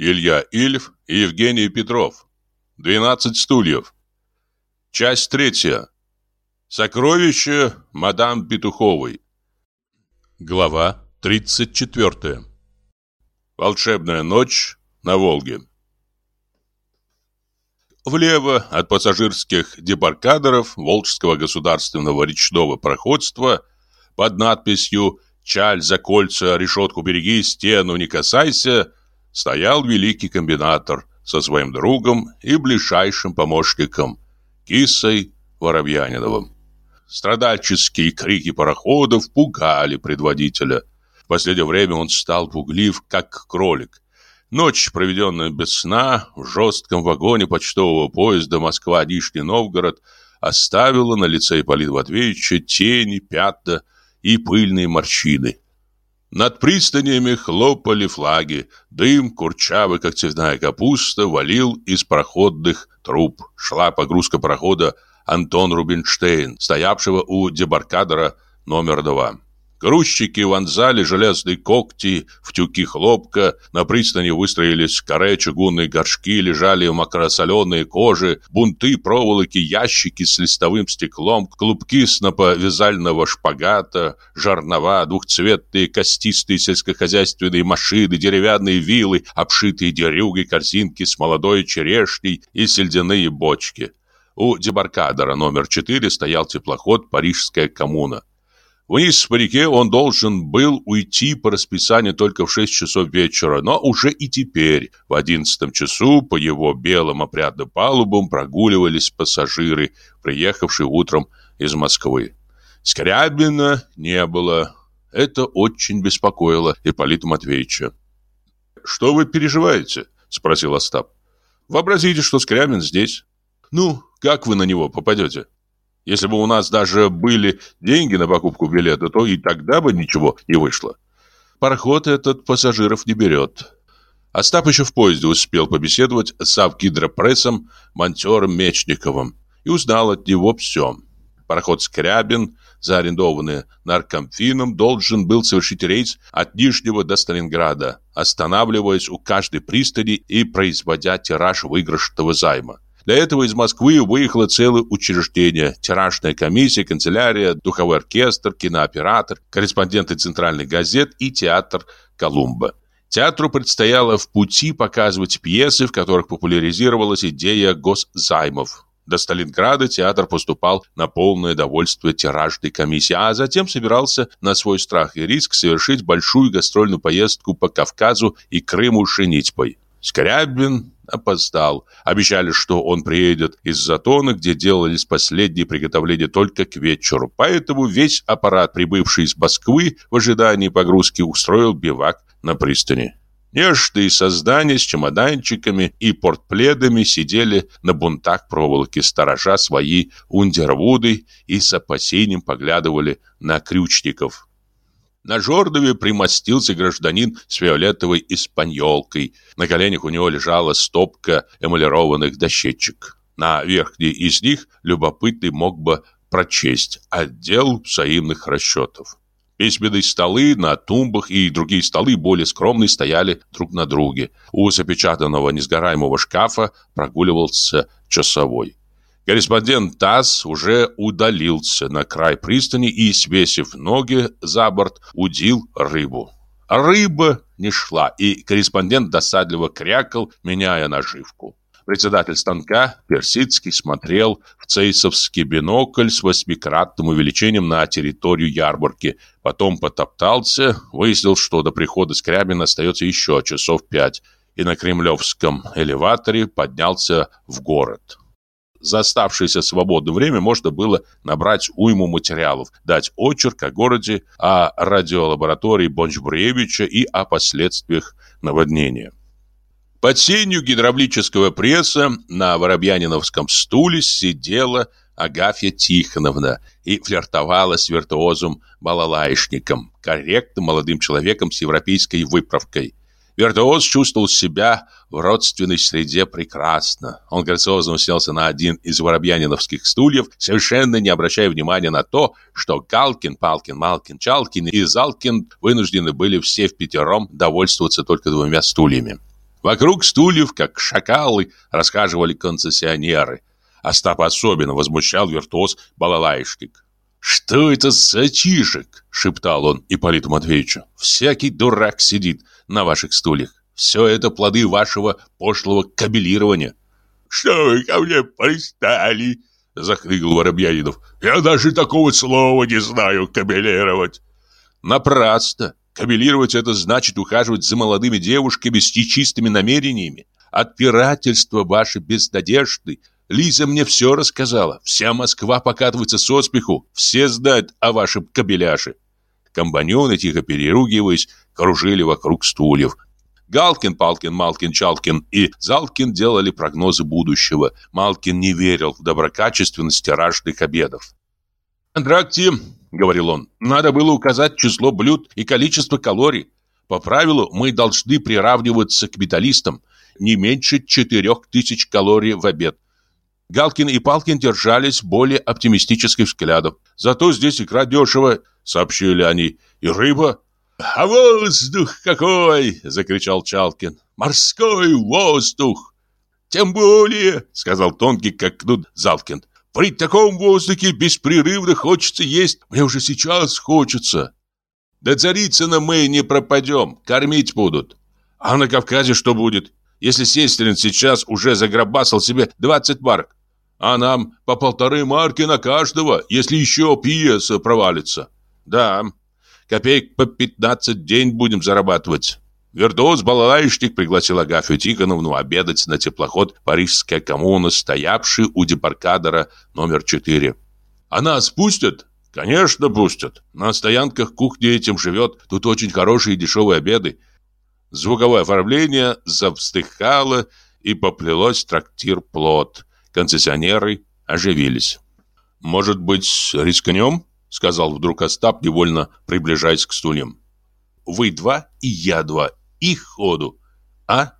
Илья Ильф и Евгений Петров. 12 стульев. Часть третья. Сокровище мадам Петуховой. Глава 34. Волшебная ночь на Волге. Влево от пассажирских дебаркадеров Волжского государственного речного проходства под надписью «Чаль за кольца, решетку береги, стену не касайся» стоял великий комбинатор со своим другом и ближайшим помощником Кисой Воробьяниновым. Страдальческие крики пароходов пугали предводителя. В последнее время он стал пуглив, как кролик. Ночь, проведенная без сна, в жестком вагоне почтового поезда Москва-Нижний Новгород, оставила на лице Ипполита Матвеевича тени, пятна и пыльные морщины. Над пристанями хлопали флаги, дым, курчавый, как цветная капуста, валил из проходных труб. Шла погрузка парохода Антон Рубинштейн, стоявшего у дебаркадера номер два. Грузчики вонзали железные когти в тюки хлопка, на пристани выстроились каре, чугунные горшки, лежали мокросоленые кожи, бунты, проволоки, ящики с листовым стеклом, клубки сноповязального шпагата, жарнова, двухцветные костистые сельскохозяйственные машины, деревянные вилы, обшитые дерюгой корзинки с молодой черешней и сельдяные бочки. У дебаркадера номер 4 стоял теплоход «Парижская коммуна». Вниз по реке он должен был уйти по расписанию только в 6 часов вечера, но уже и теперь, в 11 часу, по его белым опрятным палубам прогуливались пассажиры, приехавшие утром из Москвы. Скрябина не было. Это очень беспокоило Ипполита Матвеевича. «Что вы переживаете?» – спросил Остап. «Вообразите, что Скрябин здесь. Ну, как вы на него попадете?» Если бы у нас даже были деньги на покупку билета, то и тогда бы ничего не вышло. Пароход этот пассажиров не берет. Остап еще в поезде успел побеседовать с авгидропрессом, монтером Мечниковым и узнал от него все. Пароход «Скрябин», заарендованный наркомфином, должен был совершить рейс от Нижнего до Сталинграда, останавливаясь у каждой пристани и производя тираж выигрышного займа. Для этого из Москвы выехало целое учреждение. Тиражная комиссия, канцелярия, духовой оркестр, кинооператор, корреспонденты центральных газет и театр «Колумба». Театру предстояло в пути показывать пьесы, в которых популяризировалась идея госзаймов. До Сталинграда театр поступал на полное довольствие тиражной комиссии, а затем собирался на свой страх и риск совершить большую гастрольную поездку по Кавказу и Крыму женитьбой. Скрябин опоздал. Обещали, что он приедет из Затона, где делались последние приготовления только к вечеру. Поэтому весь аппарат, прибывший из Москвы в ожидании погрузки, устроил бивак на пристани. Нежные создания с чемоданчиками и портпледами сидели на бунтах проволоки, сторожа свои ундервуды и с опасением поглядывали на крючников, на жердове примостился гражданин с фиолетовой испаньолкой. На коленях у него лежала стопка эмалированных дощечек. На верхней из них любопытный мог бы прочесть «Отдел взаимных расчетов». Письменные столы на тумбах и другие столы более скромные стояли друг на друге. У запечатанного несгораемого шкафа прогуливался часовой. Корреспондент ТАСС уже удалился на край пристани и, свесив ноги за борт, удил рыбу. Рыба не шла, и корреспондент досадливо крякал, меняя наживку. Председатель станка, Персидский, смотрел в цейсовский бинокль с восьмикратным увеличением на территорию ярмарки. Потом потоптался, выяснил, что до прихода Скрябина остается еще часов пять, и на кремлевском элеваторе поднялся в город. За оставшееся свободное время можно было набрать уйму материалов, дать очерк о городе, о радиолаборатории Бонч-Бруевича и о последствиях наводнения. Под сенью гидравлического пресса на воробьяниновском стуле сидела Агафья Тихоновна и флиртовала с виртуозом балалайшником, корректным молодым человеком с европейской выправкой. Виртуоз чувствовал себя в родственной среде прекрасно. Он грациозно уселся на один из воробьяниновских стульев, совершенно не обращая внимания на то, что Галкин, Палкин, Малкин, Чалкин и Залкин вынуждены были все в пятером довольствоваться только двумя стульями. Вокруг стульев, как шакалы, расхаживали концессионеры. Остап особенно возмущал виртуоз балалайшник. «Что это за чижик?» — шептал он Ипполиту Матвеевичу. «Всякий дурак сидит на ваших стульях. Все это плоды вашего пошлого кабелирования». «Что вы ко мне пристали?» — захригал Воробьянинов. «Я даже такого слова не знаю кабелировать». «Напрасно. Кабелировать это значит ухаживать за молодыми девушками с нечистыми намерениями. Отпирательство ваше без надежды. Лиза мне все рассказала. Вся Москва покатывается со смеху. Все знают о вашем кабеляше. Компаньоны, тихо переругиваясь, кружили вокруг стульев. Галкин, Палкин, Малкин, Чалкин и Залкин делали прогнозы будущего. Малкин не верил в доброкачественность тиражных обедов. «Андракти», — говорил он, — «надо было указать число блюд и количество калорий. По правилу мы должны приравниваться к металлистам. Не меньше четырех тысяч калорий в обед. Галкин и Палкин держались более оптимистических взглядов. «Зато здесь икра дешево», — сообщили они, — «и рыба». «А воздух какой!» — закричал Чалкин. «Морской воздух!» «Тем более», — сказал тонкий, как кнут Залкин, «при таком воздухе беспрерывно хочется есть. Мне уже сейчас хочется». «До Царицына мы не пропадем, кормить будут». «А на Кавказе что будет, если Сестрин сейчас уже загробасал себе 20 марок? А нам по полторы марки на каждого, если еще пьеса провалится». «Да, Копеек по 15 день будем зарабатывать. Вердоус Балалайшник пригласил Агафью Тихоновну обедать на теплоход «Парижская коммуна», стоявший у депаркадера номер 4. «Она спустят?» «Конечно, пустят. На стоянках кухня этим живет. Тут очень хорошие и дешевые обеды». Звуковое оформление завздыхало и поплелось трактир «Плод». Концессионеры оживились. «Может быть, рискнем?» — сказал вдруг Остап, невольно приближаясь к стульям. «Вы два, и я два, и ходу. А?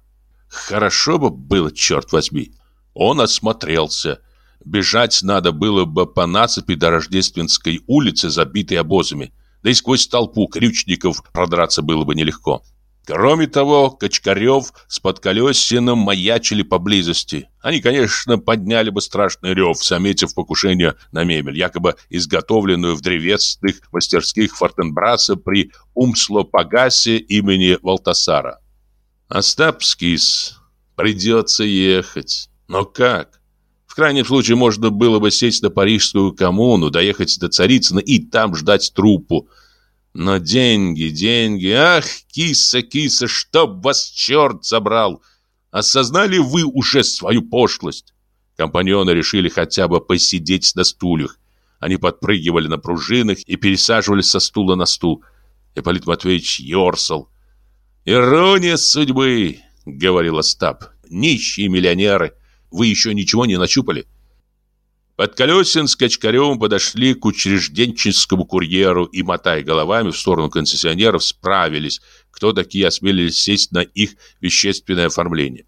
Хорошо бы было, черт возьми!» Он осмотрелся. Бежать надо было бы по насыпи до Рождественской улицы, забитой обозами. Да и сквозь толпу крючников продраться было бы нелегко. Кроме того, Качкарев с Подколесиным маячили поблизости. Они, конечно, подняли бы страшный рев, заметив покушение на мебель, якобы изготовленную в древесных мастерских Фортенбраса при Умсло-Пагасе имени Валтасара. Остап скис. Придется ехать. Но как? В крайнем случае можно было бы сесть на парижскую коммуну, доехать до Царицына и там ждать труппу. Но деньги, деньги, ах, киса, киса, чтоб вас черт забрал! Осознали вы уже свою пошлость? Компаньоны решили хотя бы посидеть на стульях. Они подпрыгивали на пружинах и пересаживались со стула на стул. Ипполит Матвеевич ерсал. «Ирония судьбы», — говорил Остап. «Нищие миллионеры. Вы еще ничего не начупали?» Подколесин с Качкаревым подошли к учрежденческому курьеру и, мотая головами в сторону концессионеров, справились, кто такие осмелились сесть на их вещественное оформление.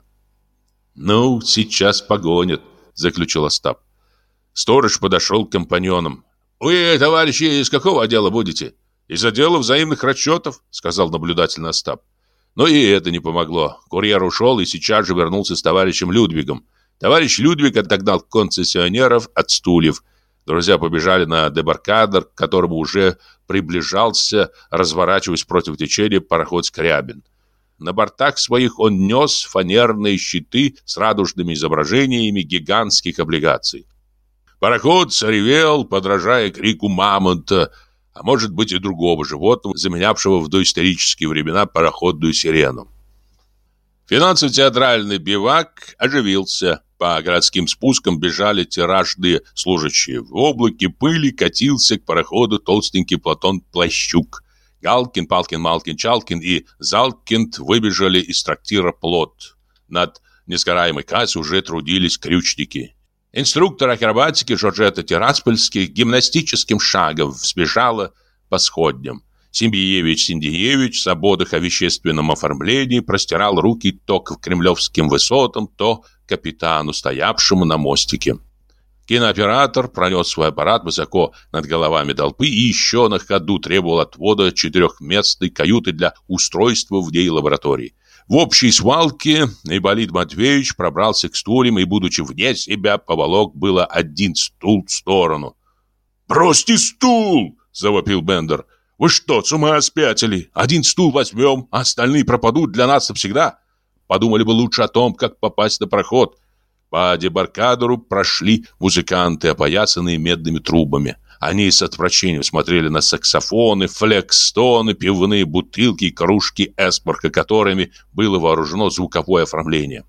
«Ну, сейчас погонят», — заключил Остап. Сторож подошел к компаньонам. «Вы, товарищи, из какого отдела будете?» «Из отдела взаимных расчетов», — сказал наблюдательно Остап. Но и это не помогло. Курьер ушел и сейчас же вернулся с товарищем Людвигом. Товарищ Людвиг отогнал концессионеров от стульев. Друзья побежали на дебаркадер, к которому уже приближался, разворачиваясь против течения, пароход Скрябин. На бортах своих он нес фанерные щиты с радужными изображениями гигантских облигаций. Пароход заревел, подражая крику мамонта, а может быть и другого животного, заменявшего в доисторические времена пароходную сирену. Финансово-театральный бивак оживился. По городским спускам бежали тиражные служащие. В облаке пыли катился к пароходу толстенький Платон Плащук. Галкин, Палкин, Малкин, Чалкин и Залкин выбежали из трактира «Плот». Над несгораемой кассой уже трудились крючники. Инструктор акробатики Жоржета Тираспольских гимнастическим шагом сбежала по сходням. Симбиевич Синдиевич, заботах о вещественном оформлении, простирал руки то к кремлевским высотам, то капитану, стоявшему на мостике. Кинооператор пронес свой аппарат высоко над головами толпы и еще на ходу требовал отвода четырехместной каюты для устройства в ней лаборатории. В общей свалке Ипполит Матвеевич пробрался к стульям и, будучи вне себя, поволок было один стул в сторону. «Бросьте стул!» – завопил Бендер. «Вы что, с ума спятили? Один стул возьмем, а остальные пропадут для нас навсегда. Подумали бы лучше о том, как попасть на проход». По дебаркадеру прошли музыканты, опоясанные медными трубами. Они с отвращением смотрели на саксофоны, флекстоны, пивные бутылки и кружки эспорка, которыми было вооружено звуковое оформление.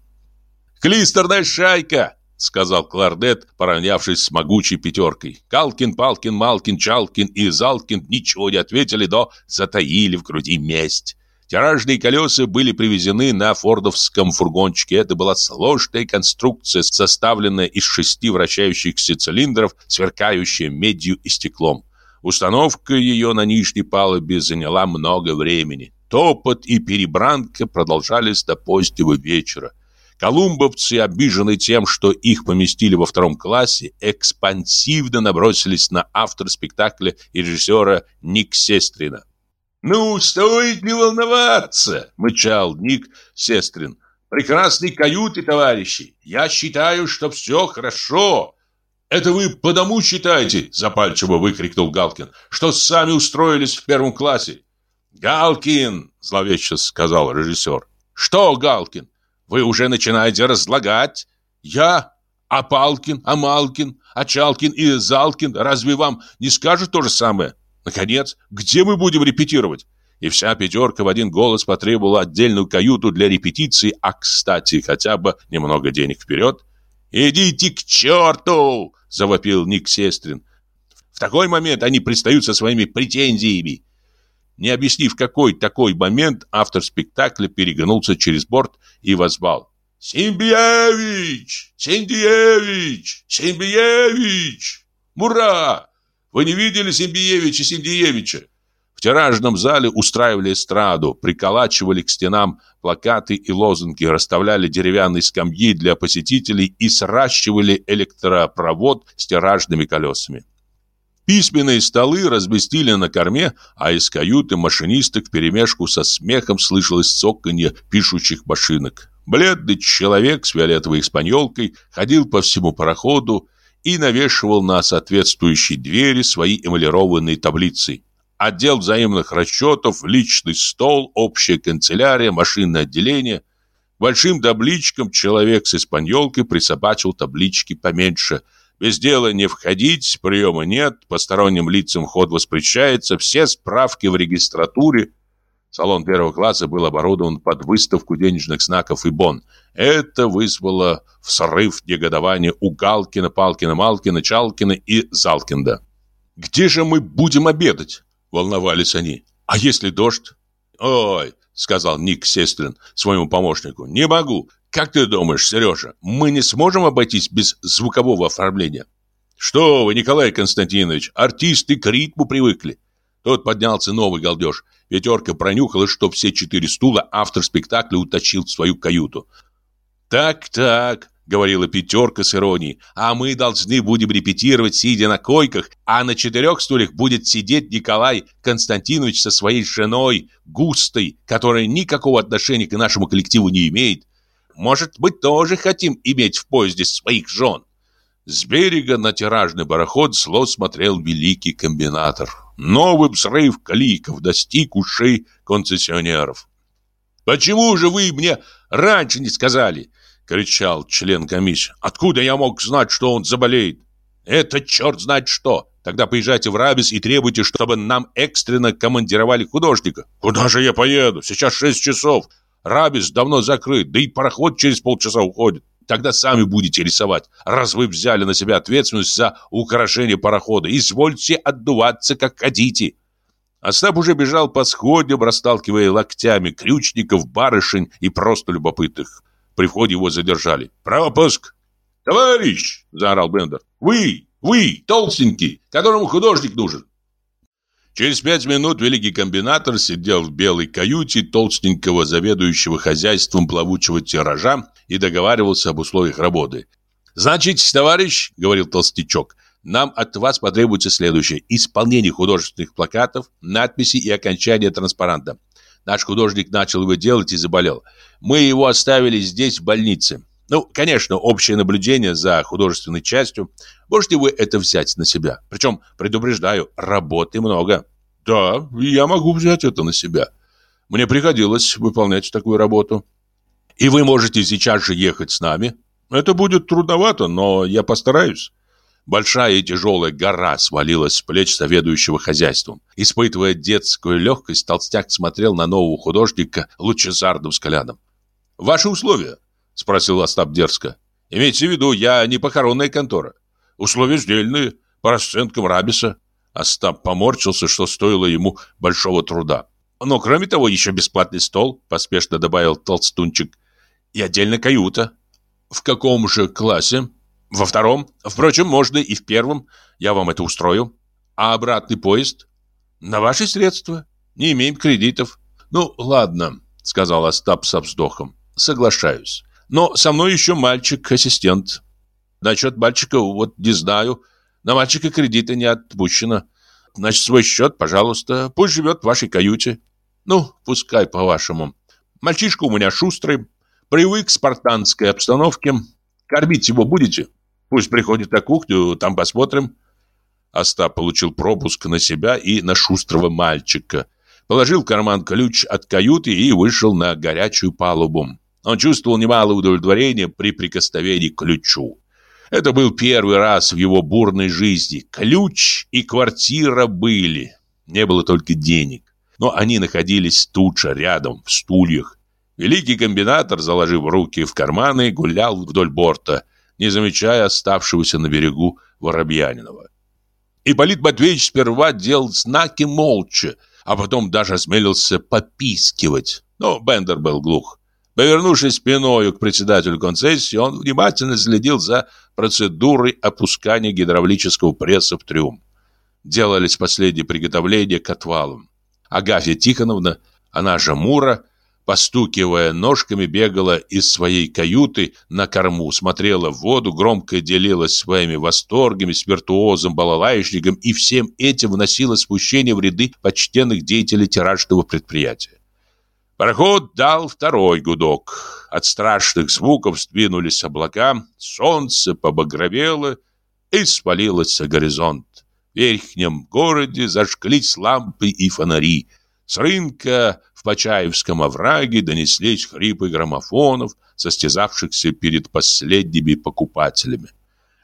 «Клистерная шайка!» — сказал Клардет, поравнявшись с могучей пятеркой. Калкин, Палкин, Малкин, Чалкин и Залкин ничего не ответили, но затаили в груди месть. Тиражные колеса были привезены на фордовском фургончике. Это была сложная конструкция, составленная из шести вращающихся цилиндров, сверкающая медью и стеклом. Установка ее на нижней палубе заняла много времени. Топот и перебранка продолжались до позднего вечера. Колумбовцы, обиженные тем, что их поместили во втором классе, экспансивно набросились на автор спектакля и режиссера Ник Сестрина. «Ну, стоит не волноваться!» — мычал Ник Сестрин. «Прекрасные каюты, товарищи! Я считаю, что все хорошо!» «Это вы потому считаете?» — запальчиво выкрикнул Галкин. «Что сами устроились в первом классе?» «Галкин!» — зловеще сказал режиссер. «Что, Галкин? Вы уже начинаете разлагать?» «Я? А Палкин? А Малкин? А Чалкин и Залкин? Разве вам не скажут то же самое?» Наконец, где мы будем репетировать? И вся пятерка в один голос потребовала отдельную каюту для репетиции, а, кстати, хотя бы немного денег вперед. «Идите к черту!» – завопил Ник Сестрин. В такой момент они пристают со своими претензиями. Не объяснив, какой такой момент, автор спектакля перегнулся через борт и возвал. «Симбиевич! Синдиевич! Симбиевич! Ура!» Вы не видели Симбиевича Симбиевича? В тиражном зале устраивали эстраду, приколачивали к стенам плакаты и лозунги, расставляли деревянные скамьи для посетителей и сращивали электропровод с тиражными колесами. Письменные столы разместили на корме, а из каюты машинисток вперемешку со смехом слышалось цоканье пишущих машинок. Бледный человек с фиолетовой испаньолкой ходил по всему пароходу и навешивал на соответствующие двери свои эмалированные таблицы. Отдел взаимных расчетов, личный стол, общая канцелярия, машинное отделение. Большим табличкам человек с испаньолкой присобачил таблички поменьше. Без дела не входить, приема нет, посторонним лицам вход воспрещается, все справки в регистратуре. Салон первого класса был оборудован под выставку денежных знаков и бон. Это вызвало срыв негодования у Галкина, Палкина, Малкина, Чалкина и Залкинда. «Где же мы будем обедать?» – волновались они. «А если дождь?» «Ой», – сказал Ник Сестрин своему помощнику, – «не могу. Как ты думаешь, Сережа, мы не сможем обойтись без звукового оформления?» «Что вы, Николай Константинович, артисты к ритму привыкли». Тут поднялся новый галдеж. Пятерка пронюхала, что все четыре стула автор спектакля утащил в свою каюту. «Так-так», — говорила пятерка с иронией, «а мы должны будем репетировать, сидя на койках, а на четырех стульях будет сидеть Николай Константинович со своей женой, Густой, которая никакого отношения к нашему коллективу не имеет. Может, мы тоже хотим иметь в поезде своих жен?» С берега на тиражный пароход зло смотрел великий комбинатор. Новый взрыв кликов достиг ушей концессионеров. «Почему же вы мне раньше не сказали?» — кричал член комиссии. «Откуда я мог знать, что он заболеет?» «Это черт знает что! Тогда поезжайте в Рабис и требуйте, чтобы нам экстренно командировали художника». «Куда же я поеду? Сейчас шесть часов. Рабис давно закрыт, да и пароход через полчаса уходит. Тогда сами будете рисовать. Раз вы взяли на себя ответственность за украшение парохода, извольте отдуваться, как хотите. Остап уже бежал по сходням, расталкивая локтями крючников, барышень и просто любопытных. При входе его задержали. «Пропуск!» «Товарищ!» – заорал Бендер. «Вы! Вы! Толстенький! Которому художник нужен!» Через пять минут великий комбинатор сидел в белой каюте толстенького заведующего хозяйством плавучего тиража и договаривался об условиях работы. «Значит, товарищ, — говорил толстячок, — нам от вас потребуется следующее. Исполнение художественных плакатов, надписи и окончание транспаранта. Наш художник начал его делать и заболел. Мы его оставили здесь, в больнице. Ну, конечно, общее наблюдение за художественной частью. Можете вы это взять на себя? Причем, предупреждаю, работы много. Да, я могу взять это на себя. Мне приходилось выполнять такую работу. И вы можете сейчас же ехать с нами. Это будет трудновато, но я постараюсь. Большая и тяжелая гора свалилась с плеч заведующего хозяйством. Испытывая детскую легкость, толстяк смотрел на нового художника лучезарным взглядом. «Ваши условия?» – спросил Остап дерзко. «Имейте в виду, я не похоронная контора. Условия сдельные, по расценкам Рабиса». Остап поморщился, что стоило ему большого труда. «Но кроме того, еще бесплатный стол», – поспешно добавил толстунчик. «И отдельно каюта». «В каком же классе?» Во втором. Впрочем, можно и в первом. Я вам это устрою. А обратный поезд? На ваши средства. Не имеем кредитов. Ну, ладно, сказал Остап со вздохом. Соглашаюсь. Но со мной еще мальчик-ассистент. Насчет мальчика вот не знаю. На мальчика кредита не отпущено. Значит, свой счет, пожалуйста, пусть живет в вашей каюте. Ну, пускай по-вашему. Мальчишка у меня шустрый, привык к спартанской обстановке. Кормить его будете? Пусть приходит на кухню, там посмотрим. Остап получил пропуск на себя и на шустрого мальчика. Положил в карман ключ от каюты и вышел на горячую палубу. Он чувствовал немало удовлетворения при прикосновении к ключу. Это был первый раз в его бурной жизни. Ключ и квартира были. Не было только денег. Но они находились тут же, рядом, в стульях. Великий комбинатор, заложив руки в карманы, гулял вдоль борта не замечая оставшегося на берегу Воробьянинова. Ипполит Матвеевич сперва делал знаки молча, а потом даже осмелился попискивать. Но Бендер был глух. Повернувшись спиною к председателю концессии, он внимательно следил за процедурой опускания гидравлического пресса в трюм. Делались последние приготовления к отвалам. Агафья Тихоновна, она же Мура, постукивая ножками, бегала из своей каюты на корму, смотрела в воду, громко делилась своими восторгами с виртуозом, балалайшником и всем этим вносила спущение в ряды почтенных деятелей тиражного предприятия. Пароход дал второй гудок. От страшных звуков сдвинулись облака, солнце побагровело и свалилось за горизонт. В верхнем городе зажглись лампы и фонари. С рынка в Почаевском овраге донеслись хрипы граммофонов, состязавшихся перед последними покупателями.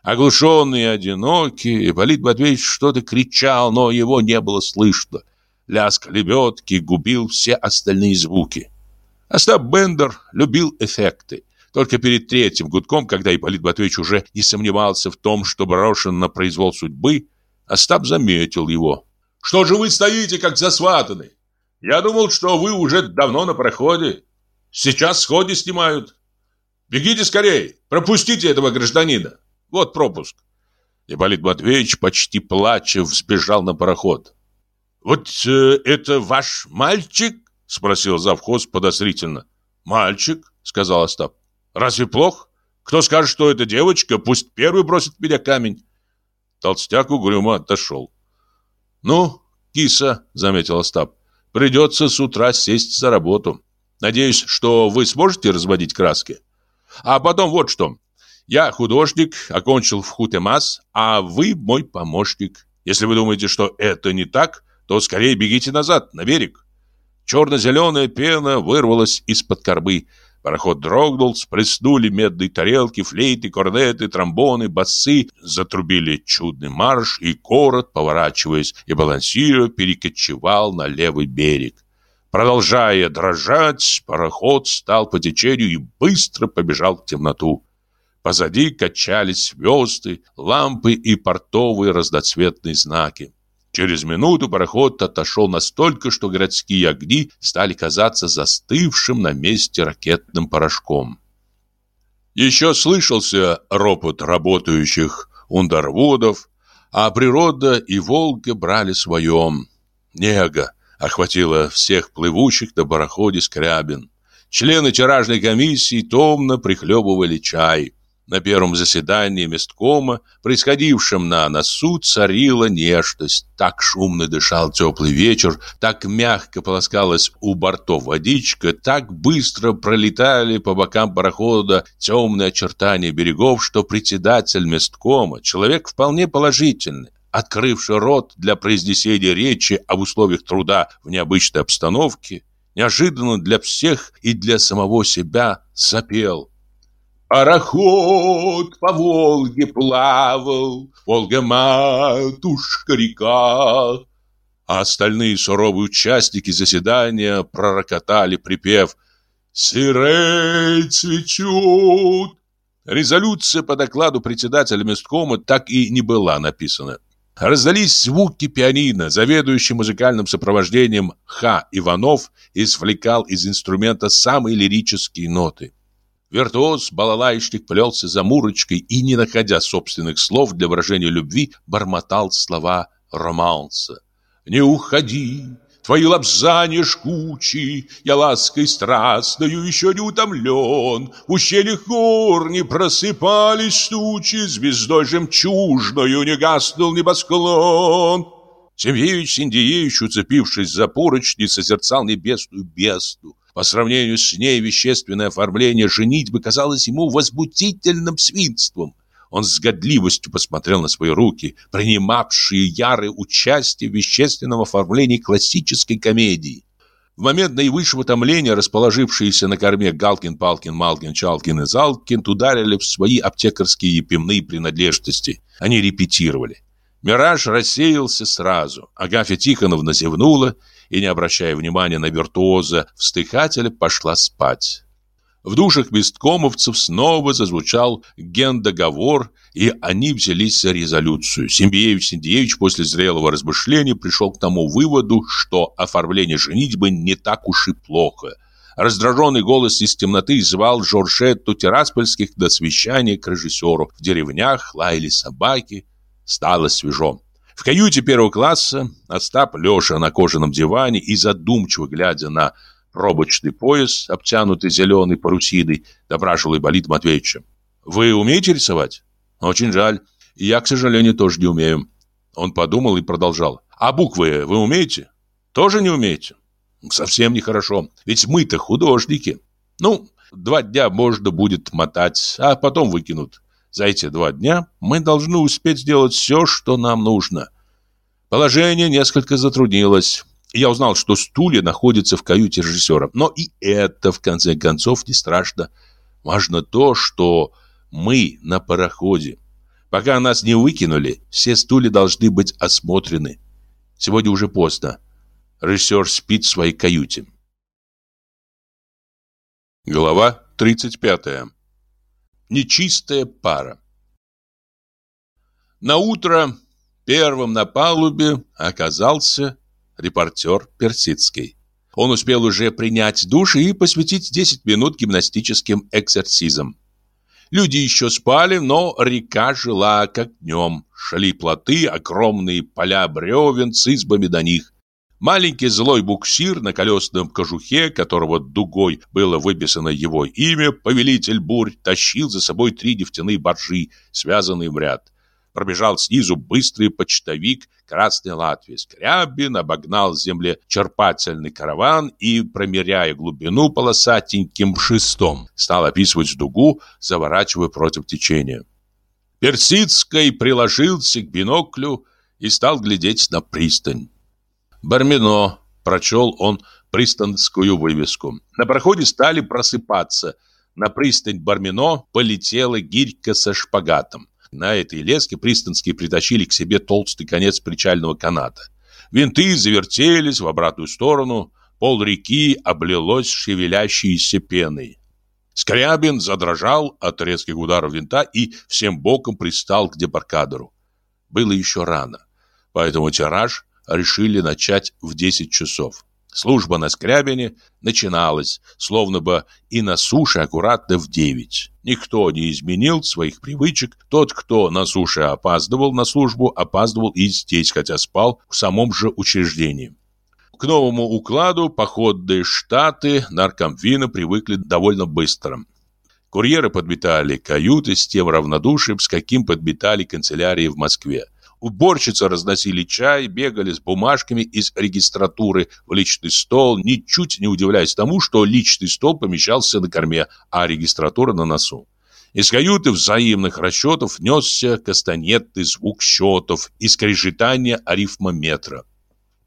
Оглушенный и одинокий, Ипполит Матвеевич что-то кричал, но его не было слышно. Лязг лебедки губил все остальные звуки. Остап Бендер любил эффекты. Только перед третьим гудком, когда Ипполит Матвеевич уже не сомневался в том, что брошен на произвол судьбы, Остап заметил его. «Что же вы стоите, как засватанный? Я думал, что вы уже давно на проходе. Сейчас сходи снимают. Бегите скорее, пропустите этого гражданина. Вот пропуск. Ипполит Матвеевич почти плача взбежал на пароход. «Вот э, это ваш мальчик?» — спросил завхоз подозрительно. «Мальчик», — сказал Остап. «Разве плохо? Кто скажет, что это девочка, пусть первый бросит в меня камень». Толстяк угрюмо отошел. «Ну, киса», — заметил Остап, Придется с утра сесть за работу. Надеюсь, что вы сможете разводить краски. А потом вот что. Я художник, окончил в Хутемас, а вы мой помощник. Если вы думаете, что это не так, то скорее бегите назад, на берег. Черно-зеленая пена вырвалась из-под корбы. Пароход дрогнул, сплеснули медные тарелки, флейты, корнеты, тромбоны, басы, затрубили чудный марш, и корот, поворачиваясь и балансируя, перекочевал на левый берег. Продолжая дрожать, пароход стал по течению и быстро побежал в темноту. Позади качались звезды, лампы и портовые разноцветные знаки. Через минуту пароход отошел настолько, что городские огни стали казаться застывшим на месте ракетным порошком. Еще слышался ропот работающих ундарвудов, а природа и Волга брали свое. Нега охватила всех плывущих на пароходе скрябин. Члены тиражной комиссии томно прихлебывали чай. На первом заседании месткома, происходившем на носу, царила нежность. Так шумно дышал теплый вечер, так мягко полоскалась у бортов водичка, так быстро пролетали по бокам парохода темные очертания берегов, что председатель месткома, человек вполне положительный, открывший рот для произнесения речи об условиях труда в необычной обстановке, неожиданно для всех и для самого себя запел – Пароход по Волге плавал, Волга-матушка река. А остальные суровые участники заседания пророкотали припев «Сырей цветет». Резолюция по докладу председателя месткома так и не была написана. Раздались звуки пианино, заведующий музыкальным сопровождением Х. Иванов извлекал из инструмента самые лирические ноты. Виртуоз, балалайщик плелся за Мурочкой и, не находя собственных слов для выражения любви, бормотал слова романса. «Не уходи, твои лапзания жгучи, Я лаской страстною еще не утомлен. В ущельях гор не просыпались тучи, Звездой жемчужною не гаснул небосклон». Семьевич Синдеевич, уцепившись за поручни, созерцал небесную бездну. По сравнению с ней вещественное оформление женитьбы казалось ему возбудительным свинством. Он с годливостью посмотрел на свои руки, принимавшие ярое участие в вещественном оформлении классической комедии. В момент наивысшего томления расположившиеся на корме Галкин, Палкин, Малкин, Чалкин и Залкин ударили в свои аптекарские и пивные принадлежности. Они репетировали. Мираж рассеялся сразу. Агафья Тихоновна зевнула и, не обращая внимания на виртуоза встыхателя, пошла спать. В душах месткомовцев снова зазвучал гендоговор, и они взялись за резолюцию. Симбиевич Синдеевич после зрелого размышления пришел к тому выводу, что оформление женитьбы не так уж и плохо. Раздраженный голос из темноты звал Жоржетту Тираспольских до совещания к режиссеру. В деревнях лаяли собаки. Стало свежо. В каюте первого класса Остап, лежа на кожаном диване и задумчиво глядя на пробочный пояс, обтянутый зеленой парусидой, допрашивал Ипполит Матвеевича. «Вы умеете рисовать?» «Очень жаль. Я, к сожалению, тоже не умею». Он подумал и продолжал. «А буквы вы умеете?» «Тоже не умеете?» «Совсем нехорошо. Ведь мы-то художники. Ну, два дня можно будет мотать, а потом выкинут. За эти два дня мы должны успеть сделать все, что нам нужно. Положение несколько затруднилось. Я узнал, что стулья находятся в каюте режиссера. Но и это, в конце концов, не страшно. Важно то, что мы на пароходе. Пока нас не выкинули, все стулья должны быть осмотрены. Сегодня уже поздно. Режиссер спит в своей каюте. Глава 35 нечистая пара. На утро первым на палубе оказался репортер Персидский. Он успел уже принять душ и посвятить 10 минут гимнастическим эксерсизам. Люди еще спали, но река жила как днем. Шли плоты, огромные поля бревен с избами до них. Маленький злой буксир на колесном кожухе, которого дугой было выписано его имя, повелитель бурь, тащил за собой три нефтяные баржи, связанные в ряд. Пробежал снизу быстрый почтовик Красной Латвии. Скрябин обогнал землечерпательный караван и, промеряя глубину полосатеньким шестом, стал описывать дугу, заворачивая против течения. Персидский приложился к биноклю и стал глядеть на пристань. «Бармино», — прочел он пристанскую вывеску. На проходе стали просыпаться. На пристань Бармино полетела гирька со шпагатом. На этой леске пристанские притащили к себе толстый конец причального каната. Винты завертелись в обратную сторону, пол реки облилось шевелящейся пеной. Скрябин задрожал от резких ударов винта и всем боком пристал к дебаркадеру. Было еще рано, поэтому тираж решили начать в 10 часов. Служба на Скрябине начиналась, словно бы и на суше аккуратно в 9. Никто не изменил своих привычек. Тот, кто на суше опаздывал на службу, опаздывал и здесь, хотя спал в самом же учреждении. К новому укладу походные штаты наркомвина привыкли довольно быстро. Курьеры подметали каюты с тем равнодушием, с каким подметали канцелярии в Москве. Уборщицы разносили чай, бегали с бумажками из регистратуры в личный стол, ничуть не удивляясь тому, что личный стол помещался на корме, а регистратура на носу. Из каюты взаимных расчетов несся кастанетный звук счетов и скрежетание арифмометра.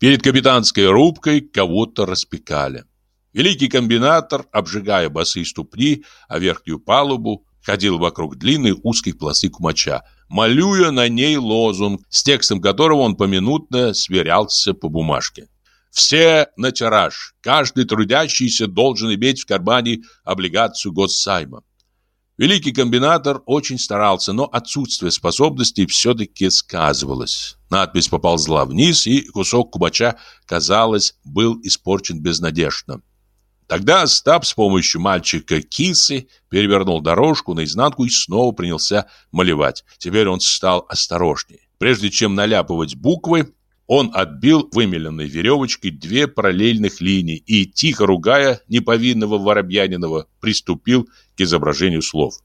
Перед капитанской рубкой кого-то распекали. Великий комбинатор, обжигая босые ступни, а верхнюю палубу, ходил вокруг длинной узкой полосы кумача, малюя на ней лозунг, с текстом которого он поминутно сверялся по бумажке. Все на тираж. Каждый трудящийся должен иметь в кармане облигацию госсайма. Великий комбинатор очень старался, но отсутствие способностей все-таки сказывалось. Надпись поползла вниз, и кусок кумача, казалось, был испорчен безнадежно. Тогда Остап с помощью мальчика Кисы перевернул дорожку наизнанку и снова принялся малевать. Теперь он стал осторожнее. Прежде чем наляпывать буквы, он отбил вымеленной веревочкой две параллельных линии и, тихо ругая неповинного Воробьянинова, приступил к изображению слов.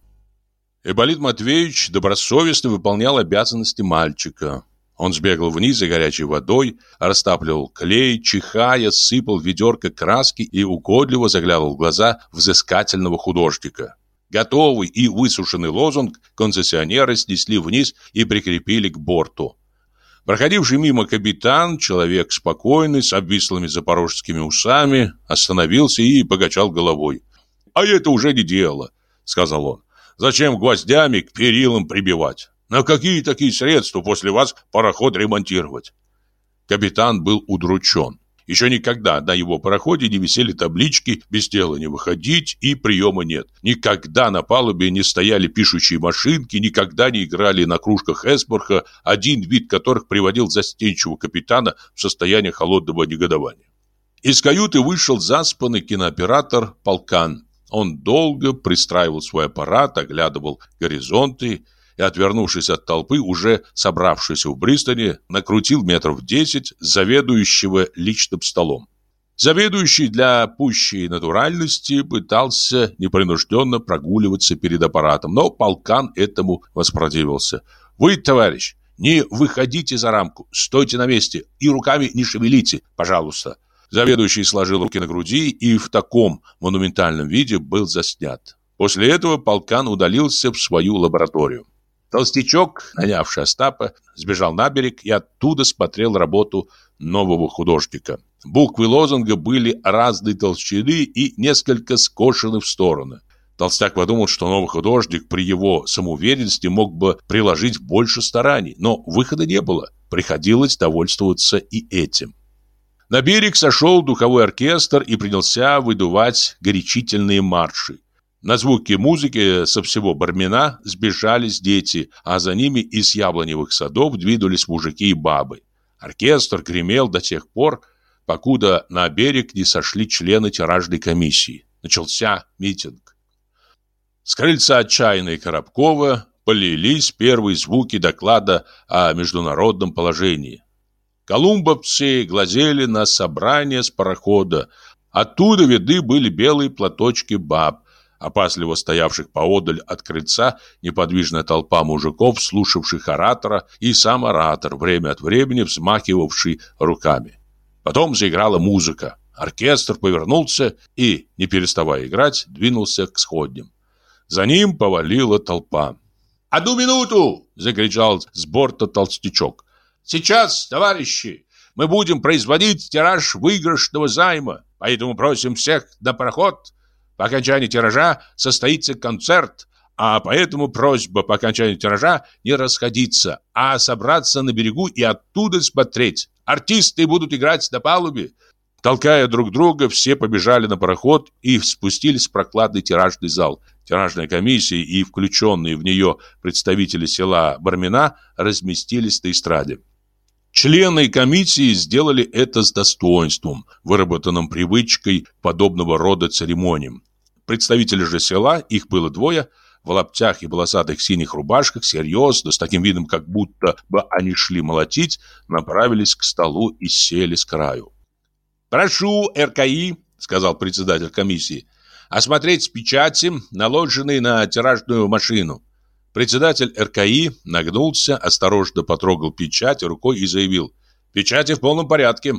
Ипполит Матвеевич добросовестно выполнял обязанности мальчика. Он сбегал вниз за горячей водой, растапливал клей, чихая, сыпал ведерко краски и угодливо заглядывал в глаза взыскательного художника. Готовый и высушенный лозунг концессионеры снесли вниз и прикрепили к борту. Проходивший мимо капитан, человек спокойный, с обвислыми запорожскими усами, остановился и покачал головой. «А это уже не дело», — сказал он. «Зачем гвоздями к перилам прибивать? На какие такие средства после вас пароход ремонтировать? Капитан был удручен. Еще никогда на его пароходе не висели таблички «Без дела не выходить» и «Приема нет». Никогда на палубе не стояли пишущие машинки, никогда не играли на кружках Эсборха, один вид которых приводил застенчивого капитана в состояние холодного негодования. Из каюты вышел заспанный кинооператор Полкан. Он долго пристраивал свой аппарат, оглядывал горизонты и, отвернувшись от толпы, уже собравшись в Бристоне, накрутил метров десять заведующего личным столом. Заведующий для пущей натуральности пытался непринужденно прогуливаться перед аппаратом, но полкан этому воспротивился. «Вы, товарищ, не выходите за рамку, стойте на месте и руками не шевелите, пожалуйста». Заведующий сложил руки на груди и в таком монументальном виде был заснят. После этого полкан удалился в свою лабораторию. Толстячок, нанявший Остапа, сбежал на берег и оттуда смотрел работу нового художника. Буквы лозунга были разной толщины и несколько скошены в стороны. Толстяк подумал, что новый художник при его самоуверенности мог бы приложить больше стараний, но выхода не было, приходилось довольствоваться и этим. На берег сошел духовой оркестр и принялся выдувать горячительные марши. На звуки музыки со всего Бармина сбежались дети, а за ними из яблоневых садов двинулись мужики и бабы. Оркестр гремел до тех пор, покуда на берег не сошли члены тиражной комиссии. Начался митинг. С крыльца отчаянной Коробкова полились первые звуки доклада о международном положении. Колумбовцы глазели на собрание с парохода. Оттуда видны были белые платочки баб, опасливо стоявших поодаль от крыльца, неподвижная толпа мужиков, слушавших оратора, и сам оратор, время от времени взмахивавший руками. Потом заиграла музыка. Оркестр повернулся и, не переставая играть, двинулся к сходням. За ним повалила толпа. «Одну минуту!» — закричал с борта толстячок. «Сейчас, товарищи, мы будем производить тираж выигрышного займа, поэтому просим всех на проход по окончании тиража состоится концерт, а поэтому просьба по окончании тиража не расходиться, а собраться на берегу и оттуда смотреть. Артисты будут играть на палубе. Толкая друг друга, все побежали на пароход и спустились в прокладный тиражный зал. Тиражная комиссия и включенные в нее представители села Бармина разместились на эстраде. Члены комиссии сделали это с достоинством, выработанным привычкой подобного рода церемониям. Представители же села, их было двое, в лаптях и полосатых синих рубашках, серьезно, с таким видом, как будто бы они шли молотить, направились к столу и сели с краю. «Прошу, РКИ», — сказал председатель комиссии, осмотреть печати, наложенные на тиражную машину. Председатель РКИ нагнулся, осторожно потрогал печать рукой и заявил «Печати в полном порядке».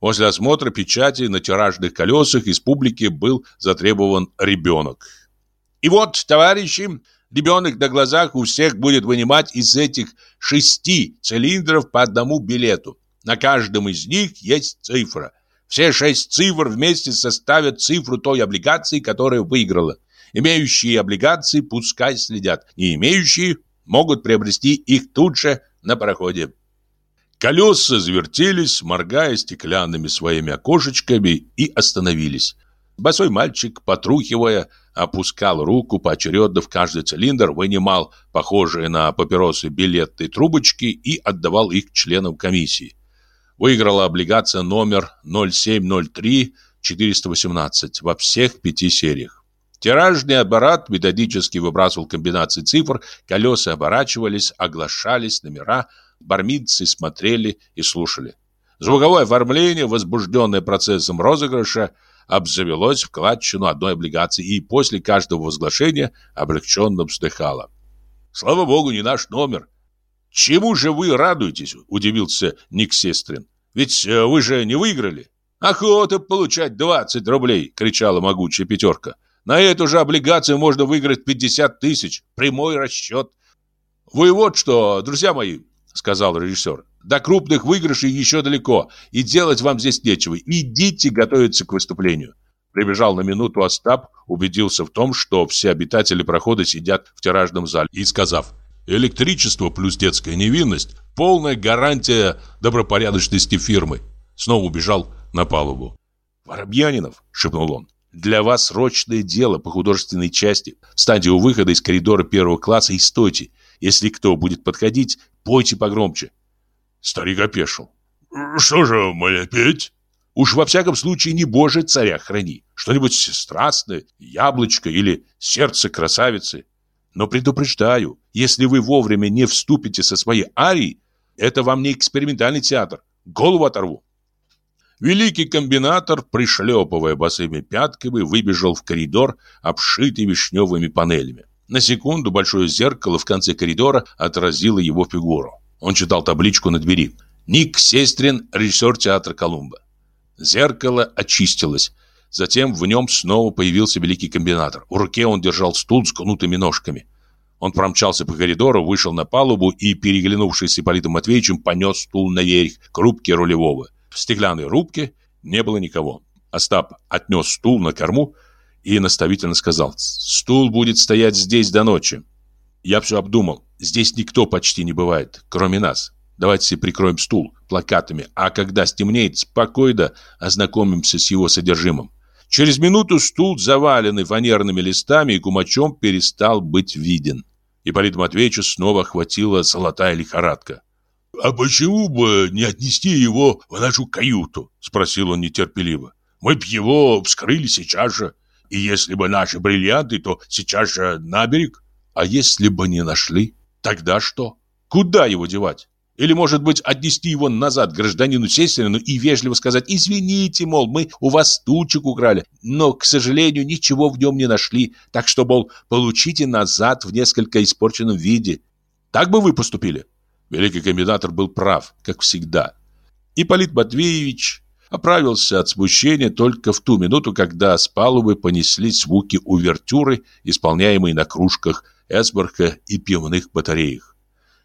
После осмотра печати на тиражных колесах из публики был затребован ребенок. «И вот, товарищи, ребенок на глазах у всех будет вынимать из этих шести цилиндров по одному билету. На каждом из них есть цифра. Все шесть цифр вместе составят цифру той облигации, которая выиграла. Имеющие облигации пускай следят, не имеющие могут приобрести их тут же на пароходе. Колеса завертелись, моргая стеклянными своими окошечками, и остановились. Босой мальчик, потрухивая, опускал руку поочередно в каждый цилиндр, вынимал похожие на папиросы билеты трубочки и отдавал их членам комиссии. Выиграла облигация номер 0703 418 во всех пяти сериях. Тиражный аппарат методически выбрасывал комбинации цифр, колеса оборачивались, оглашались номера, бармидцы смотрели и слушали. Звуковое оформление, возбужденное процессом розыгрыша, обзавелось вкладчину одной облигации и после каждого возглашения облегченно вздыхало. «Слава богу, не наш номер!» «Чему же вы радуетесь?» – удивился Ник Сестрин. «Ведь э, вы же не выиграли!» «Охота получать 20 рублей!» – кричала могучая пятерка. На эту же облигацию можно выиграть 50 тысяч. Прямой расчет. Вы вот что, друзья мои, сказал режиссер. До крупных выигрышей еще далеко, и делать вам здесь нечего. Идите готовиться к выступлению. Прибежал на минуту Остап, убедился в том, что все обитатели прохода сидят в тиражном зале, и сказав «Электричество плюс детская невинность – полная гарантия добропорядочности фирмы», снова убежал на палубу. «Воробьянинов», – шепнул он, для вас срочное дело по художественной части. Встаньте у выхода из коридора первого класса и стойте. Если кто будет подходить, пойте погромче. Старик опешил. Что же мне петь? Уж во всяком случае не Боже царя храни. Что-нибудь страстное, яблочко или сердце красавицы. Но предупреждаю, если вы вовремя не вступите со своей арией, это вам не экспериментальный театр. Голову оторву. Великий комбинатор, пришлепывая босыми пятками, выбежал в коридор, обшитый вишневыми панелями. На секунду большое зеркало в конце коридора отразило его фигуру. Он читал табличку на двери. «Ник Сестрин, режиссер театра Колумба». Зеркало очистилось. Затем в нем снова появился великий комбинатор. В руке он держал стул с гнутыми ножками. Он промчался по коридору, вышел на палубу и, переглянувшись с Ипполитом Матвеевичем, понес стул наверх, к рубке рулевого. В стеклянной рубке не было никого. Остап отнес стул на корму и наставительно сказал, «Стул будет стоять здесь до ночи». Я все обдумал. Здесь никто почти не бывает, кроме нас. Давайте прикроем стул плакатами, а когда стемнеет, спокойно ознакомимся с его содержимым. Через минуту стул, заваленный фанерными листами и кумачом, перестал быть виден. Ипполит Матвеевича снова охватила золотая лихорадка. «А почему бы не отнести его в нашу каюту?» — спросил он нетерпеливо. «Мы б его вскрыли сейчас же. И если бы наши бриллианты, то сейчас же на берег. А если бы не нашли, тогда что? Куда его девать? Или, может быть, отнести его назад гражданину Сестрину и вежливо сказать «Извините, мол, мы у вас стульчик украли, но, к сожалению, ничего в нем не нашли, так что, мол, получите назад в несколько испорченном виде». Так бы вы поступили? Великий комбинатор был прав, как всегда. Ипполит Матвеевич оправился от смущения только в ту минуту, когда с палубы понеслись звуки увертюры, исполняемые на кружках Эсборга и пивных батареях.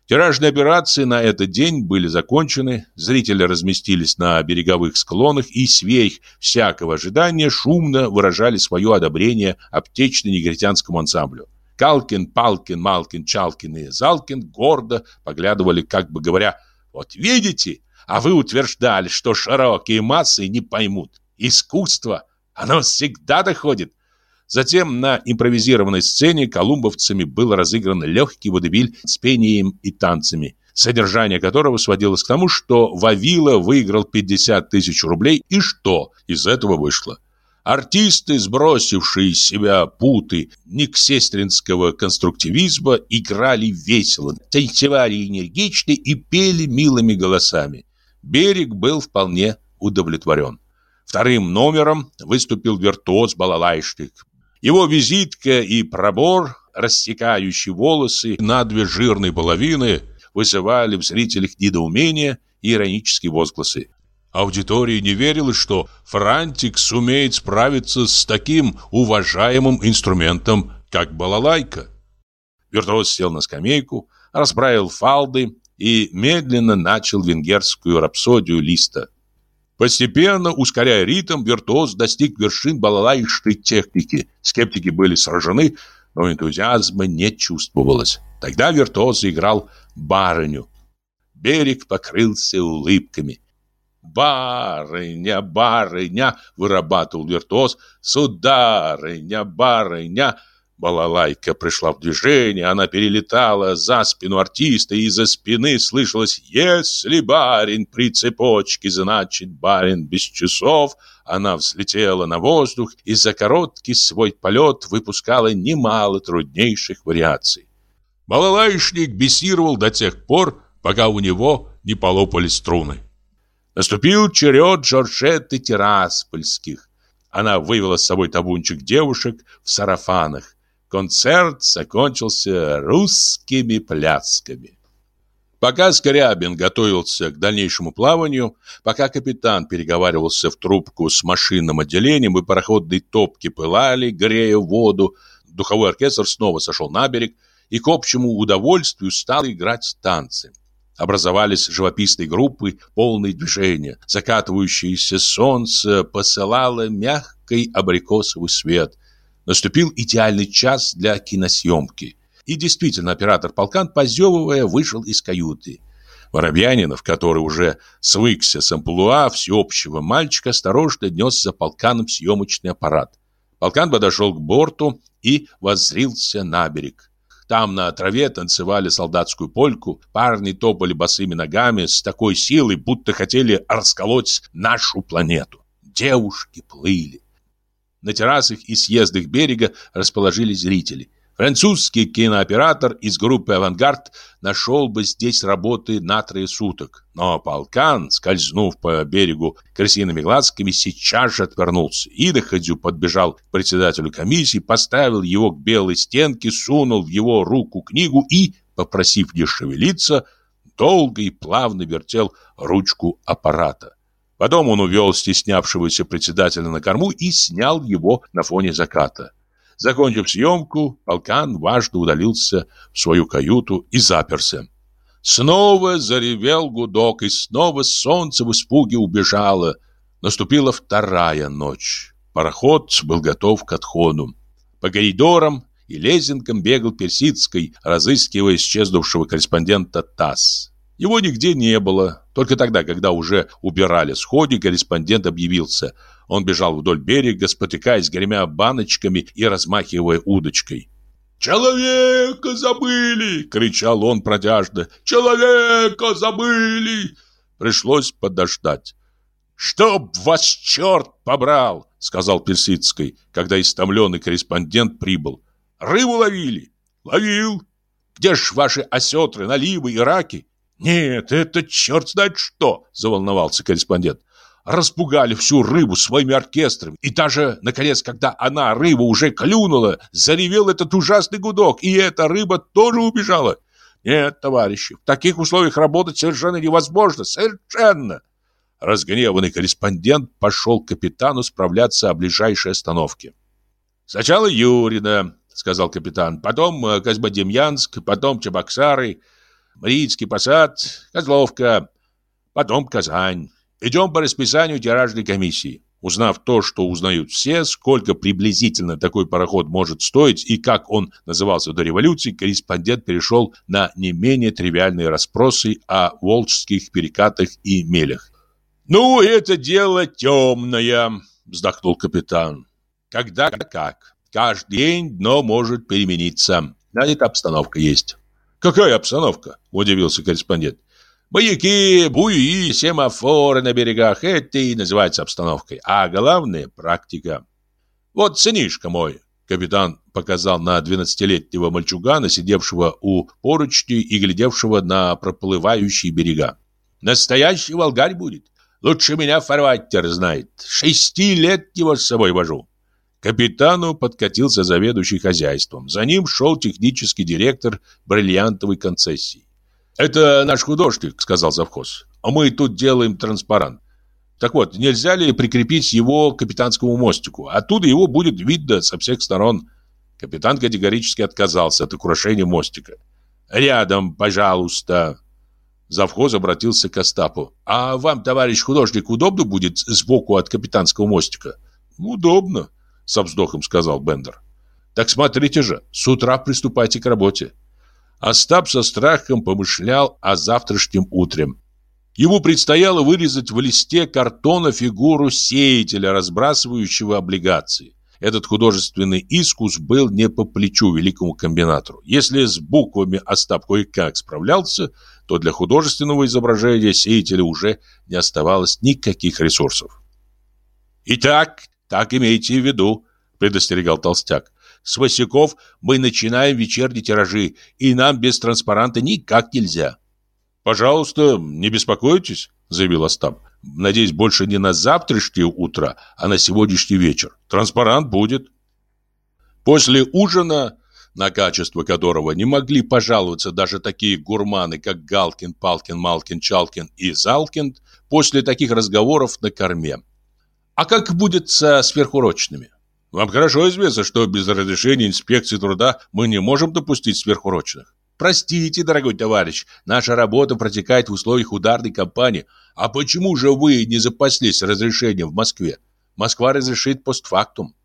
Тиражные операции на этот день были закончены, зрители разместились на береговых склонах и свеях всякого ожидания шумно выражали свое одобрение аптечно-негритянскому ансамблю. Калкин, Палкин, Малкин, Чалкин и Залкин гордо поглядывали, как бы говоря, «Вот видите, а вы утверждали, что широкие массы не поймут. Искусство, оно всегда доходит». Затем на импровизированной сцене колумбовцами был разыгран легкий водевиль с пением и танцами, содержание которого сводилось к тому, что Вавила выиграл 50 тысяч рублей, и что из этого вышло. Артисты, сбросившие из себя путы никсестринского конструктивизма, играли весело, танцевали энергично и пели милыми голосами. Берег был вполне удовлетворен. Вторым номером выступил виртуоз балалайшник. Его визитка и пробор, рассекающий волосы на две жирные половины, вызывали в зрителях недоумение и иронические возгласы. Аудитория не верила, что Франтик сумеет справиться с таким уважаемым инструментом, как балалайка. Виртуоз сел на скамейку, расправил фалды и медленно начал венгерскую рапсодию Листа. Постепенно, ускоряя ритм, виртуоз достиг вершин балалайшной техники. Скептики были сражены, но энтузиазма не чувствовалось. Тогда виртуоз играл барыню. Берег покрылся улыбками. «Барыня, барыня!» — вырабатывал виртуоз. «Сударыня, барыня!» Балалайка пришла в движение, она перелетала за спину артиста, и из-за спины слышалось «Если барин при цепочке, значит барин без часов». Она взлетела на воздух и за короткий свой полет выпускала немало труднейших вариаций. Балалайшник бесировал до тех пор, пока у него не полопались струны. Наступил черед Джорджетты Тираспольских. Она вывела с собой табунчик девушек в сарафанах. Концерт закончился русскими плясками. Пока Скрябин готовился к дальнейшему плаванию, пока капитан переговаривался в трубку с машинным отделением и пароходные топки пылали, грея воду, духовой оркестр снова сошел на берег и к общему удовольствию стал играть танцы. Образовались живописные группы, полные движения. Закатывающееся солнце посылало мягкий абрикосовый свет – Наступил идеальный час для киносъемки. И действительно, оператор Полкан, позевывая, вышел из каюты. Воробьянинов, который уже свыкся с амплуа всеобщего мальчика, осторожно нес за полканом съемочный аппарат. Полкан подошел к борту и воззрился на берег. Там на траве танцевали солдатскую польку, парни топали босыми ногами с такой силой, будто хотели расколоть нашу планету. Девушки плыли. На террасах и съездах берега расположились зрители. Французский кинооператор из группы «Авангард» нашел бы здесь работы на трое суток. Но полкан, скользнув по берегу крысиными глазками, сейчас же отвернулся. И доходю подбежал к председателю комиссии, поставил его к белой стенке, сунул в его руку книгу и, попросив не шевелиться, долго и плавно вертел ручку аппарата. Потом он увел стеснявшегося председателя на корму и снял его на фоне заката. Закончив съемку, полкан важно удалился в свою каюту и заперся. Снова заревел гудок, и снова солнце в испуге убежало. Наступила вторая ночь. Пароход был готов к отходу. По коридорам и лезинкам бегал Персидской, разыскивая исчезнувшего корреспондента ТАСС. Его нигде не было. Только тогда, когда уже убирали сходи, корреспондент объявился. Он бежал вдоль берега, спотыкаясь, гремя баночками и размахивая удочкой. «Человека забыли!» — кричал он протяжно. «Человека забыли!» Пришлось подождать. «Чтоб вас черт побрал!» — сказал Персидской, когда истомленный корреспондент прибыл. «Рыбу ловили?» «Ловил!» «Где ж ваши осетры, наливы и раки?» «Нет, это черт знает что!» – заволновался корреспондент. Распугали всю рыбу своими оркестрами. И даже, наконец, когда она, рыба, уже клюнула, заревел этот ужасный гудок, и эта рыба тоже убежала. Нет, товарищи, в таких условиях работать совершенно невозможно. Совершенно! Разгневанный корреспондент пошел к капитану справляться о ближайшей остановке. «Сначала Юрина», — сказал капитан, — «потом э, Козьмодемьянск, потом Чебоксары». Мариинский посад, Козловка, потом Казань. Идем по расписанию тиражной комиссии. Узнав то, что узнают все, сколько приблизительно такой пароход может стоить и как он назывался до революции, корреспондент перешел на не менее тривиальные расспросы о волжских перекатах и мелях. «Ну, это дело темное», — вздохнул капитан. «Когда как. Каждый день дно может перемениться. На это обстановка есть». «Какая обстановка?» – удивился корреспондент. «Маяки, буи, семафоры на берегах – это и называется обстановкой. А главное – практика. Вот сынишка мой». Капитан показал на двенадцатилетнего мальчугана, сидевшего у поручней и глядевшего на проплывающие берега. «Настоящий волгарь будет. Лучше меня фарватер знает. Шести лет его с собой вожу. Капитану подкатился заведующий хозяйством. За ним шел технический директор бриллиантовой концессии. «Это наш художник», — сказал завхоз. «А мы тут делаем транспарант. Так вот, нельзя ли прикрепить его к капитанскому мостику? Оттуда его будет видно со всех сторон». Капитан категорически отказался от украшения мостика. «Рядом, пожалуйста». Завхоз обратился к Остапу. «А вам, товарищ художник, удобно будет сбоку от капитанского мостика?» «Удобно», — со вздохом сказал Бендер. «Так смотрите же, с утра приступайте к работе». Остап со страхом помышлял о завтрашнем утре. Ему предстояло вырезать в листе картона фигуру сеятеля, разбрасывающего облигации. Этот художественный искус был не по плечу великому комбинатору. Если с буквами Остап кое-как справлялся, то для художественного изображения сеятеля уже не оставалось никаких ресурсов. «Итак, так имейте в виду», — предостерегал Толстяк. «С Васяков мы начинаем вечерние тиражи, и нам без транспаранта никак нельзя». «Пожалуйста, не беспокойтесь», — заявил Остап. «Надеюсь, больше не на завтрашнее утро, а на сегодняшний вечер. Транспарант будет». После ужина, на качество которого не могли пожаловаться даже такие гурманы, как Галкин, Палкин, Малкин, Чалкин и Залкин, после таких разговоров на корме. А как будет со сверхурочными? Вам хорошо известно, что без разрешения инспекции труда мы не можем допустить сверхурочных. Простите, дорогой товарищ, наша работа протекает в условиях ударной кампании. А почему же вы не запаслись разрешением в Москве? Москва разрешит постфактум.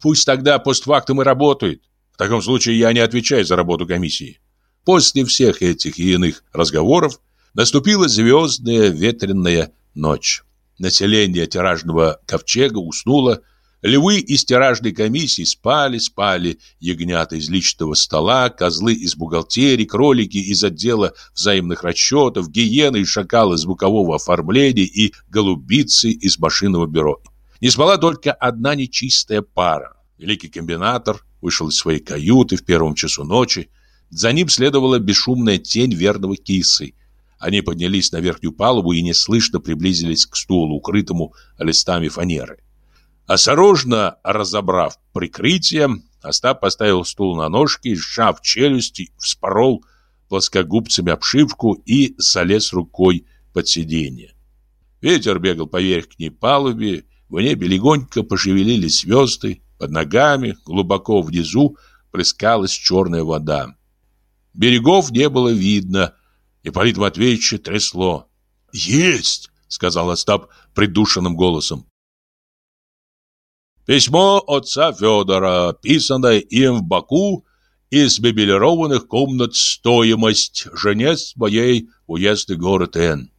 Пусть тогда постфактум и работает. В таком случае я не отвечаю за работу комиссии. После всех этих и иных разговоров наступила звездная ветреная ночь. Население тиражного ковчега уснуло, Львы из тиражной комиссии спали, спали, ягнята из личного стола, козлы из бухгалтерии, кролики из отдела взаимных расчетов, гиены и шакалы звукового оформления и голубицы из машинного бюро. Не спала только одна нечистая пара. Великий комбинатор вышел из своей каюты в первом часу ночи. За ним следовала бесшумная тень верного кисы. Они поднялись на верхнюю палубу и неслышно приблизились к стулу, укрытому листами фанеры. Осторожно разобрав прикрытие, Остап поставил стул на ножки, сжав челюсти, вспорол плоскогубцами обшивку и залез рукой под сиденье. Ветер бегал по верхней палубе, в небе легонько пошевелились звезды, под ногами, глубоко внизу, плескалась черная вода. Берегов не было видно, и Полит Матвеевича трясло. «Есть!» — сказал Остап придушенным голосом. Письмо отца Федора, писанное им в Баку, из мебелированных комнат стоимость, женец моей уездный город Н.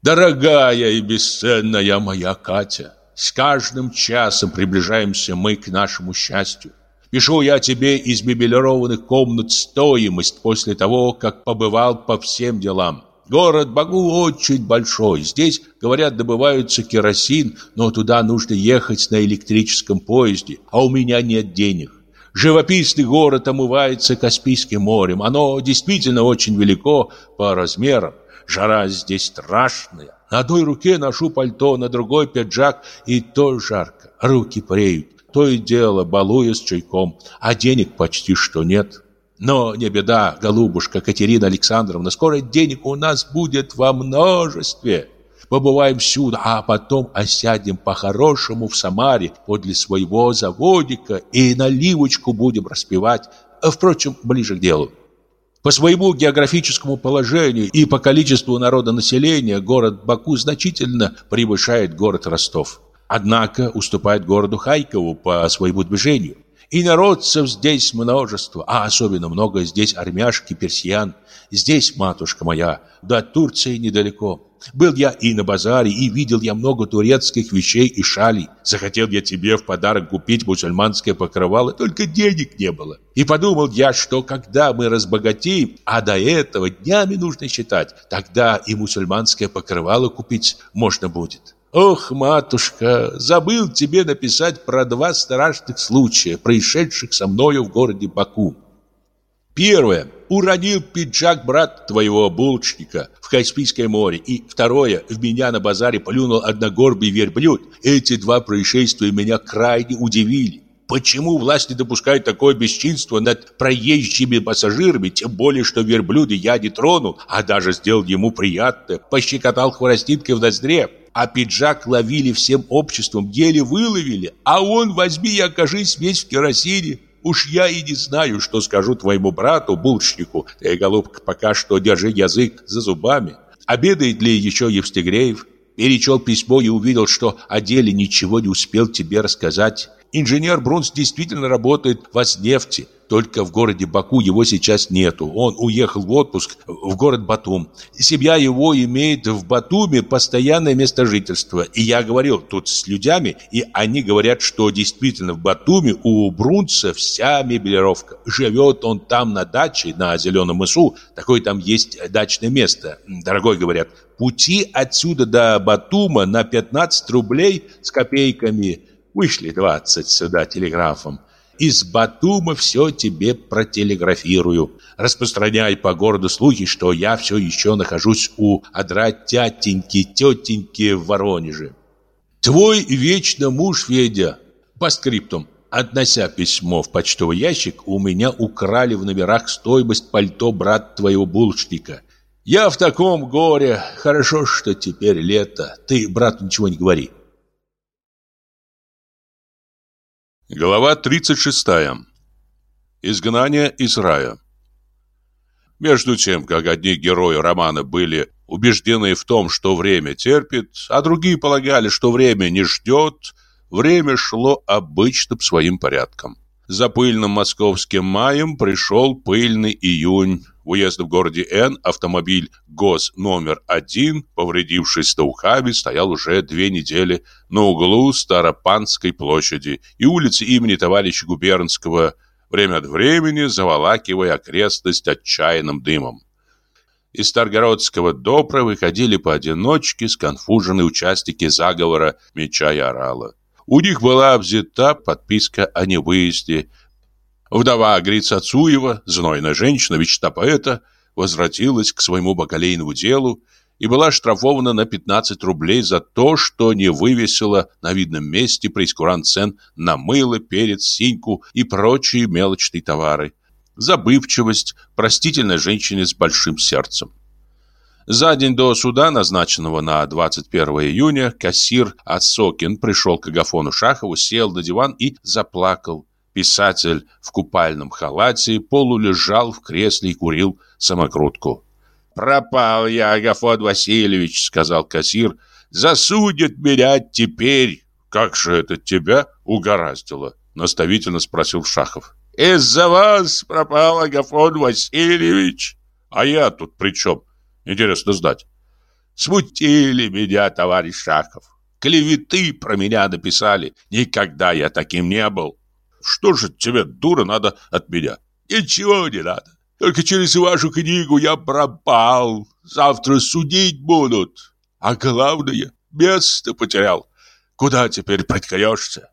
Дорогая и бесценная моя Катя, с каждым часом приближаемся мы к нашему счастью. Пишу я тебе из мебелированных комнат стоимость после того, как побывал по всем делам. Город Багу очень большой. Здесь, говорят, добываются керосин, но туда нужно ехать на электрическом поезде, а у меня нет денег. Живописный город омывается Каспийским морем. Оно действительно очень велико по размерам. Жара здесь страшная. На одной руке ношу пальто, на другой пиджак, и то жарко. Руки преют. То и дело, балуя с чайком, а денег почти что нет. Но не беда, голубушка Катерина Александровна, скоро денег у нас будет во множестве. Побываем всюду, а потом осядем по-хорошему в Самаре подле своего заводика и наливочку будем распивать. Впрочем, ближе к делу. По своему географическому положению и по количеству народонаселения город Баку значительно превышает город Ростов. Однако уступает городу Хайкову по своему движению. И народцев здесь множество, а особенно много здесь армяшки, персиян. Здесь, матушка моя, до Турции недалеко. Был я и на базаре, и видел я много турецких вещей и шалей. Захотел я тебе в подарок купить мусульманское покрывало, только денег не было. И подумал я, что когда мы разбогатеем, а до этого днями нужно считать, тогда и мусульманское покрывало купить можно будет. Ох, матушка, забыл тебе написать про два страшных случая, происшедших со мною в городе Баку. Первое. Уронил пиджак брат твоего булочника в Каспийское море. И второе. В меня на базаре плюнул одногорбый верблюд. Эти два происшествия меня крайне удивили. Почему власть не допускает такое бесчинство над проезжими пассажирами, тем более, что верблюда я не тронул, а даже сделал ему приятно, пощекотал хворостинкой в ноздре, а пиджак ловили всем обществом, еле выловили, а он возьми и окажись весь в керосине. Уж я и не знаю, что скажу твоему брату, булочнику. Ты, голубка, пока что держи язык за зубами. Обедает ли еще Евстигреев? Перечел письмо и увидел, что о деле ничего не успел тебе рассказать. Инженер Брунс действительно работает в Аснефти. Только в городе Баку его сейчас нету. Он уехал в отпуск в город Батум. Семья его имеет в Батуме постоянное место жительства. И я говорил тут с людьми, и они говорят, что действительно в Батуме у Брунца вся мебелировка. Живет он там на даче, на Зеленом мысу. Такое там есть дачное место. Дорогой, говорят, пути отсюда до Батума на 15 рублей с копейками. Вышли 20 сюда телеграфом. Из Батума все тебе протелеграфирую. Распространяй по городу слухи, что я все еще нахожусь у адра тятеньки, тетеньки в Воронеже. Твой вечно муж Федя. По скриптум. Относя письмо в почтовый ящик, у меня украли в номерах стоимость пальто брат твоего булочника. Я в таком горе. Хорошо, что теперь лето. Ты брату ничего не говори. Глава 36. Изгнание из рая. Между тем, как одни герои романа были убеждены в том, что время терпит, а другие полагали, что время не ждет, время шло обычным своим порядком. За пыльным московским маем пришел пыльный июнь, в городе Н автомобиль ГОС номер один, повредившись на ухабе, стоял уже две недели на углу Старопанской площади и улицы имени товарища Губернского, время от времени заволакивая окрестность отчаянным дымом. Из Старгородского допра выходили поодиночке сконфуженные участники заговора Меча и Орала. У них была взята подписка о невыезде, Вдова Грица Цуева, знойная женщина, мечта поэта, возвратилась к своему бакалейному делу и была штрафована на 15 рублей за то, что не вывесила на видном месте прейскурант цен на мыло, перец, синьку и прочие мелочные товары. Забывчивость простительной женщине с большим сердцем. За день до суда, назначенного на 21 июня, кассир Асокин пришел к Агафону Шахову, сел на диван и заплакал. Писатель в купальном халате полулежал в кресле и курил самокрутку. «Пропал я, Агафон Васильевич», — сказал кассир. «Засудят меня теперь». «Как же это тебя угораздило?» — наставительно спросил Шахов. «Из-за вас пропал Агафон Васильевич». «А я тут при чем? Интересно знать». «Смутили меня, товарищ Шахов. Клеветы про меня написали. Никогда я таким не был». Что же тебе, дура, надо от меня? Ничего не надо. Только через вашу книгу я пропал. Завтра судить будут. А главное, место потерял. Куда теперь приткнешься?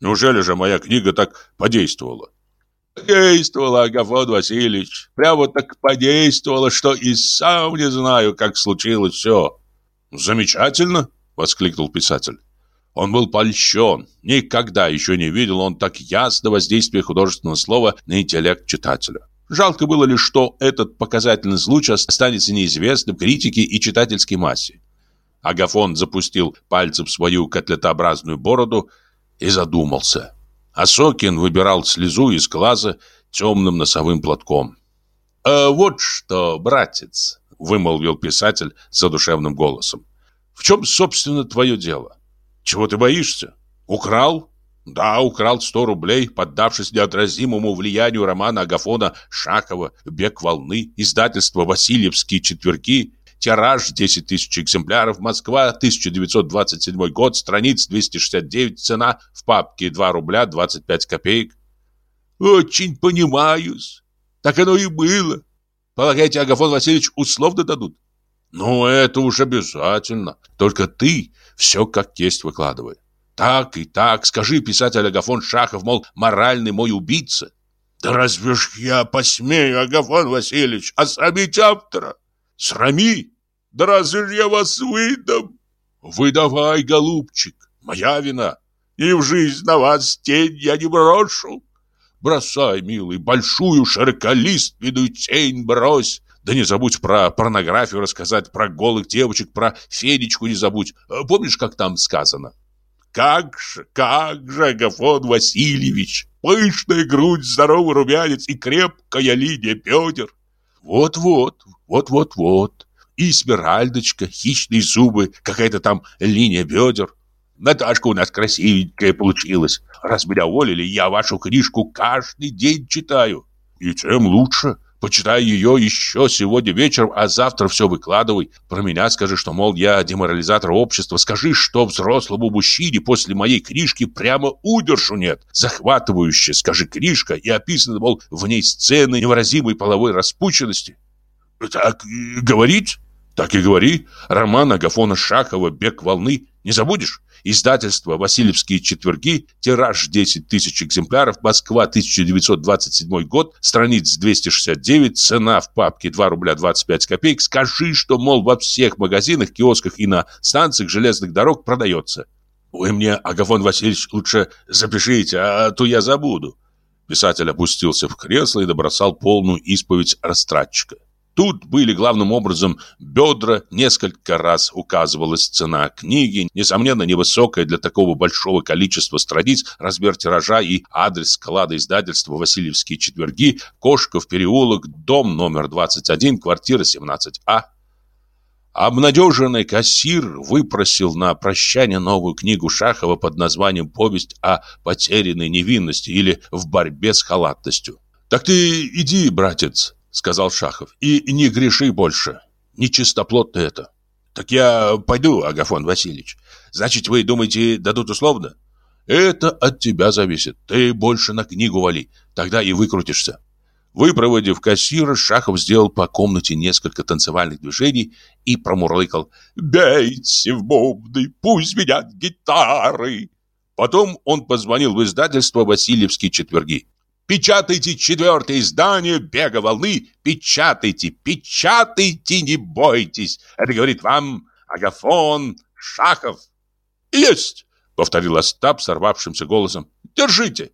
Неужели же моя книга так подействовала? Подействовала, Агафон Васильевич. Прямо так подействовала, что и сам не знаю, как случилось все. Замечательно, воскликнул писатель. Он был польщен. Никогда еще не видел он так ясно воздействия художественного слова на интеллект читателя. Жалко было лишь, что этот показательный случай останется неизвестным критике и читательской массе. Агафон запустил пальцем свою котлетообразную бороду и задумался. Асокин выбирал слезу из глаза темным носовым платком. «А вот что, братец», — вымолвил писатель задушевным голосом, — «в чем, собственно, твое дело? Чего ты боишься? Украл? Да, украл сто рублей, поддавшись неотразимому влиянию романа Агафона Шахова «Бег волны», издательство «Васильевские четверки», тираж 10 тысяч экземпляров, Москва, 1927 год, страниц 269, цена в папке 2 рубля 25 копеек. Очень понимаю-с. Так оно и было. Полагаете, Агафон Васильевич условно дадут? Ну, это уж обязательно. Только ты все как есть выкладывай. Так и так, скажи, писатель Агафон Шахов, мол, моральный мой убийца. Да разве ж я посмею, Агафон Васильевич, осрамить автора? Срами? Да разве ж я вас выдам? Выдавай, голубчик, моя вина. и в жизнь на вас тень я не брошу. Бросай, милый, большую широколиственную тень брось. Да не забудь про порнографию рассказать, про голых девочек, про Федечку не забудь. Помнишь, как там сказано? Как же, как же, Агафон Васильевич, пышная грудь, здоровый румянец и крепкая линия бедер. Вот-вот, вот-вот-вот. И смиральдочка, хищные зубы, какая-то там линия бедер. Наташка у нас красивенькая получилась. Раз меня уволили, я вашу книжку каждый день читаю. И тем лучше. Почитай ее еще сегодня вечером, а завтра все выкладывай. Про меня скажи, что, мол, я деморализатор общества. Скажи, что взрослому мужчине после моей книжки прямо удержу нет. Захватывающая, скажи, книжка, и описаны, мол, в ней сцены невыразимой половой распущенности. Так говорить? Так и говори. Роман Агафона Шахова «Бег волны». Не забудешь? Издательство «Васильевские четверги», тираж 10 тысяч экземпляров, Москва, 1927 год, страниц 269, цена в папке 2 рубля 25 копеек. Скажи, что, мол, во всех магазинах, киосках и на станциях железных дорог продается. Вы мне, Агафон Васильевич, лучше запишите, а то я забуду. Писатель опустился в кресло и добросал полную исповедь растратчика. Тут были главным образом бедра, несколько раз указывалась цена книги, несомненно, невысокая для такого большого количества страниц, размер тиража и адрес склада издательства «Васильевские четверги», Кошков переулок, дом номер 21, квартира 17А. Обнадеженный кассир выпросил на прощание новую книгу Шахова под названием «Повесть о потерянной невинности» или «В борьбе с халатностью». «Так ты иди, братец», — сказал Шахов. «И не греши больше. Нечистоплотно это». «Так я пойду, Агафон Васильевич. Значит, вы думаете, дадут условно?» «Это от тебя зависит. Ты больше на книгу вали. Тогда и выкрутишься». Выпроводив кассира, Шахов сделал по комнате несколько танцевальных движений и промурлыкал «Бейте в бубны, пусть звенят гитары». Потом он позвонил в издательство «Васильевские четверги». Печатайте четвертое издание «Бега волны». Печатайте, печатайте, не бойтесь. Это говорит вам Агафон Шахов. Есть, повторил Остап сорвавшимся голосом. Держите.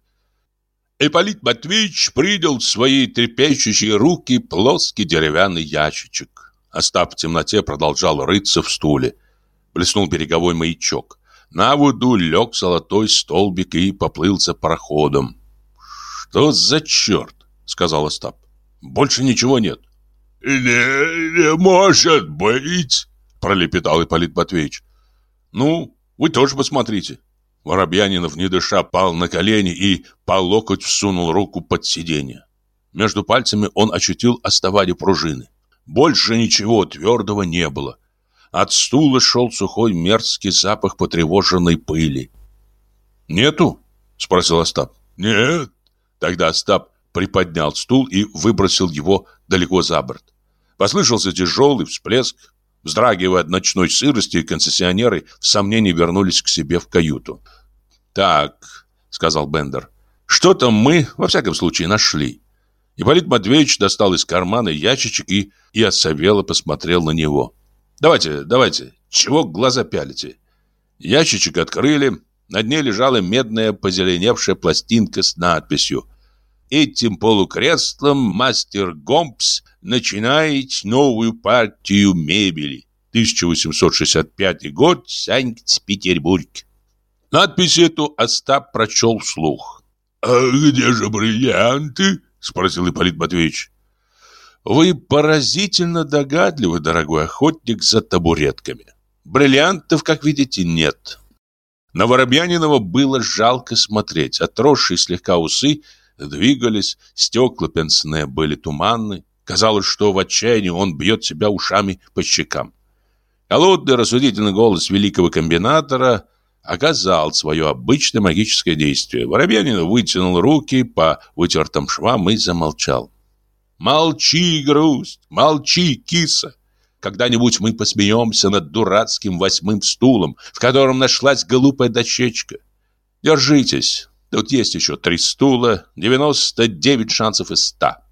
Ипполит Матвеевич принял в свои трепещущие руки плоский деревянный ящичек. Остап в темноте продолжал рыться в стуле. Блеснул береговой маячок. На воду лег золотой столбик и поплылся пароходом. «Что за черт?» — сказал Остап. «Больше ничего нет». «Не, не может быть!» — пролепетал Ипполит Матвеевич. «Ну, вы тоже посмотрите». Воробьянинов, не дыша, пал на колени и по локоть всунул руку под сиденье. Между пальцами он ощутил оставание пружины. Больше ничего твердого не было. От стула шел сухой мерзкий запах потревоженной пыли. «Нету?» — спросил Остап. «Нет». Тогда Остап приподнял стул и выбросил его далеко за борт. Послышался тяжелый всплеск. Вздрагивая от ночной сырости, концессионеры в сомнении вернулись к себе в каюту. «Так», — сказал Бендер, — «что-то мы, во всяком случае, нашли». Ипполит Матвеевич достал из кармана ящичек и, и осовело посмотрел на него. «Давайте, давайте, чего глаза пялите?» Ящичек открыли, на дне лежала медная позеленевшая пластинка с надписью «Этим полукреслом мастер Гомпс начинает новую партию мебели. 1865 год, Санкт-Петербург». Надпись эту Остап прочел вслух. «А где же бриллианты?» — спросил Ипполит Матвеевич. «Вы поразительно догадливы, дорогой охотник за табуретками. Бриллиантов, как видите, нет». На Воробьянинова было жалко смотреть. Отросшие слегка усы двигались, стекла пенсне были туманны. Казалось, что в отчаянии он бьет себя ушами по щекам. Холодный рассудительный голос великого комбинатора оказал свое обычное магическое действие. Воробьянин вытянул руки по вытертым швам и замолчал. «Молчи, грусть! Молчи, киса! Когда-нибудь мы посмеемся над дурацким восьмым стулом, в котором нашлась глупая дощечка. Держитесь, тут есть еще три стула, 99 шансов из ста.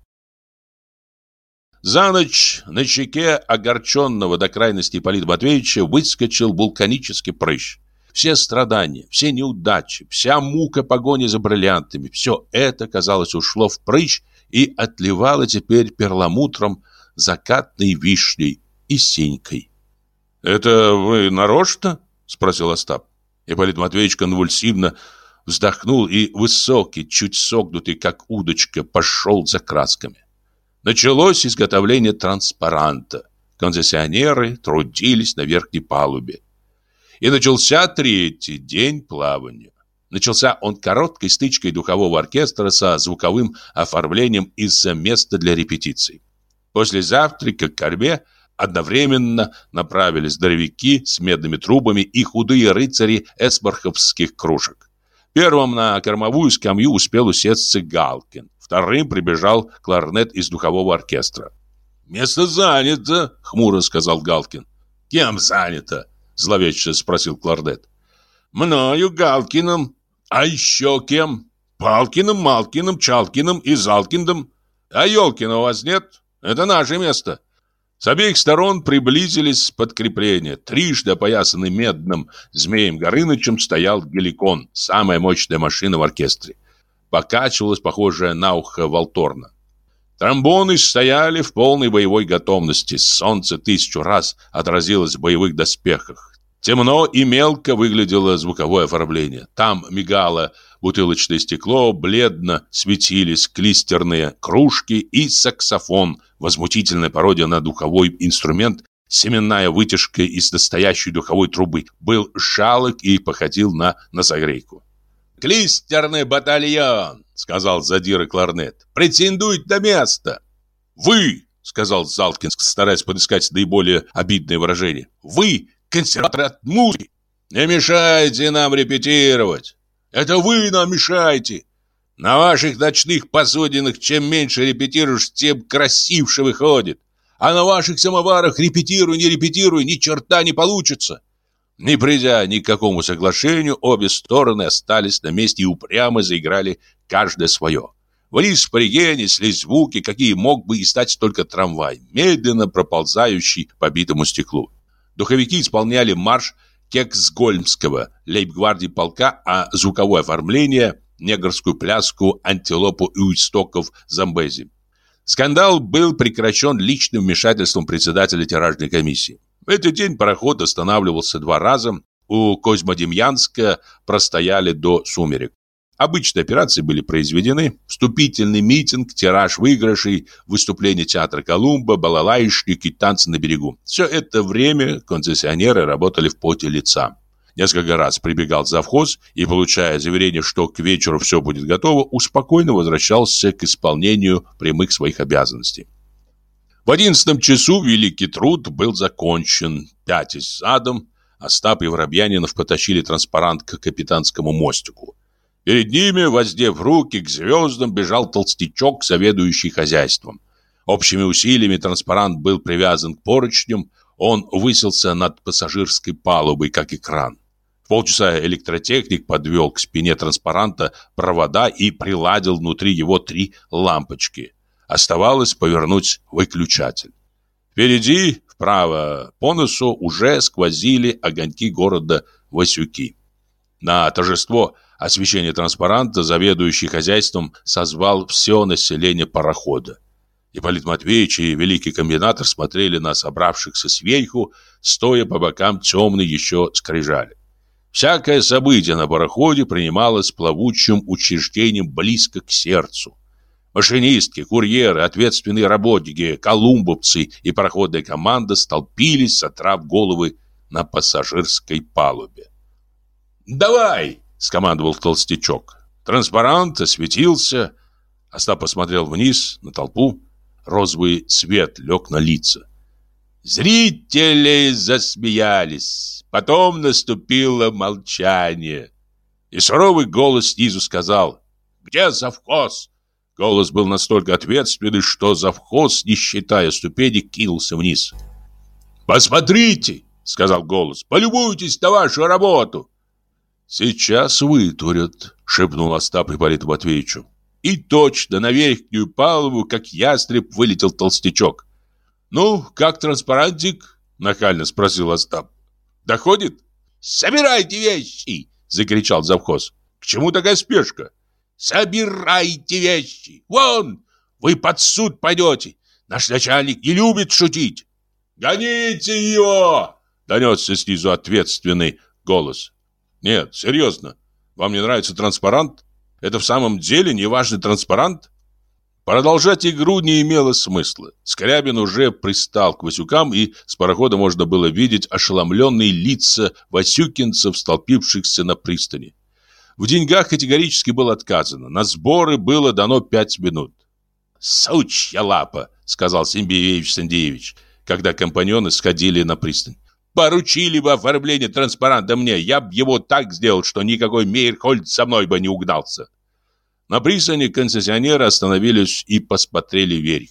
За ночь на щеке огорченного до крайности Ипполита Матвеевича выскочил вулканический прыщ. Все страдания, все неудачи, вся мука погони за бриллиантами, все это, казалось, ушло в прыщ и отливало теперь перламутром, закатной вишней и синькой. «Это вы нарочно?» — спросил Остап. Ипполит Матвеевич конвульсивно вздохнул и высокий, чуть согнутый, как удочка, пошел за красками. Началось изготовление транспаранта. Концессионеры трудились на верхней палубе. И начался третий день плавания. Начался он короткой стычкой духового оркестра со звуковым оформлением из-за места для репетиций. После завтрака к корме одновременно направились здоровяки с медными трубами и худые рыцари эсбарховских кружек. Первым на кормовую скамью успел усесться Галкин. Вторым прибежал кларнет из духового оркестра. «Место занято», — хмуро сказал Галкин. «Кем занято?» — зловеще спросил кларнет. «Мною, Галкиным. А еще кем? Палкиным, Малкиным, Чалкиным и Залкиндом. А Елкина у вас нет? Это наше место». С обеих сторон приблизились подкрепления. Трижды опоясанный медным змеем Горынычем стоял геликон, самая мощная машина в оркестре. Покачивалась похожая на ухо волторна. Тромбоны стояли в полной боевой готовности. Солнце тысячу раз отразилось в боевых доспехах. Темно и мелко выглядело звуковое оформление. Там мигало бутылочное стекло, бледно светились клистерные кружки и саксофон, возмутительная пародия на духовой инструмент, семенная вытяжка из настоящей духовой трубы, был жалок и походил на носогрейку. «Клистерный батальон!» — сказал задира кларнет. «Претендует на место!» «Вы!» — сказал Залкин, стараясь подыскать наиболее обидное выражение. «Вы консерваторы от музыки. Не мешайте нам репетировать. Это вы нам мешаете. На ваших ночных посудинах чем меньше репетируешь, тем красивше выходит. А на ваших самоварах репетируй, не репетируй, ни черта не получится. Не придя ни к какому соглашению, обе стороны остались на месте и упрямо заиграли каждое свое. Вниз по реке неслись звуки, какие мог бы издать только трамвай, медленно проползающий по битому стеклу. Духовики исполняли марш Кексгольмского лейб-гвардии полка, а звуковое оформление – негрскую пляску антилопу и истоков Замбези. Скандал был прекращен личным вмешательством председателя тиражной комиссии. В этот день пароход останавливался два раза. У Козьмодемьянска простояли до сумерек. Обычные операции были произведены. Вступительный митинг, тираж выигрышей, выступление театра Колумба, балалайшники, танцы на берегу. Все это время концессионеры работали в поте лица. Несколько раз прибегал завхоз и, получая заверение, что к вечеру все будет готово, успокойно возвращался к исполнению прямых своих обязанностей. В одиннадцатом часу великий труд был закончен. Пятясь задом, Остап и Воробьянинов потащили транспарант к капитанскому мостику. Перед ними, воздев руки к звездам, бежал толстячок, заведующий хозяйством. Общими усилиями транспарант был привязан к поручням, он высился над пассажирской палубой, как экран. В полчаса электротехник подвел к спине транспаранта провода и приладил внутри его три лампочки. Оставалось повернуть выключатель. Впереди, вправо по носу, уже сквозили огоньки города Васюки. На торжество освещения транспаранта заведующий хозяйством созвал все население парохода. Ипполит Матвеевич и великий комбинатор смотрели на собравшихся сверху, стоя по бокам темной еще скрижали. Всякое событие на пароходе принималось плавучим учреждением близко к сердцу. Машинистки, курьеры, ответственные работники, колумбовцы и пароходная команда столпились, сотрав головы на пассажирской палубе. «Давай!» — скомандовал толстячок. Транспарант осветился. Остап посмотрел вниз на толпу. Розовый свет лег на лица. Зрители засмеялись. Потом наступило молчание. И суровый голос снизу сказал «Где завхоз?» Голос был настолько ответственный, что завхоз, не считая ступеней, кинулся вниз. «Посмотрите!» — сказал голос. «Полюбуйтесь на вашу работу!» «Сейчас вытурят», — шепнул Остап Ипполиту Матвеевичу. И точно на верхнюю палубу, как ястреб, вылетел толстячок. «Ну, как транспарантик?» — нахально спросил Остап. «Доходит?» «Собирайте вещи!» — закричал завхоз. «К чему такая спешка?» «Собирайте вещи! Вон! Вы под суд пойдете! Наш начальник не любит шутить!» «Гоните его!» — донесся снизу ответственный голос. «Нет, серьезно. Вам не нравится транспарант? Это в самом деле неважный транспарант?» Продолжать игру не имело смысла. Скрябин уже пристал к Васюкам, и с парохода можно было видеть ошеломленные лица васюкинцев, столпившихся на пристани. В деньгах категорически было отказано. На сборы было дано пять минут. «Сучья лапа!» — сказал Симбиевич Сандеевич, когда компаньоны сходили на пристань. «Поручили бы оформление транспаранта мне, я бы его так сделал, что никакой Мейерхольд со мной бы не угнался». На пристани концессионеры остановились и посмотрели вверх.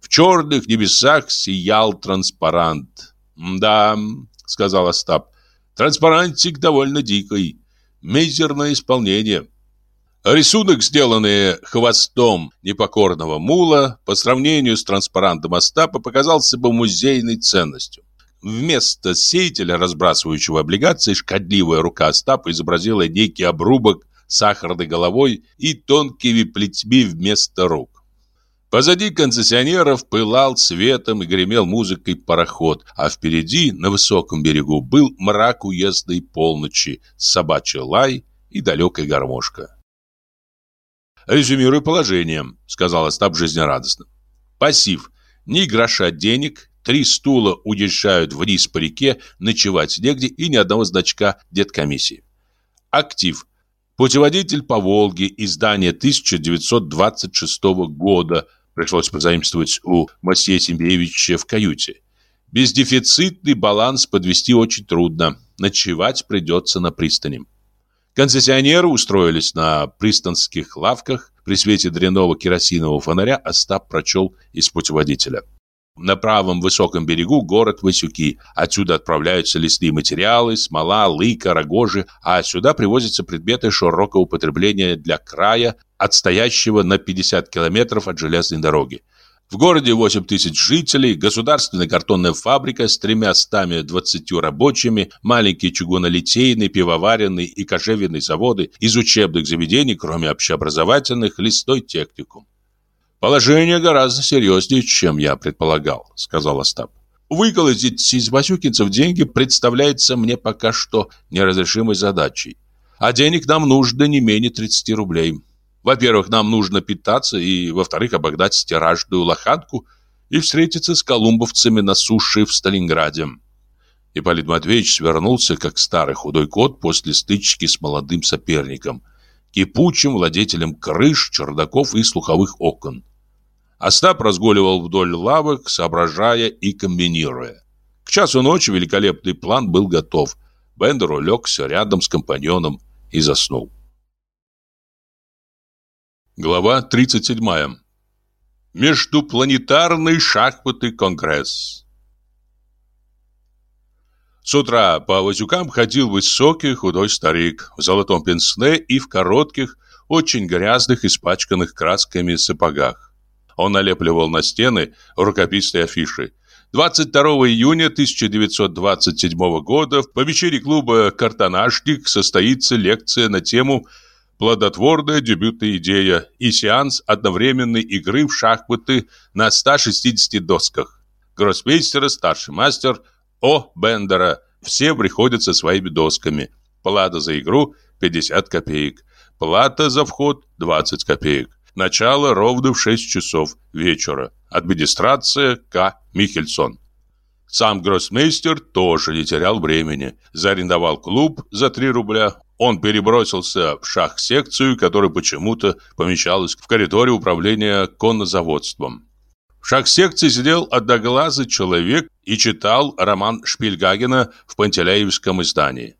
В черных небесах сиял транспарант. «Да», — сказал Остап, — «транспарантик довольно дикий. Мизерное исполнение». Рисунок, сделанный хвостом непокорного мула, по сравнению с транспарантом Остапа, показался бы музейной ценностью. Вместо сеятеля, разбрасывающего облигации, шкодливая рука Остапа изобразила некий обрубок сахарной головой и тонкими плетьми вместо рук. Позади концессионеров пылал светом и гремел музыкой пароход, а впереди, на высоком берегу, был мрак уездной полночи, собачий лай и далекая гармошка. «Резюмирую положение», — сказал Остап жизнерадостно. «Пассив. Ни гроша денег, три стула уезжают вниз по реке, ночевать негде и ни одного значка деткомиссии. Актив. Путеводитель по Волге, издание 1926 года, пришлось позаимствовать у Масье Симбеевича в каюте. Бездефицитный баланс подвести очень трудно, ночевать придется на пристани. Концессионеры устроились на пристанских лавках, при свете дрянного керосинового фонаря Остап прочел из путеводителя – на правом высоком берегу город Васюки. Отсюда отправляются лесные материалы, смола, лыка, рогожи, а сюда привозятся предметы широкого употребления для края, отстоящего на 50 километров от железной дороги. В городе 8 тысяч жителей, государственная картонная фабрика с тремя стами двадцатью рабочими, маленькие чугунолитейные, пивоваренные и кожевенные заводы, из учебных заведений, кроме общеобразовательных, лесной техникум. «Положение гораздо серьезнее, чем я предполагал», — сказал Остап. «Выколотить из Васюкинцев деньги представляется мне пока что неразрешимой задачей. А денег нам нужно не менее 30 рублей. Во-первых, нам нужно питаться, и, во-вторых, обогнать стиражную лоханку и встретиться с колумбовцами на суше в Сталинграде». Ипполит Матвеевич свернулся, как старый худой кот после стычки с молодым соперником, кипучим владетелем крыш, чердаков и слуховых окон. Остап разгуливал вдоль лавок, соображая и комбинируя. К часу ночи великолепный план был готов. Бендер улегся рядом с компаньоном и заснул. Глава 37. Междупланетарный шахматный конгресс. С утра по Вазюкам ходил высокий худой старик в золотом пенсне и в коротких, очень грязных, испачканных красками сапогах. Он налепливал на стены рукописные афиши. 22 июня 1927 года в помещении клуба «Картонажник» состоится лекция на тему «Плодотворная дебютная идея» и сеанс одновременной игры в шахматы на 160 досках. Гроссмейстер, старший мастер О. Бендера. Все приходят со своими досками. Плата за игру 50 копеек. Плата за вход 20 копеек. Начало ровно в 6 часов вечера. Администрация К. Михельсон. Сам гроссмейстер тоже не терял времени. Заарендовал клуб за 3 рубля. Он перебросился в шах-секцию, которая почему-то помещалась в коридоре управления коннозаводством. В шах-секции сидел одноглазый человек и читал роман Шпильгагена в Пантелеевском издании.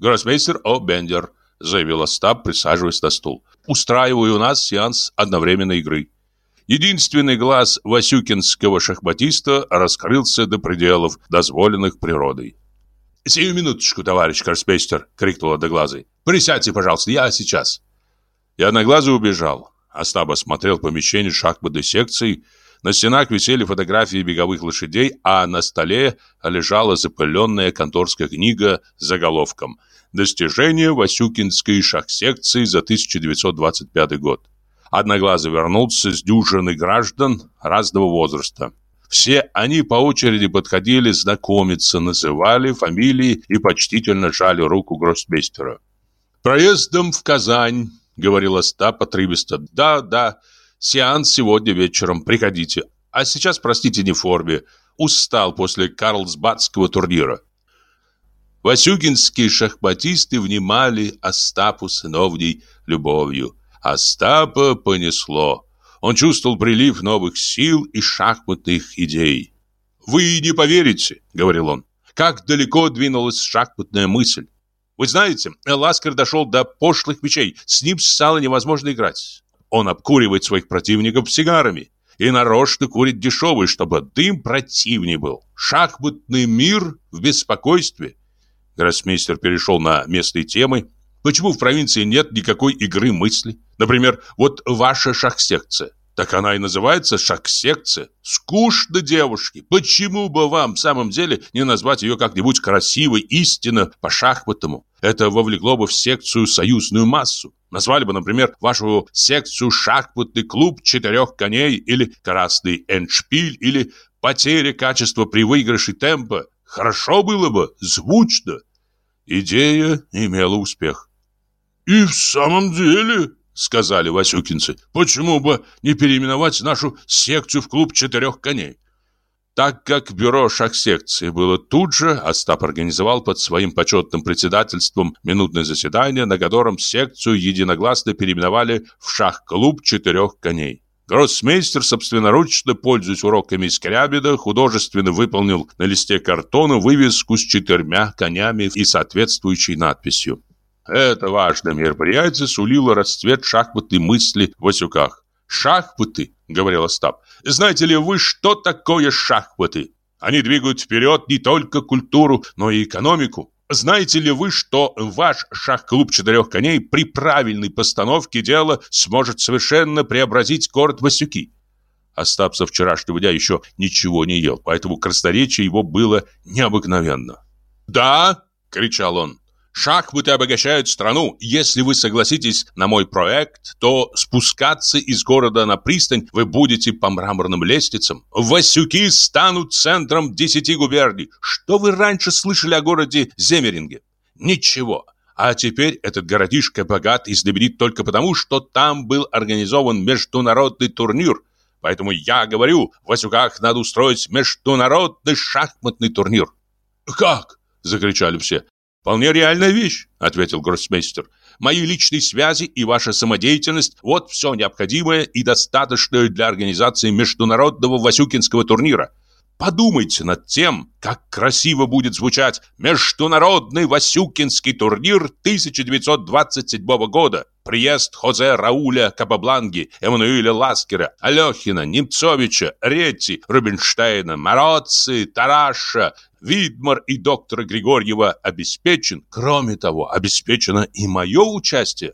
Гроссмейстер О. Бендер – заявил Остап, присаживаясь на стул. «Устраиваю у нас сеанс одновременной игры». Единственный глаз васюкинского шахматиста раскрылся до пределов, дозволенных природой. «Сию минуточку, товарищ Корспейстер!» — крикнул Одноглазый. «Присядьте, пожалуйста, я сейчас!» И Одноглазый убежал. Остап осмотрел помещение шахматной секции, На стенах висели фотографии беговых лошадей, а на столе лежала запыленная конторская книга с заголовком «Достижения Васюкинской шахсекции за 1925 год». Одноглазый вернулся с дюжины граждан разного возраста. Все они по очереди подходили знакомиться, называли фамилии и почтительно жали руку гроссмейстера. «Проездом в Казань», — говорил Остап отрывисто. «Да, да, сеанс сегодня вечером, приходите. А сейчас, простите, не в форме. Устал после Карлсбадского турнира». Васюгинские шахматисты внимали Остапу сыновней любовью. Остапа понесло. Он чувствовал прилив новых сил и шахматных идей. «Вы не поверите», — говорил он, — «как далеко двинулась шахматная мысль. Вы знаете, Ласкар дошел до пошлых вещей, с ним стало невозможно играть. Он обкуривает своих противников сигарами и нарочно курит дешевый, чтобы дым противнее был. Шахматный мир в беспокойстве». Гроссмейстер перешел на местные темы. Почему в провинции нет никакой игры мысли? Например, вот ваша шахсекция. Так она и называется шаг-секция. Скучно, девушки. Почему бы вам в самом деле не назвать ее как-нибудь красивой, истинно, по-шахматному? Это вовлекло бы в секцию союзную массу. Назвали бы, например, вашу секцию «Шахматный клуб четырех коней» или «Красный эндшпиль» или «Потеря качества при выигрыше темпа». Хорошо было бы, звучно. Идея имела успех. «И в самом деле», сказали васюкинцы. Почему бы не переименовать нашу секцию в клуб четырех коней? Так как бюро шах-секции было тут же, Остап организовал под своим почетным председательством минутное заседание, на котором секцию единогласно переименовали в шах-клуб четырех коней. Гроссмейстер, собственноручно, пользуясь уроками Скрябина, художественно выполнил на листе картона вывеску с четырьмя конями и соответствующей надписью. Это важное мероприятие сулило расцвет шахматной мысли в Васюках. «Шахматы», — говорил Остап, — «знаете ли вы, что такое шахматы? Они двигают вперед не только культуру, но и экономику. Знаете ли вы, что ваш шах-клуб четырех коней при правильной постановке дела сможет совершенно преобразить город Васюки?» Остап со вчерашнего дня еще ничего не ел, поэтому красноречие его было необыкновенно. «Да!» — кричал он. Шахматы обогащают страну. Если вы согласитесь на мой проект, то спускаться из города на пристань вы будете по мраморным лестницам. Васюки станут центром десяти губерний. Что вы раньше слышали о городе Земеринге? Ничего. А теперь этот городишко богат и знаменит только потому, что там был организован международный турнир. Поэтому я говорю, в Васюках надо устроить международный шахматный турнир. «Как?» – закричали все. «Вполне реальная вещь», — ответил гроссмейстер. «Мои личные связи и ваша самодеятельность — вот все необходимое и достаточное для организации международного Васюкинского турнира. Подумайте над тем, как красиво будет звучать Международный Васюкинский турнир 1927 года. Приезд Хозе Рауля Капабланги, Эммануэля Ласкера, Алехина, Немцовича, Ретти, Рубинштейна, Мороци, Тараша, Видмар и доктора Григорьева обеспечен. Кроме того, обеспечено и мое участие.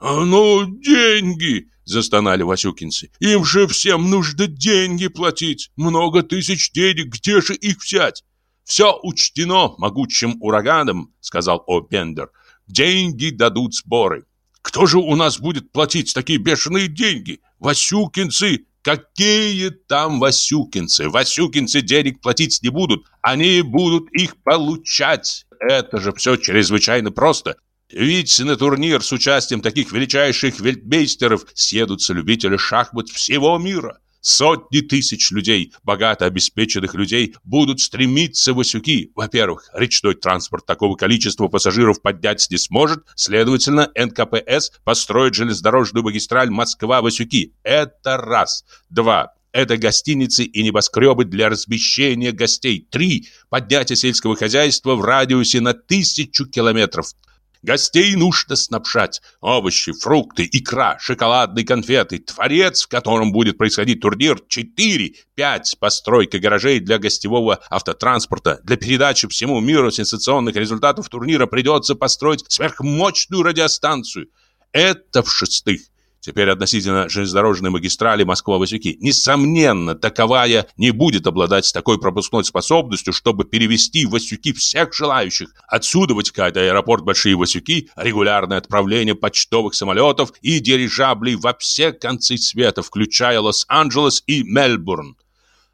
«А ну, деньги!» – застонали васюкинцы. «Им же всем нужно деньги платить. Много тысяч денег, где же их взять?» «Все учтено могучим ураганом», – сказал О'Бендер. «Деньги дадут сборы». «Кто же у нас будет платить такие бешеные деньги? Васюкинцы!» Какие там васюкинцы? Васюкинцы денег платить не будут. Они будут их получать. Это же все чрезвычайно просто. Ведь на турнир с участием таких величайших вельтмейстеров съедутся любители шахмат всего мира. Сотни тысяч людей, богато обеспеченных людей, будут стремиться в Васюки. Во-первых, речной транспорт такого количества пассажиров поднять не сможет, следовательно, НКПС построит железнодорожную магистраль Москва-Васюки. Это раз. Два. Это гостиницы и небоскребы для размещения гостей. Три. Поднятие сельского хозяйства в радиусе на тысячу километров. Гостей нужно снабжать. Овощи, фрукты, икра, шоколадные конфеты. Творец, в котором будет происходить турнир. Четыре, пять. Постройка гаражей для гостевого автотранспорта. Для передачи всему миру сенсационных результатов турнира придется построить сверхмощную радиостанцию. Это в-шестых. Теперь относительно железнодорожной магистрали Москва-Васюки. Несомненно, таковая не будет обладать такой пропускной способностью, чтобы перевести в Васюки всех желающих. Отсюда вытекает аэропорт Большие Васюки, регулярное отправление почтовых самолетов и дирижаблей во все концы света, включая Лос-Анджелес и Мельбурн.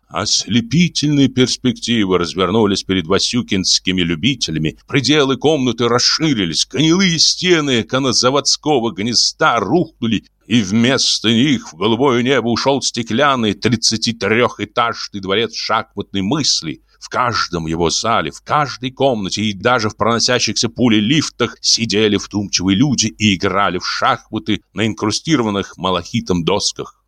Ослепительные перспективы развернулись перед васюкинскими любителями. Пределы комнаты расширились, гнилые стены конозаводского гнезда рухнули, и вместо них в голубое небо ушел стеклянный 33-этажный дворец шахматной мысли. В каждом его зале, в каждой комнате и даже в проносящихся пулей лифтах сидели вдумчивые люди и играли в шахматы на инкрустированных малахитом досках.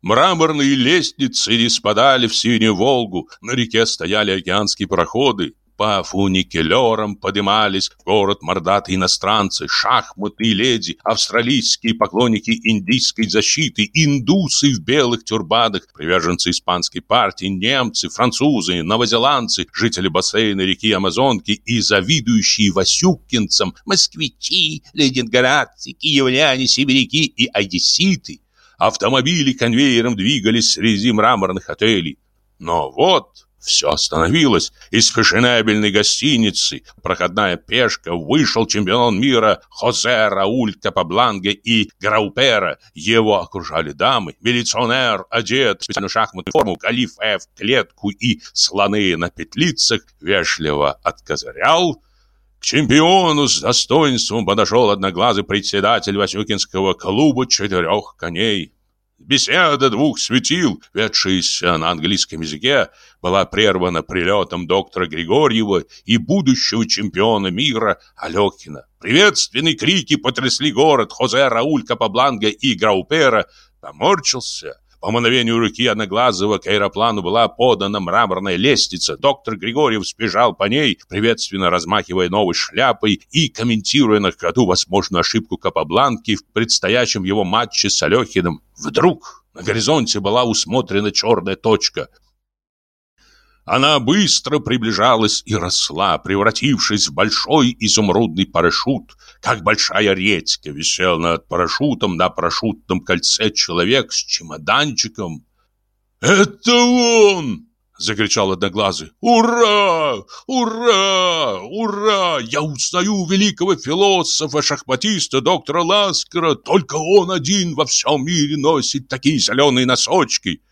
Мраморные лестницы не спадали в синюю Волгу, на реке стояли океанские пароходы, по фуникелерам подымались в город мордатые иностранцы, шахматные леди, австралийские поклонники индийской защиты, индусы в белых тюрбанах, приверженцы испанской партии, немцы, французы, новозеландцы, жители бассейна реки Амазонки и завидующие васюкинцам москвичи, ленинградцы, киевляне, сибиряки и одесситы. Автомобили конвейером двигались среди мраморных отелей. Но вот все остановилось. Из фешенебельной гостиницы, проходная пешка, вышел чемпион мира Хозе Рауль Капабланге и Граупера. Его окружали дамы. Милиционер, одет в специальную шахматную форму, галифе в клетку и слоны на петлицах, вежливо откозырял. К чемпиону с достоинством подошел одноглазый председатель Васюкинского клуба четырех коней. Беседа двух светил, ведшаяся на английском языке, была прервана прилетом доктора Григорьева и будущего чемпиона мира Алёкина. Приветственные крики потрясли город. Хозе Рауль Капабланга и Граупера поморчился – по мановению руки Одноглазого к аэроплану была подана мраморная лестница. Доктор Григорьев сбежал по ней, приветственно размахивая новой шляпой и комментируя на ходу возможную ошибку Капабланки в предстоящем его матче с Алехиным. Вдруг на горизонте была усмотрена черная точка – она быстро приближалась и росла, превратившись в большой изумрудный парашют. Как большая редька висел над парашютом на парашютном кольце человек с чемоданчиком. «Это он!» — закричал Одноглазый. «Ура! Ура! Ура! Я узнаю великого философа-шахматиста доктора Ласкара. Только он один во всем мире носит такие зеленые носочки.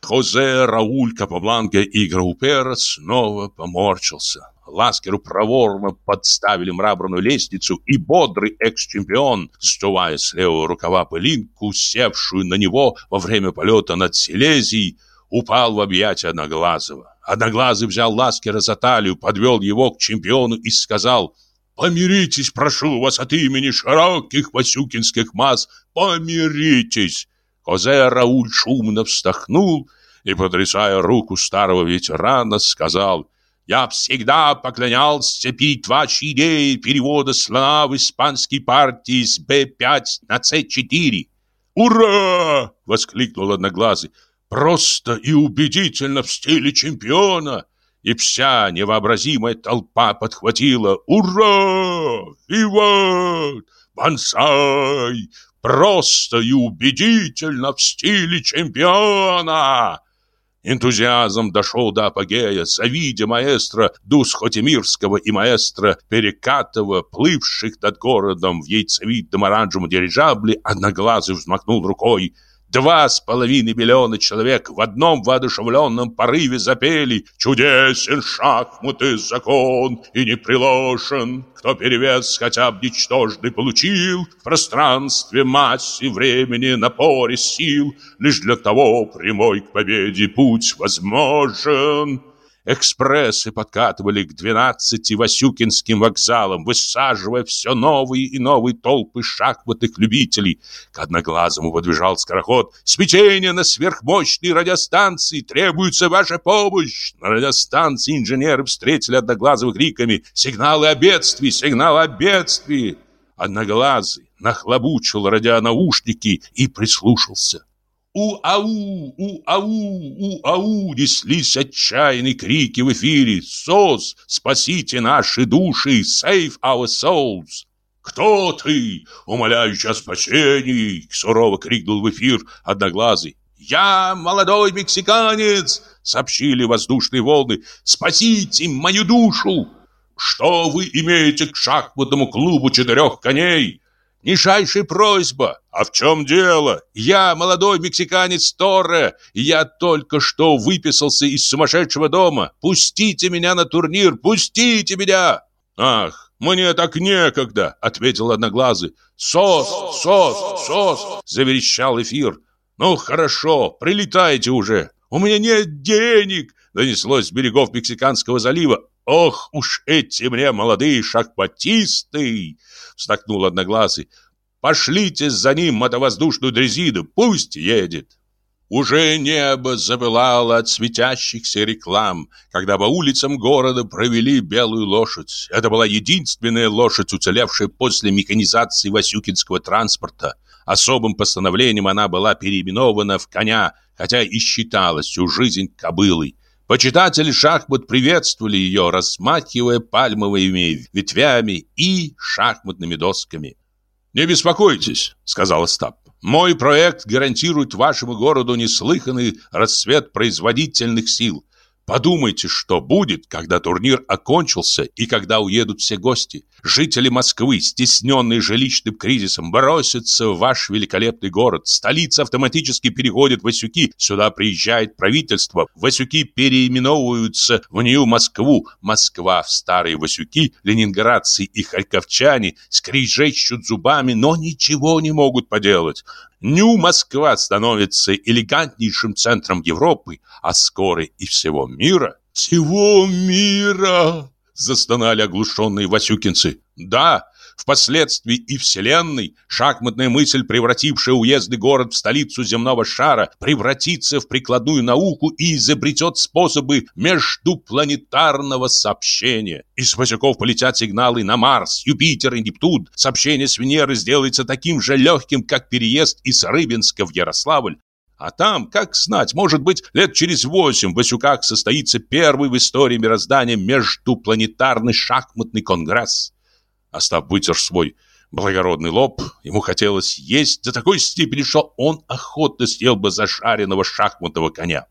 Хозе, Рауль, Капабланка и Граупера снова поморщился. Ласкеру проворно подставили мраморную лестницу, и бодрый экс-чемпион, сдувая с левого рукава пылинку, севшую на него во время полета над Силезией, упал в объятия Одноглазого. Одноглазый взял Ласкера за талию, подвел его к чемпиону и сказал «Помиритесь, прошу вас, от имени широких васюкинских масс, помиритесь!» Хозе Рауль шумно вздохнул и, потрясая руку старого ветерана, сказал «Я всегда поклонялся пить ваши идеи перевода слона в испанской партии с Б5 на С4». «Ура!» — воскликнул Одноглазый. «Просто и убедительно в стиле чемпиона!» И вся невообразимая толпа подхватила «Ура! Виват! Бонсай! Просто и убедительно в стиле чемпиона!» Энтузиазм дошел до апогея, завидя маэстро Дусхотемирского и маэстро Перекатова, плывших над городом в яйцевидном оранжевом дирижабле, одноглазый взмахнул рукой – Два с половиной миллиона человек в одном воодушевленном порыве запели «Чудесен шахматы закон и не приложен, кто перевес хотя бы ничтожный получил в пространстве массе времени напоре сил, лишь для того прямой к победе путь возможен». Экспрессы подкатывали к 12 Васюкинским вокзалам, высаживая все новые и новые толпы шахматных любителей. К одноглазому подбежал скороход. «Смятение на сверхмощной радиостанции! Требуется ваша помощь!» На радиостанции инженеры встретили одноглазого криками «Сигналы о бедствии! Сигналы о бедствии!» Одноглазый нахлобучил радионаушники и прислушался. У-ау! У-ау! У-ау! Неслись отчаянные крики в эфире. «СОС! Спасите наши души! Save our souls!» «Кто ты, умоляющий о спасении?» Сурово крикнул в эфир одноглазый. «Я молодой мексиканец!» Сообщили воздушные волны. «Спасите мою душу!» «Что вы имеете к шахматному клубу четырех коней?» Нижайшая просьба. А в чем дело? Я молодой мексиканец Торре, я только что выписался из сумасшедшего дома. Пустите меня на турнир, пустите меня. Ах, мне так некогда, ответил одноглазый. Сос, сос, сос, заверещал эфир. Ну хорошо, прилетайте уже. У меня нет денег, донеслось с берегов Мексиканского залива. Ох уж эти мне молодые шахматисты! Вздохнул одноглазый. Пошлите за ним мотовоздушную дрезину, пусть едет. Уже небо запылало от светящихся реклам, когда по улицам города провели белую лошадь. Это была единственная лошадь, уцелевшая после механизации Васюкинского транспорта. Особым постановлением она была переименована в коня, хотя и считалась всю жизнь кобылой. Почитатели шахмат приветствовали ее, размахивая пальмовыми ветвями и шахматными досками. «Не беспокойтесь», — сказал Остап. «Мой проект гарантирует вашему городу неслыханный расцвет производительных сил. Подумайте, что будет, когда турнир окончился и когда уедут все гости. Жители Москвы, стесненные жилищным кризисом, бросятся в ваш великолепный город. Столица автоматически переходит в Васюки. Сюда приезжает правительство. Васюки переименовываются в Нью-Москву. Москва в старые Васюки. Ленинградцы и харьковчане скрижещут зубами, но ничего не могут поделать. Нью-Москва становится элегантнейшим центром Европы, а скоро и всего мира. Всего мира! Застонали оглушенные васюкинцы. Да, Впоследствии и Вселенной шахматная мысль, превратившая уездный город в столицу земного шара, превратится в прикладную науку и изобретет способы междупланетарного сообщения. Из Васюков полетят сигналы на Марс, Юпитер и Нептун. Сообщение с Венеры сделается таким же легким, как переезд из Рыбинска в Ярославль. А там, как знать, может быть, лет через восемь в Васюках состоится первый в истории мироздания междупланетарный шахматный конгресс. Остап вытер свой благородный лоб. Ему хотелось есть до такой степени, что он охотно съел бы зашаренного шахматного коня.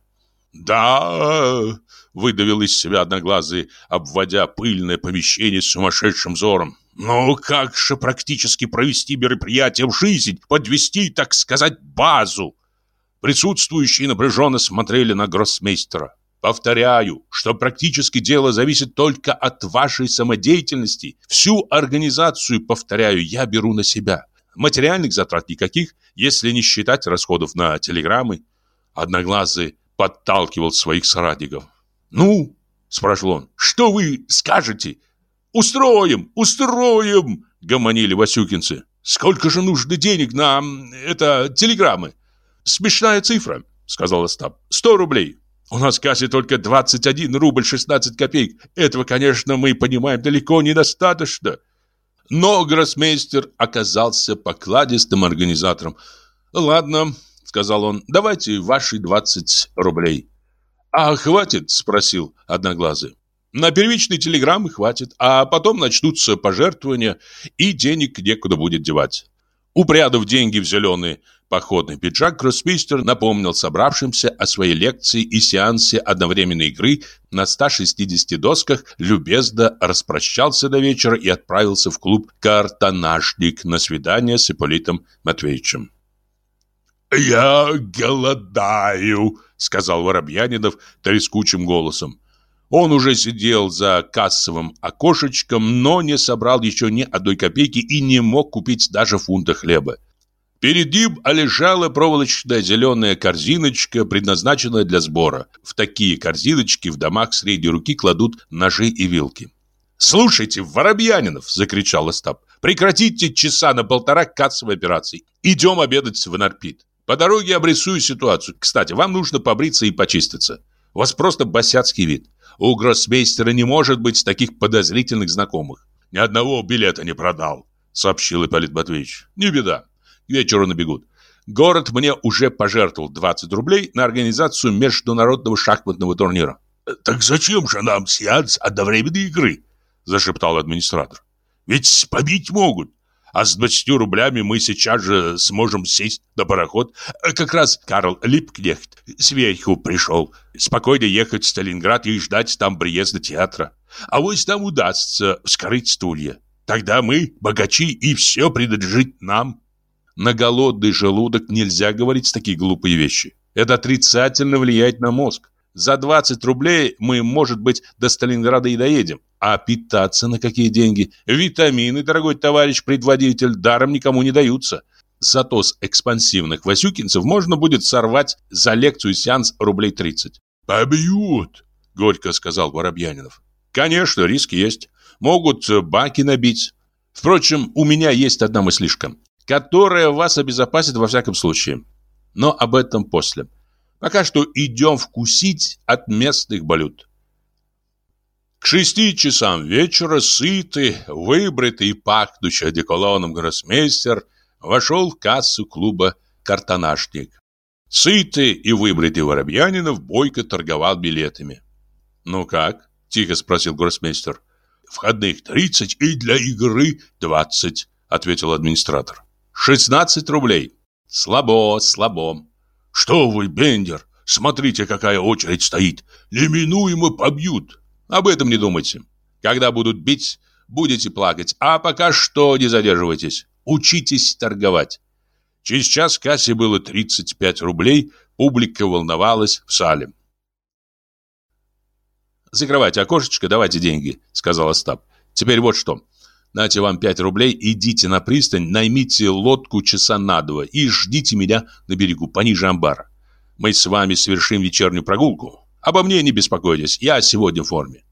«Да!» — выдавил из себя одноглазый, обводя пыльное помещение сумасшедшим взором. «Ну, как же практически провести мероприятие в жизнь, подвести, так сказать, базу?» Присутствующие напряженно смотрели на гроссмейстера. Повторяю, что практически дело зависит только от вашей самодеятельности. Всю организацию, повторяю, я беру на себя. Материальных затрат никаких, если не считать расходов на телеграммы. Одноглазый подталкивал своих соратников. «Ну?» – спрашивал он. «Что вы скажете?» «Устроим! Устроим!» – гомонили васюкинцы. «Сколько же нужно денег на... это... телеграммы?» «Смешная цифра», – сказал Остап. «Сто рублей». У нас в кассе только 21 рубль 16 копеек. Этого, конечно, мы понимаем далеко недостаточно. Но гроссмейстер оказался покладистым организатором. «Ладно», — сказал он, — «давайте ваши 20 рублей». «А хватит?» — спросил Одноглазый. «На первичные телеграммы хватит, а потом начнутся пожертвования, и денег некуда будет девать». Упрядав деньги в зеленые походный пиджак, гроссмейстер напомнил собравшимся о своей лекции и сеансе одновременной игры на 160 досках, любезно распрощался до вечера и отправился в клуб «Картонажник» на свидание с Ипполитом Матвеевичем. «Я голодаю», — сказал Воробьянинов трескучим голосом. Он уже сидел за кассовым окошечком, но не собрал еще ни одной копейки и не мог купить даже фунта хлеба. Перед ним лежала проволочная зеленая корзиночка, предназначенная для сбора. В такие корзиночки в домах средней руки кладут ножи и вилки. «Слушайте, Воробьянинов!» – закричал Остап. «Прекратите часа на полтора кассовой операции. Идем обедать в Нарпит. По дороге обрисую ситуацию. Кстати, вам нужно побриться и почиститься. У вас просто босяцкий вид. У гроссмейстера не может быть таких подозрительных знакомых. Ни одного билета не продал, сообщил Ипполит Матвеевич. Не беда к вечеру набегут. Город мне уже пожертвовал 20 рублей на организацию международного шахматного турнира. «Так зачем же нам сеанс одновременной игры?» – зашептал администратор. «Ведь побить могут. А с 20 рублями мы сейчас же сможем сесть на пароход. Как раз Карл Липкнехт сверху пришел. Спокойно ехать в Сталинград и ждать там приезда театра. А вот там удастся вскрыть стулья. Тогда мы богачи, и все принадлежит нам. На голодный желудок нельзя говорить такие глупые вещи. Это отрицательно влияет на мозг. За 20 рублей мы, может быть, до Сталинграда и доедем. А питаться на какие деньги? Витамины, дорогой товарищ предводитель, даром никому не даются. Зато с экспансивных васюкинцев можно будет сорвать за лекцию сеанс рублей 30. «Побьют!» — горько сказал Воробьянинов. «Конечно, риск есть. Могут баки набить. Впрочем, у меня есть одна мыслишка, которая вас обезопасит во всяком случае. Но об этом после. Пока что идем вкусить от местных блюд. К шести часам вечера сытый, выбритый и пахнущий одеколоном гроссмейстер вошел в кассу клуба «Картонашник». Сытый и выбритый Воробьянинов бойко торговал билетами. «Ну как?» – тихо спросил гроссмейстер. «Входных тридцать и для игры двадцать», – ответил администратор. «Шестнадцать рублей». «Слабо, слабо». «Что вы, Бендер? Смотрите, какая очередь стоит. Неминуемо побьют». «Об этом не думайте. Когда будут бить, будете плакать. А пока что не задерживайтесь. Учитесь торговать». Через час в кассе было 35 рублей. Публика волновалась в сале. «Закрывайте окошечко, давайте деньги», — сказал Остап. «Теперь вот что. Нате вам 5 рублей, идите на пристань, наймите лодку часа на два и ждите меня на берегу, пониже амбара. Мы с вами совершим вечернюю прогулку. Обо мне не беспокойтесь, я сегодня в форме».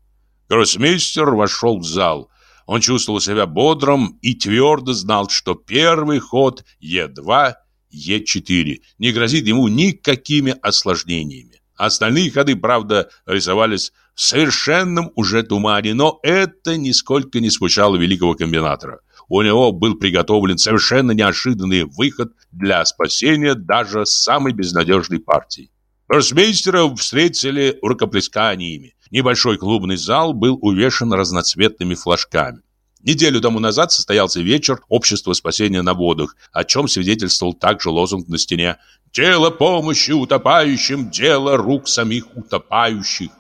Гроссмейстер вошел в зал. Он чувствовал себя бодрым и твердо знал, что первый ход Е2, Е4 не грозит ему никакими осложнениями. Остальные ходы, правда, рисовались совершенном уже тумане, но это нисколько не смущало великого комбинатора. У него был приготовлен совершенно неожиданный выход для спасения даже самой безнадежной партии. Росмейстера встретили рукоплесканиями. Небольшой клубный зал был увешан разноцветными флажками. Неделю тому назад состоялся вечер общества спасения на водах, о чем свидетельствовал также лозунг на стене «Дело помощи утопающим, дело рук самих утопающих».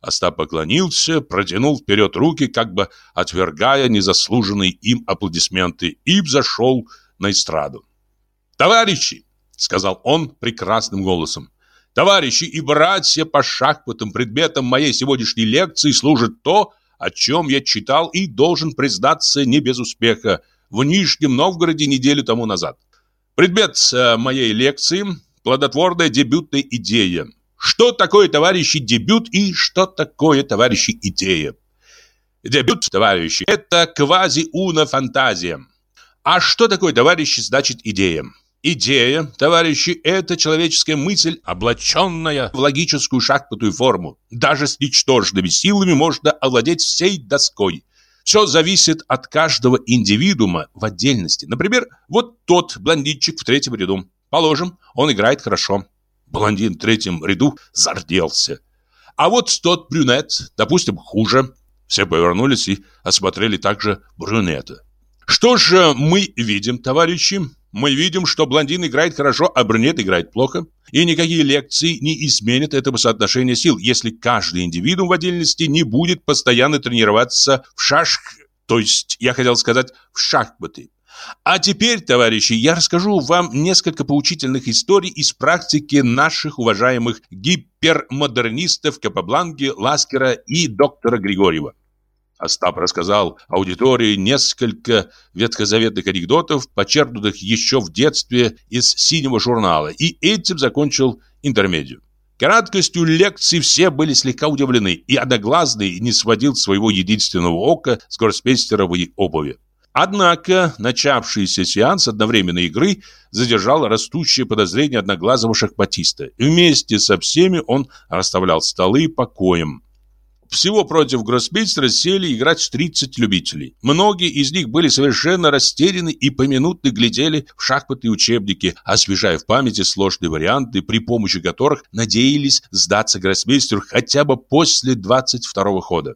Остап поклонился, протянул вперед руки, как бы отвергая незаслуженные им аплодисменты, и взошел на эстраду. «Товарищи!» — сказал он прекрасным голосом. «Товарищи и братья по шахматам предметом моей сегодняшней лекции служит то, о чем я читал и должен признаться не без успеха в Нижнем Новгороде неделю тому назад. Предмет э, моей лекции – плодотворная дебютная идея. Что такое, товарищи, дебют и что такое, товарищи, идея? Дебют, товарищи, это квази-уна-фантазия. А что такое, товарищи, значит идея? Идея, товарищи, это человеческая мысль, облаченная в логическую шахматную форму. Даже с ничтожными силами можно овладеть всей доской. Все зависит от каждого индивидуума в отдельности. Например, вот тот блондинчик в третьем ряду. Положим, он играет хорошо. Блондин в третьем ряду зарделся. А вот тот брюнет, допустим, хуже. Все повернулись и осмотрели также брюнета. Что же мы видим, товарищи? Мы видим, что блондин играет хорошо, а брюнет играет плохо. И никакие лекции не изменят этого соотношения сил, если каждый индивидуум в отдельности не будет постоянно тренироваться в шашк... То есть, я хотел сказать, в шахматы. А теперь, товарищи, я расскажу вам несколько поучительных историй из практики наших уважаемых гипермодернистов Капабланги, Ласкера и доктора Григорьева. Остап рассказал аудитории несколько ветхозаветных анекдотов, почерпнутых еще в детстве из синего журнала, и этим закончил интермедию. Краткостью лекции все были слегка удивлены, и Одноглазный не сводил своего единственного ока с гроссмейстеровой обуви. Однако начавшийся сеанс одновременной игры задержал растущее подозрение одноглазого шахматиста. Вместе со всеми он расставлял столы по коям. Всего против гроссмейстера сели играть 30 любителей. Многие из них были совершенно растеряны и поминутно глядели в шахматные учебники, освежая в памяти сложные варианты, при помощи которых надеялись сдаться гроссмейстеру хотя бы после 22 хода.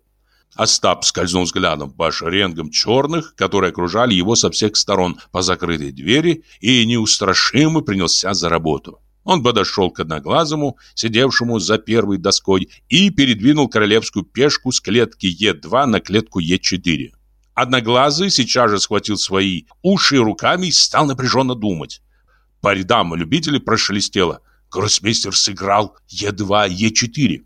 Остап скользнул взглядом по шеренгам черных, которые окружали его со всех сторон по закрытой двери, и неустрашимо принялся за работу. Он подошел к одноглазому, сидевшему за первой доской, и передвинул королевскую пешку с клетки Е2 на клетку Е4. Одноглазый сейчас же схватил свои уши руками и стал напряженно думать. По рядам любителей прошелестело. Гроссмейстер сыграл Е2, Е4.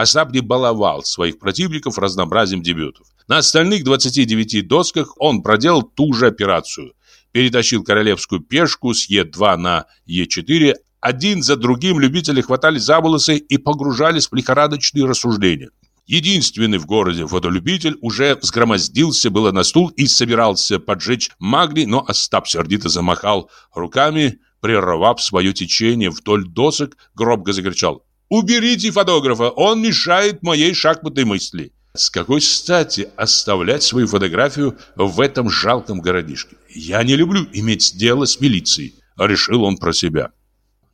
Остап не баловал своих противников разнообразием дебютов. На остальных 29 досках он проделал ту же операцию. Перетащил королевскую пешку с Е2 на Е4. Один за другим любители хватали за волосы и погружались в лихорадочные рассуждения. Единственный в городе фотолюбитель уже взгромоздился было на стул и собирался поджечь магний, но Остап сердито замахал руками, прервав свое течение вдоль досок, громко закричал Уберите фотографа, он мешает моей шахматной мысли. С какой стати оставлять свою фотографию в этом жалком городишке? Я не люблю иметь дело с милицией, решил он про себя.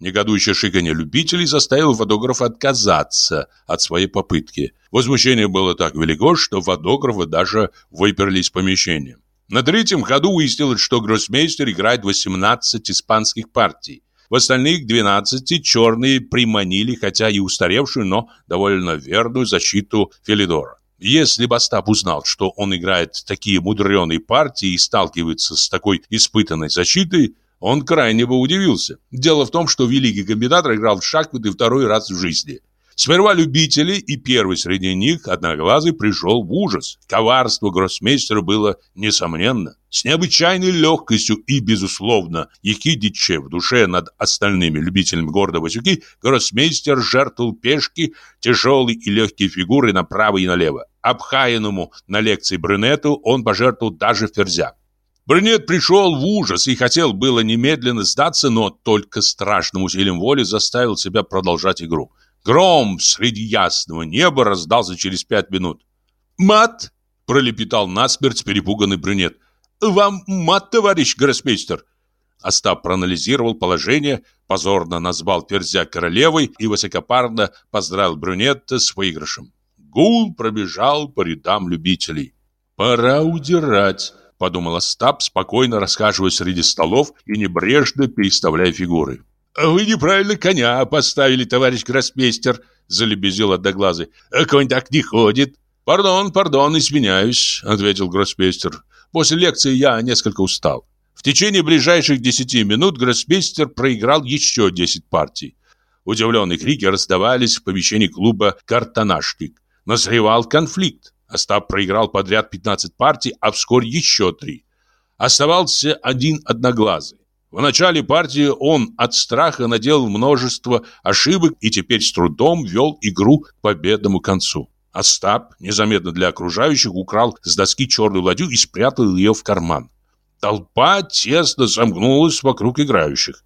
Негодующее шиканье любителей заставило фотографа отказаться от своей попытки. Возмущение было так велико, что фотографы даже выперли из помещения. На третьем ходу выяснилось, что гроссмейстер играет 18 испанских партий. В остальных 12 черные приманили, хотя и устаревшую, но довольно верную защиту Филидора. Если бы узнал, что он играет такие мудреные партии и сталкивается с такой испытанной защитой, он крайне бы удивился. Дело в том, что великий комбинатор играл в шахматы второй раз в жизни. Сперва любители, и первый среди них, одноглазый, пришел в ужас. Коварство гроссмейстера было несомненно. С необычайной легкостью и, безусловно, ехидиче в душе над остальными любителями города Васюки, гроссмейстер жертвовал пешки, тяжелые и легкие фигуры направо и налево. Обхаянному на лекции брюнету он пожертвовал даже ферзя. Брюнет пришел в ужас и хотел было немедленно сдаться, но только страшным усилием воли заставил себя продолжать игру. Гром среди ясного неба раздался через пять минут. «Мат!» – пролепетал насмерть перепуганный брюнет. «Вам мат, товарищ гроссмейстер!» Остап проанализировал положение, позорно назвал Ферзя королевой и высокопарно поздравил брюнета с выигрышем. Гул пробежал по рядам любителей. «Пора удирать», — подумал Остап, спокойно расхаживая среди столов и небрежно переставляя фигуры. «Вы неправильно коня поставили, товарищ гроссмейстер», — залебезил одноглазый. «Конь так не ходит». «Пардон, пардон, извиняюсь», — ответил гроссмейстер. «После лекции я несколько устал». В течение ближайших десяти минут гроссмейстер проиграл еще десять партий. Удивленные крики раздавались в помещении клуба «Картонашник». Назревал конфликт. Остап проиграл подряд 15 партий, а вскоре еще три. Оставался один одноглазый. В начале партии он от страха наделал множество ошибок и теперь с трудом вел игру к победному концу. Остап, незаметно для окружающих, украл с доски черную ладью и спрятал ее в карман. Толпа тесно замкнулась вокруг играющих.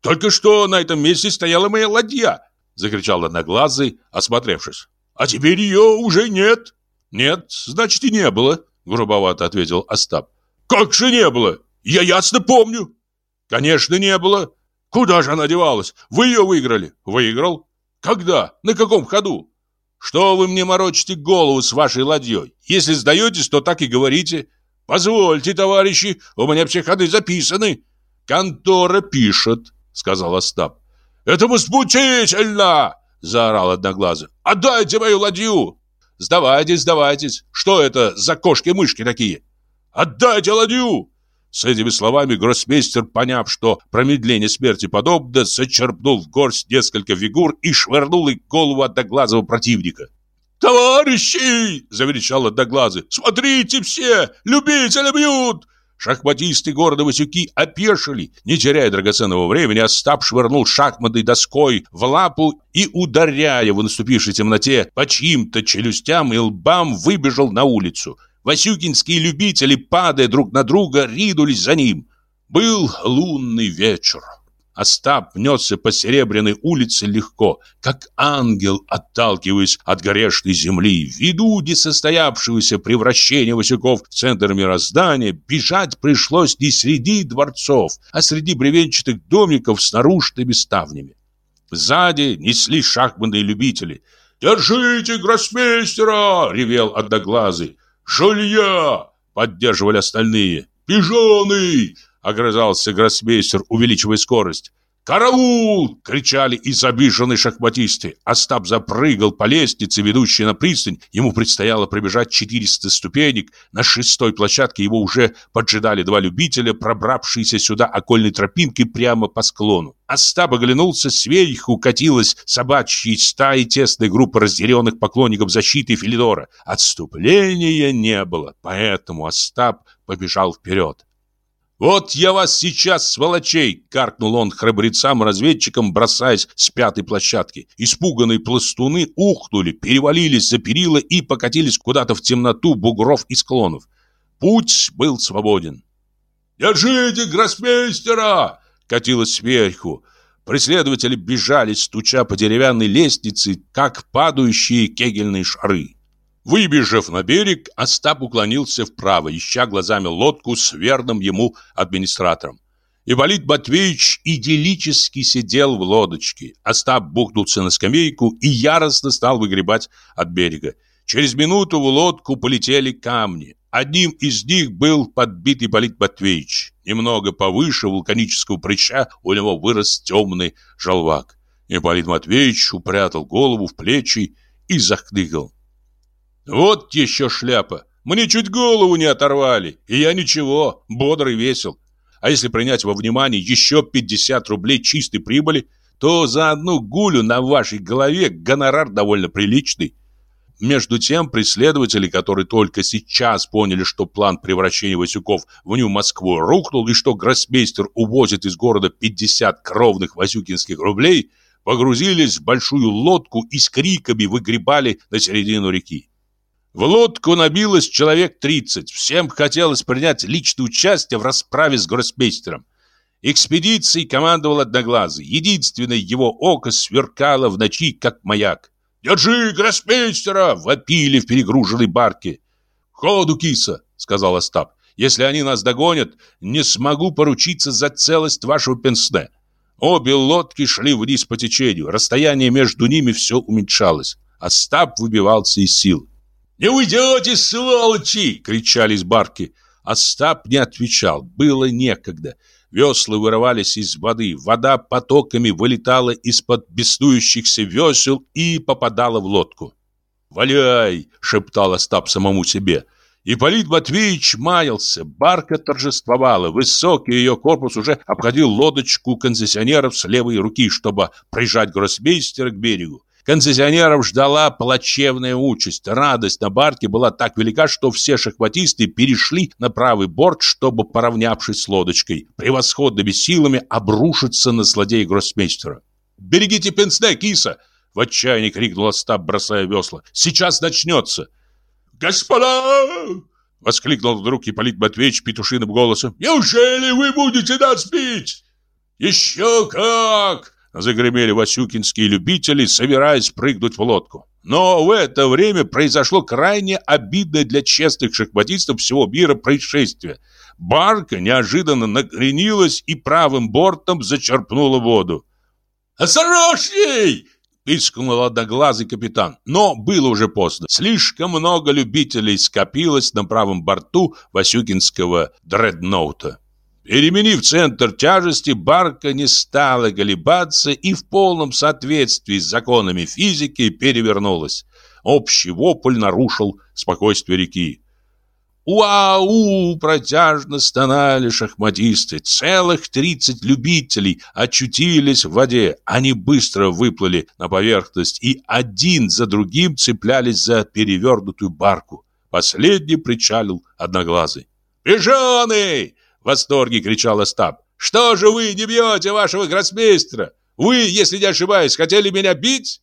«Только что на этом месте стояла моя ладья!» — закричал одноглазый, осмотревшись. «А теперь ее уже нет!» «Нет, значит и не было», — грубовато ответил Остап. «Как же не было? Я ясно помню. Конечно, не было. Куда же она девалась? Вы ее выиграли. Выиграл? Когда? На каком ходу? Что вы мне морочите голову с вашей ладьей? Если сдаетесь, то так и говорите. Позвольте, товарищи, у меня все ходы записаны. Контора пишет, сказал Остап. Это возмутительно! Заорал одноглазый. Отдайте мою ладью! Сдавайтесь, сдавайтесь. Что это за кошки-мышки такие? Отдайте ладью! С этими словами гроссмейстер, поняв, что промедление смерти подобно, зачерпнул в горсть несколько фигур и швырнул их голову одноглазого противника. «Товарищи!» – заверещал одноглазый. «Смотрите все! Любители бьют!» Шахматисты города Васюки опешили. Не теряя драгоценного времени, Остап швырнул шахматной доской в лапу и, ударяя в наступившей темноте по чьим-то челюстям и лбам, выбежал на улицу. Васюкинские любители, падая друг на друга, ринулись за ним. Был лунный вечер. Остап несся по Серебряной улице легко, как ангел, отталкиваясь от горешной земли. Ввиду несостоявшегося превращения Васюков в центр мироздания, бежать пришлось не среди дворцов, а среди бревенчатых домиков с наружными ставнями. Сзади несли шахматные любители – «Держите гроссмейстера!» — ревел Одноглазый. «Жулья!» — поддерживали остальные. «Пижоны!» — огрызался гроссмейстер, увеличивая скорость. «Караул!» — кричали из обиженной шахматисты. Остап запрыгал по лестнице, ведущей на пристань. Ему предстояло пробежать 400 ступенек. На шестой площадке его уже поджидали два любителя, пробравшиеся сюда окольной тропинкой прямо по склону. Остап оглянулся, сверху катилась собачьей стаи тесной группы разъяренных поклонников защиты Филидора. Отступления не было, поэтому Остап побежал вперед. «Вот я вас сейчас, сволочей!» — каркнул он храбрецам-разведчикам, бросаясь с пятой площадки. Испуганные пластуны ухнули, перевалились за перила и покатились куда-то в темноту бугров и склонов. Путь был свободен. «Держите гроссмейстера!» — катилось сверху. Преследователи бежали, стуча по деревянной лестнице, как падающие кегельные шары. Выбежав на берег, Остап уклонился вправо, ища глазами лодку с верным ему администратором. Ипполит Матвеевич идиллически сидел в лодочке. Остап бухнулся на скамейку и яростно стал выгребать от берега. Через минуту в лодку полетели камни. Одним из них был подбит Ипполит Матвеевич. Немного повыше вулканического прыща у него вырос темный желвак. Ипполит Матвеевич упрятал голову в плечи и захныкал. Вот еще шляпа. Мне чуть голову не оторвали, и я ничего, бодрый весел. А если принять во внимание еще 50 рублей чистой прибыли, то за одну гулю на вашей голове гонорар довольно приличный. Между тем, преследователи, которые только сейчас поняли, что план превращения Васюков в Нью-Москву рухнул и что гроссмейстер увозит из города 50 кровных васюкинских рублей, погрузились в большую лодку и с криками выгребали на середину реки. В лодку набилось человек 30. Всем хотелось принять личное участие в расправе с гроссмейстером. Экспедицией командовал Одноглазый. Единственное его око сверкало в ночи, как маяк. «Держи гроссмейстера!» — вопили в перегруженной барке. «Ходу, киса!» — сказал Остап. «Если они нас догонят, не смогу поручиться за целость вашего пенсне». Обе лодки шли вниз по течению. Расстояние между ними все уменьшалось. Остап выбивался из сил. «Не уйдете, сволочи!» — кричали из барки. Остап не отвечал, было некогда. Весла вырывались из воды, вода потоками вылетала из-под беснующихся весел и попадала в лодку. «Валяй!» — шептал Остап самому себе. Ипполит Матвеевич маялся, барка торжествовала, высокий ее корпус уже обходил лодочку концессионеров с левой руки, чтобы прижать гроссмейстера к берегу. Концессионеров ждала плачевная участь. Радость на барке была так велика, что все шахматисты перешли на правый борт, чтобы, поравнявшись с лодочкой, превосходными силами обрушиться на злодея гроссмейстера. «Берегите пенсне, киса!» — в отчаянии крикнул Остап, бросая весла. «Сейчас начнется!» «Господа!» — воскликнул вдруг Ипполит Матвеевич петушиным голосом. «Неужели вы будете нас бить?» «Еще как!» Загремели васюкинские любители, собираясь прыгнуть в лодку. Но в это время произошло крайне обидное для честных шахматистов всего мира происшествие. Барка неожиданно накренилась и правым бортом зачерпнула воду. «Осторожней!» — пискнул одноглазый капитан. Но было уже поздно. Слишком много любителей скопилось на правом борту Васюкинского дредноута. Переменив центр тяжести, барка не стала колебаться и в полном соответствии с законами физики перевернулась. Общий вопль нарушил спокойствие реки. «Уау!» – протяжно стонали шахматисты. Целых тридцать любителей очутились в воде. Они быстро выплыли на поверхность и один за другим цеплялись за перевернутую барку. Последний причалил одноглазый. «Пижоны!» Восторге кричал Остап. «Что же вы не бьете вашего гроссмейстера? Вы, если не ошибаюсь, хотели меня бить?»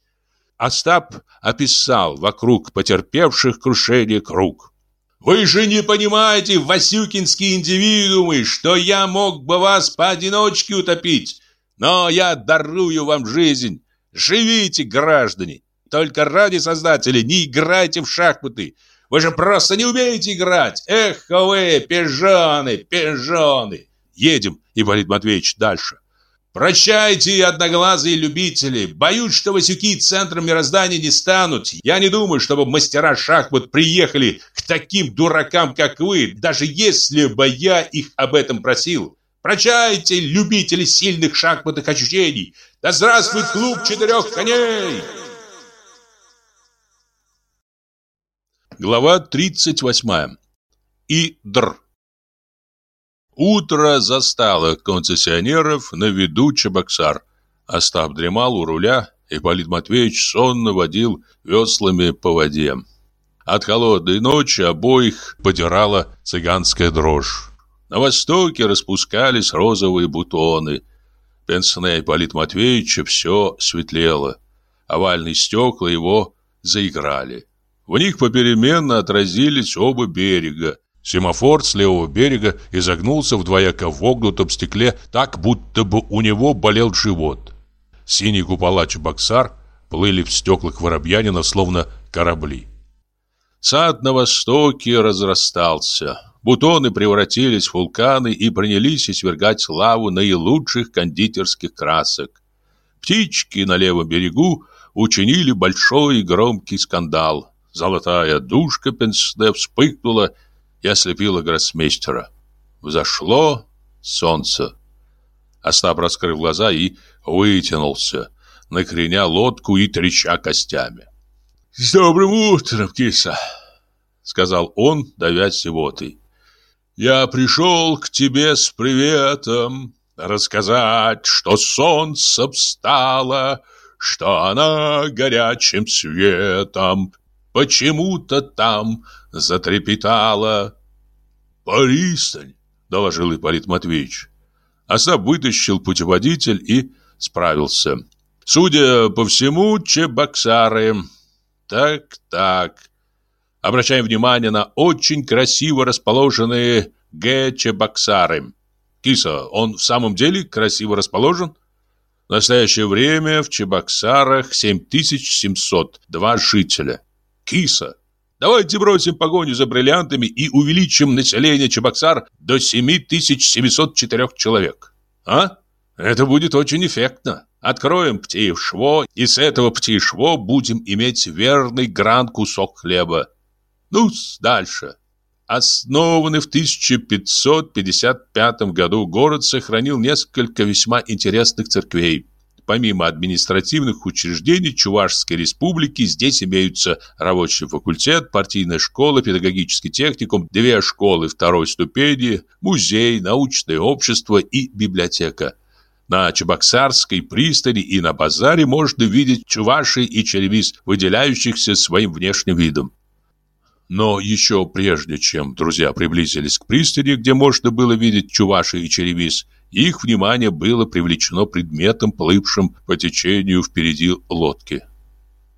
Остап описал вокруг потерпевших крушение круг. «Вы же не понимаете, васюкинские индивидуумы, что я мог бы вас поодиночке утопить, но я дарую вам жизнь. Живите, граждане! Только ради Создателя не играйте в шахматы. Вы же просто не умеете играть! Эх вы, пижоны, пижоны!» «Едем, Ипполит Матвеевич, дальше!» Прощайте, одноглазые любители. Боюсь, что Васюки центром мироздания не станут. Я не думаю, чтобы мастера шахмат приехали к таким дуракам, как вы, даже если бы я их об этом просил. Прощайте, любители сильных шахматных ощущений. Да здравствует клуб четырех коней! Глава 38. Идр. Утро застало концессионеров на виду Чебоксар. Остап дремал у руля, и Полит Матвеевич сонно водил веслами по воде. От холодной ночи обоих подирала цыганская дрожь. На востоке распускались розовые бутоны. Пенсне Ипполит Матвеевича все светлело. Овальные стекла его заиграли. В них попеременно отразились оба берега. Семафор с левого берега изогнулся в двояко вогнутом стекле так, будто бы у него болел живот. Синие купола Чебоксар плыли в стеклах Воробьянина, словно корабли. Сад на востоке разрастался. Бутоны превратились в вулканы и принялись извергать лаву наилучших кондитерских красок. Птички на левом берегу учинили большой и громкий скандал. Золотая душка Пенсне вспыхнула и ослепила гроссмейстера. Взошло солнце. Остап раскрыл глаза и вытянулся, накреня лодку и треща костями. «С добрым утром, киса!» — сказал он, давясь зевотой. «Я пришел к тебе с приветом рассказать, что солнце встало, что она горячим светом почему-то там затрепетала. «Пристань!» — доложил Ипполит Матвеевич. Остап вытащил путеводитель и справился. Судя по всему, чебоксары. Так-так. Обращаем внимание на очень красиво расположенные Г-чебоксары. Киса, он в самом деле красиво расположен? В настоящее время в Чебоксарах 7702 жителя. Киса, давайте бросим погоню за бриллиантами и увеличим население Чебоксар до 7704 человек. А? Это будет очень эффектно. Откроем птишво, и с этого птишво будем иметь верный гран-кусок хлеба. ну дальше. Основанный в 1555 году город сохранил несколько весьма интересных церквей. Помимо административных учреждений Чувашской республики, здесь имеются рабочий факультет, партийная школа, педагогический техникум, две школы второй ступени, музей, научное общество и библиотека. На Чебоксарской пристани и на базаре можно видеть чуваши и черемис, выделяющихся своим внешним видом. Но еще прежде, чем друзья приблизились к пристани, где можно было видеть чуваши и черемис, их внимание было привлечено предметом, плывшим по течению впереди лодки.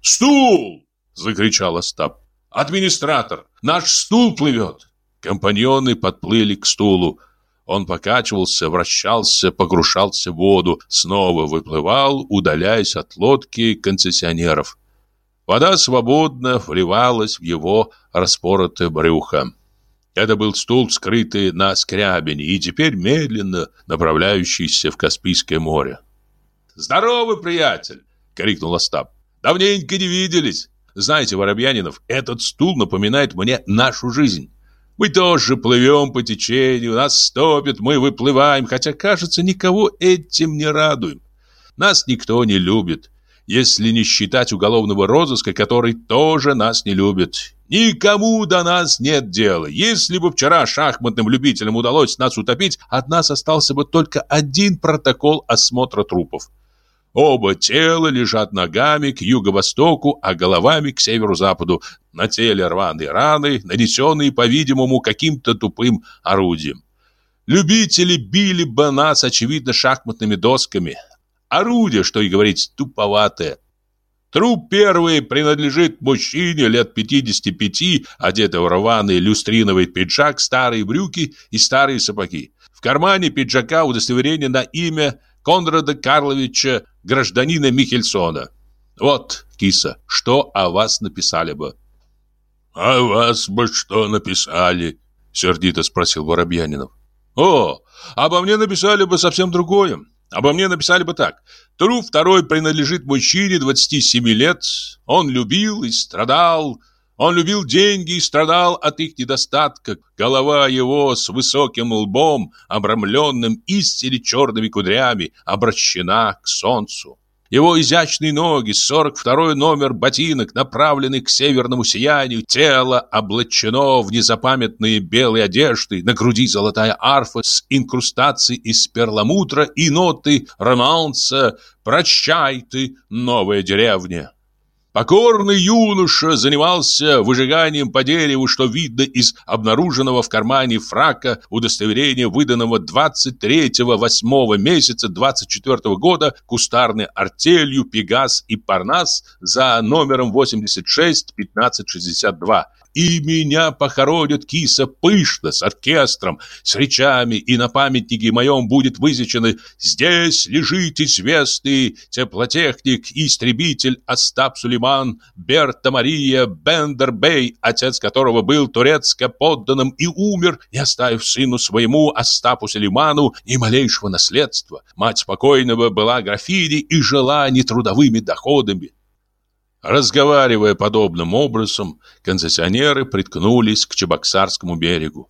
«Стул!» — закричал Остап. «Администратор! Наш стул плывет!» Компаньоны подплыли к стулу. Он покачивался, вращался, погружался в воду, снова выплывал, удаляясь от лодки концессионеров. Вода свободно вливалась в его распоротое брюхо. Это был стул, скрытый на скрябине и теперь медленно направляющийся в Каспийское море. «Здорово, приятель!» — крикнул Остап. «Давненько не виделись. Знаете, Воробьянинов, этот стул напоминает мне нашу жизнь. Мы тоже плывем по течению, нас стопит, мы выплываем, хотя, кажется, никого этим не радуем. Нас никто не любит, если не считать уголовного розыска, который тоже нас не любит. Никому до нас нет дела. Если бы вчера шахматным любителям удалось нас утопить, от нас остался бы только один протокол осмотра трупов. Оба тела лежат ногами к юго-востоку, а головами к северо-западу. На теле рваные раны, нанесенные, по-видимому, каким-то тупым орудием. Любители били бы нас, очевидно, шахматными досками. Орудие, что и говорить, туповатое. Труп первый принадлежит мужчине лет 55, одетый в рваный люстриновый пиджак, старые брюки и старые сапоги. В кармане пиджака удостоверение на имя Конрада Карловича, гражданина Михельсона. Вот, киса, что о вас написали бы? «А вас бы что написали?» — сердито спросил Воробьянинов. «О, обо мне написали бы совсем другое. Обо мне написали бы так. Труп второй принадлежит мужчине 27 лет. Он любил и страдал. Он любил деньги и страдал от их недостатка. Голова его с высоким лбом, обрамленным истине черными кудрями, обращена к солнцу. Его изящные ноги, 42 номер ботинок, направленный к северному сиянию, тело облачено в незапамятные белые одежды, на груди золотая арфа с инкрустацией из перламутра и ноты романса «Прощай ты, новая деревня». Покорный юноша занимался выжиганием по дереву, что видно из обнаруженного в кармане фрака удостоверения, выданного 23-го 8 месяца 24 -го года кустарной артелью «Пегас» и «Парнас» за номером 86 1562 и меня похоронят киса пышно, с оркестром, с речами, и на памятнике моем будет высечено «Здесь лежит известный теплотехник и истребитель Остап Сулейман, Берта Мария Бендербей, отец которого был турецко подданным и умер, не оставив сыну своему Остапу Сулейману ни малейшего наследства. Мать покойного была графиней и жила нетрудовыми доходами. Разговаривая подобным образом, концессионеры приткнулись к Чебоксарскому берегу.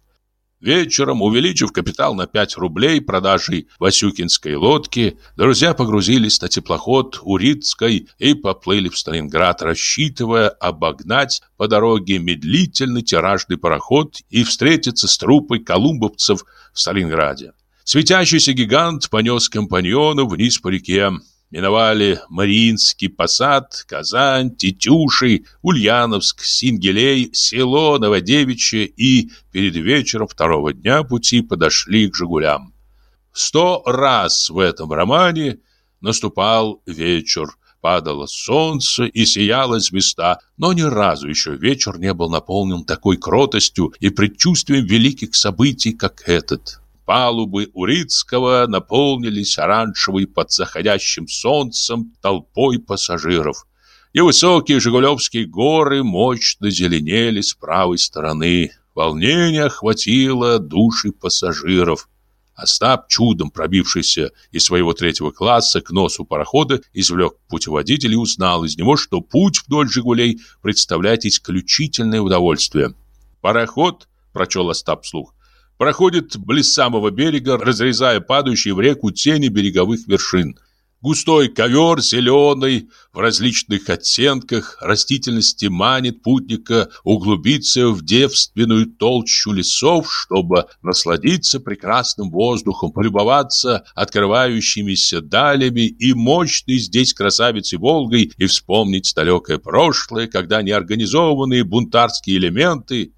Вечером, увеличив капитал на 5 рублей продажей Васюкинской лодки, друзья погрузились на теплоход Урицкой и поплыли в Сталинград, рассчитывая обогнать по дороге медлительный тиражный пароход и встретиться с труппой колумбовцев в Сталинграде. Светящийся гигант понес компаньону вниз по реке. Миновали Мариинский посад, Казань, Тетюши, Ульяновск, Сингелей, село Новодевичье и перед вечером второго дня пути подошли к Жигулям. Сто раз в этом романе наступал вечер, падало солнце и сияла звезда, но ни разу еще вечер не был наполнен такой кротостью и предчувствием великих событий, как этот. Палубы Урицкого наполнились оранжевой под заходящим солнцем толпой пассажиров. И высокие Жигулевские горы мощно зеленели с правой стороны. Волнение охватило души пассажиров. Остап, чудом пробившийся из своего третьего класса к носу парохода, извлек путеводитель и узнал из него, что путь вдоль «Жигулей» представляет исключительное удовольствие. «Пароход», — прочел Остап вслух, проходит близ самого берега, разрезая падающие в реку тени береговых вершин. Густой ковер, зеленый, в различных оттенках растительности манит путника углубиться в девственную толщу лесов, чтобы насладиться прекрасным воздухом, полюбоваться открывающимися далями и мощной здесь красавицей Волгой и вспомнить далекое прошлое, когда неорганизованные бунтарские элементы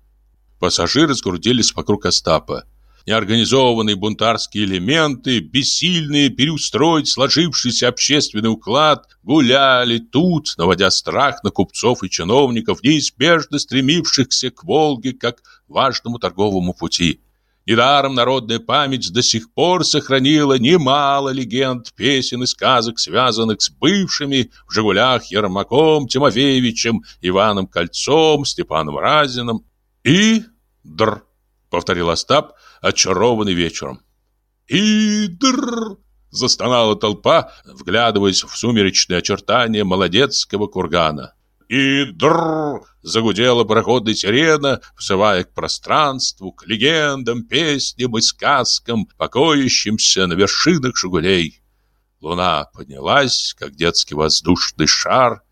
Пассажиры сгрудились вокруг Остапа. Неорганизованные бунтарские элементы, бессильные переустроить сложившийся общественный уклад, гуляли тут, наводя страх на купцов и чиновников, неизбежно стремившихся к Волге как важному торговому пути. Недаром народная память до сих пор сохранила немало легенд, песен и сказок, связанных с бывшими в «Жигулях» Ермаком, Тимофеевичем, Иваном Кольцом, Степаном Разиным «И др», — повторил Остап, очарованный вечером. «И др», — застонала толпа, вглядываясь в сумеречные очертания молодецкого кургана. «И др», — загудела пароходная сирена, взывая к пространству, к легендам, песням и сказкам, покоящимся на вершинах «Жигулей». Луна поднялась, как детский воздушный шар,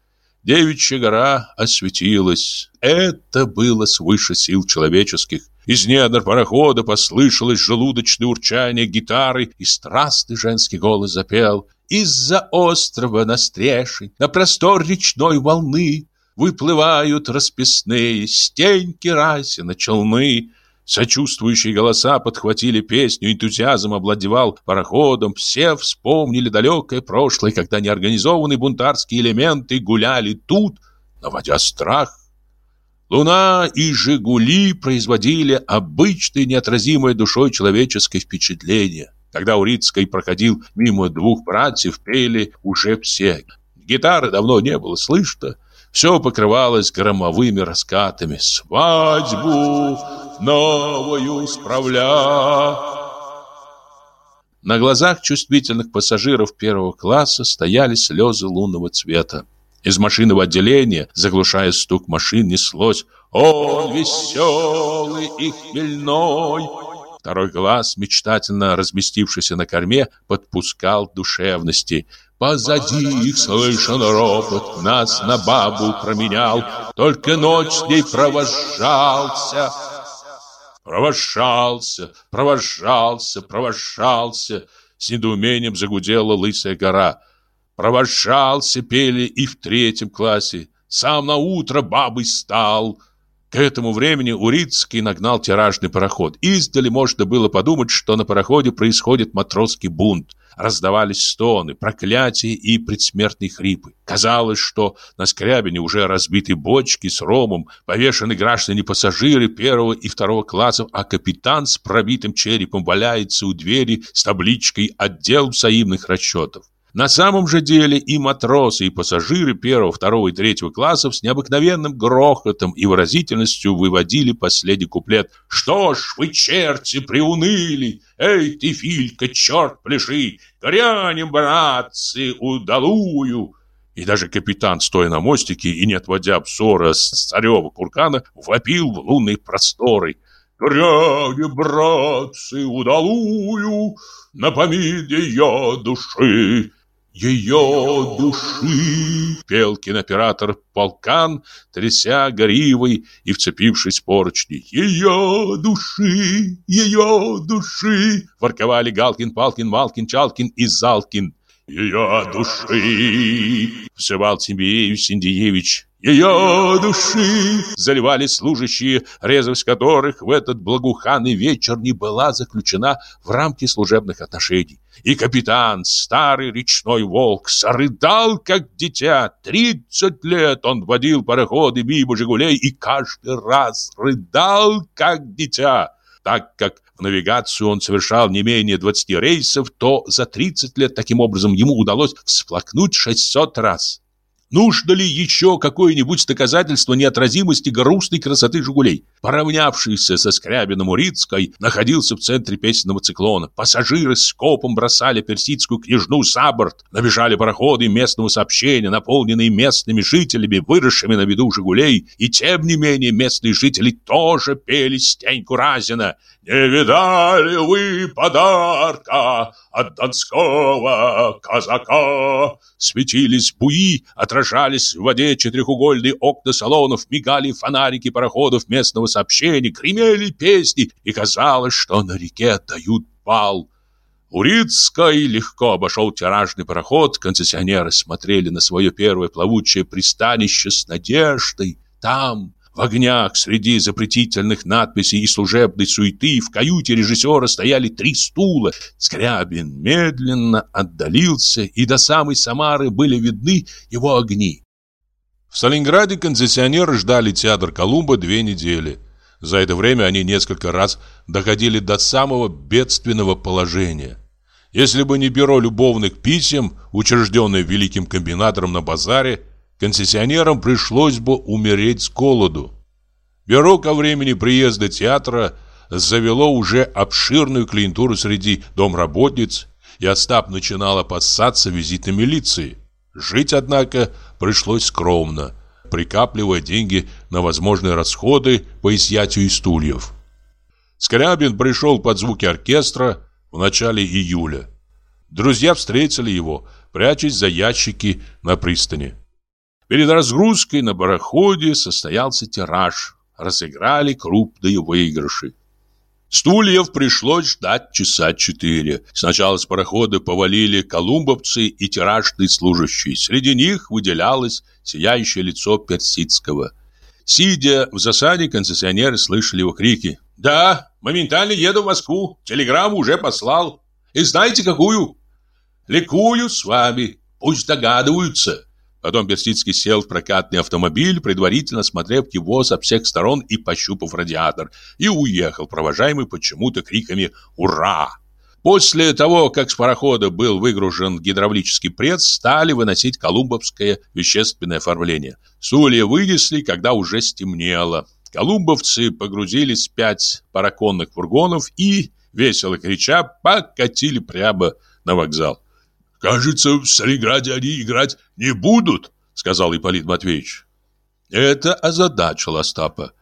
Девичья гора осветилась. Это было свыше сил человеческих. Из недр парохода послышалось желудочное урчание гитары, и страстный женский голос запел «Из-за острова на стрешень, на простор речной волны выплывают расписные стеньки Расина челны». Сочувствующие голоса подхватили песню, энтузиазм обладевал пароходом, все вспомнили далекое прошлое, когда неорганизованные бунтарские элементы гуляли тут, наводя страх. Луна и «Жигули» производили обычное неотразимое душой человеческое впечатление. Когда Урицкой проходил мимо двух братьев, пели уже все. Гитары давно не было слышно, все покрывалось громовыми раскатами. «Свадьбу новую справля!» На глазах чувствительных пассажиров первого класса стояли слезы лунного цвета. Из машинного отделения, заглушая стук машин, неслось «Он веселый и хмельной!» Второй глаз, мечтательно разместившийся на корме, подпускал душевности. Позади их слышен ропот, нас на бабу променял, Только ночь с ней провожался. Провожался, провожался, провожался. С недоумением загудела лысая гора. Провожался, пели и в третьем классе. Сам на утро бабой стал. К этому времени Урицкий нагнал тиражный пароход. Издали можно было подумать, что на пароходе происходит матросский бунт. Раздавались стоны, проклятия и предсмертные хрипы. Казалось, что на скрябине уже разбиты бочки с ромом, повешены граждане-пассажиры первого и второго классов, а капитан с пробитым черепом валяется у двери с табличкой «Отдел взаимных расчетов». На самом же деле и матросы, и пассажиры первого, второго и третьего классов с необыкновенным грохотом и выразительностью выводили последний куплет. «Что ж вы, черти, приуныли? Эй, ты, Филька, черт пляши! Горянем, братцы, удалую!» И даже капитан, стоя на мостике и не отводя взора с царева куркана, вопил в лунные просторы. «Горянем, братцы, удалую, на помине я души!» Ее души!» — пел кинооператор Полкан, тряся горивой и вцепившись поручни. «Ее души! Ее души!» — ворковали Галкин, Палкин, Малкин, Чалкин и Залкин. «Ее души!» — взывал Тимбеевич Синдиевич ее души заливали служащие, резость которых в этот благоуханный вечер не была заключена в рамки служебных отношений. И капитан, старый речной волк, сорыдал, как дитя. Тридцать лет он водил пароходы мимо «Жигулей» и каждый раз рыдал, как дитя. Так как в навигацию он совершал не менее 20 рейсов, то за 30 лет таким образом ему удалось всплакнуть 600 раз. Нужно ли еще какое-нибудь доказательство неотразимости грустной красоты «Жигулей»? Поравнявшийся со Скрябином Урицкой находился в центре песенного циклона. Пассажиры с копом бросали персидскую княжну за борт. Набежали пароходы местного сообщения, наполненные местными жителями, выросшими на виду «Жигулей». И тем не менее местные жители тоже пели Стеньку Разина. «Не видали вы подарка от донского казака?» Светились буи, отражались в воде четырехугольные окна салонов, мигали фонарики пароходов местного сообщения, гремели песни, и казалось, что на реке дают бал. Урицкой легко обошел тиражный пароход, концессионеры смотрели на свое первое плавучее пристанище с надеждой. Там, в огнях, среди запретительных надписей и служебной суеты, в каюте режиссера стояли три стула. Скрябин медленно отдалился, и до самой Самары были видны его огни. В Сталинграде концессионеры ждали театр Колумба две недели. За это время они несколько раз доходили до самого бедственного положения. Если бы не бюро любовных писем, учрежденное великим комбинатором на базаре, концессионерам пришлось бы умереть с голоду. Бюро ко времени приезда театра завело уже обширную клиентуру среди домработниц, и Остап начинал опасаться визита милиции. Жить, однако, пришлось скромно, прикапливая деньги на возможные расходы по изъятию стульев. Скрябин пришел под звуки оркестра в начале июля. Друзья встретили его, прячась за ящики на пристани. Перед разгрузкой на пароходе состоялся тираж. Разыграли крупные выигрыши. Стульев пришлось ждать часа четыре. Сначала с парохода повалили колумбовцы и тиражные служащие. Среди них выделялось сияющее лицо Персидского. Сидя в засаде, концессионеры слышали его крики. «Да, моментально еду в Москву. Телеграмму уже послал. И знаете какую? Ликую с вами. Пусть догадываются. Потом Персидский сел в прокатный автомобиль, предварительно смотрев его со всех сторон и пощупав радиатор, и уехал, провожаемый почему-то криками «Ура!». После того, как с парохода был выгружен гидравлический пресс, стали выносить колумбовское вещественное оформление. Стулья вынесли, когда уже стемнело. Колумбовцы погрузились в пять параконных фургонов и весело крича, покатили прямо на вокзал. «Кажется, в Сталинграде они играть не будут», сказал Ипполит Матвеевич. Это озадачило Остапа.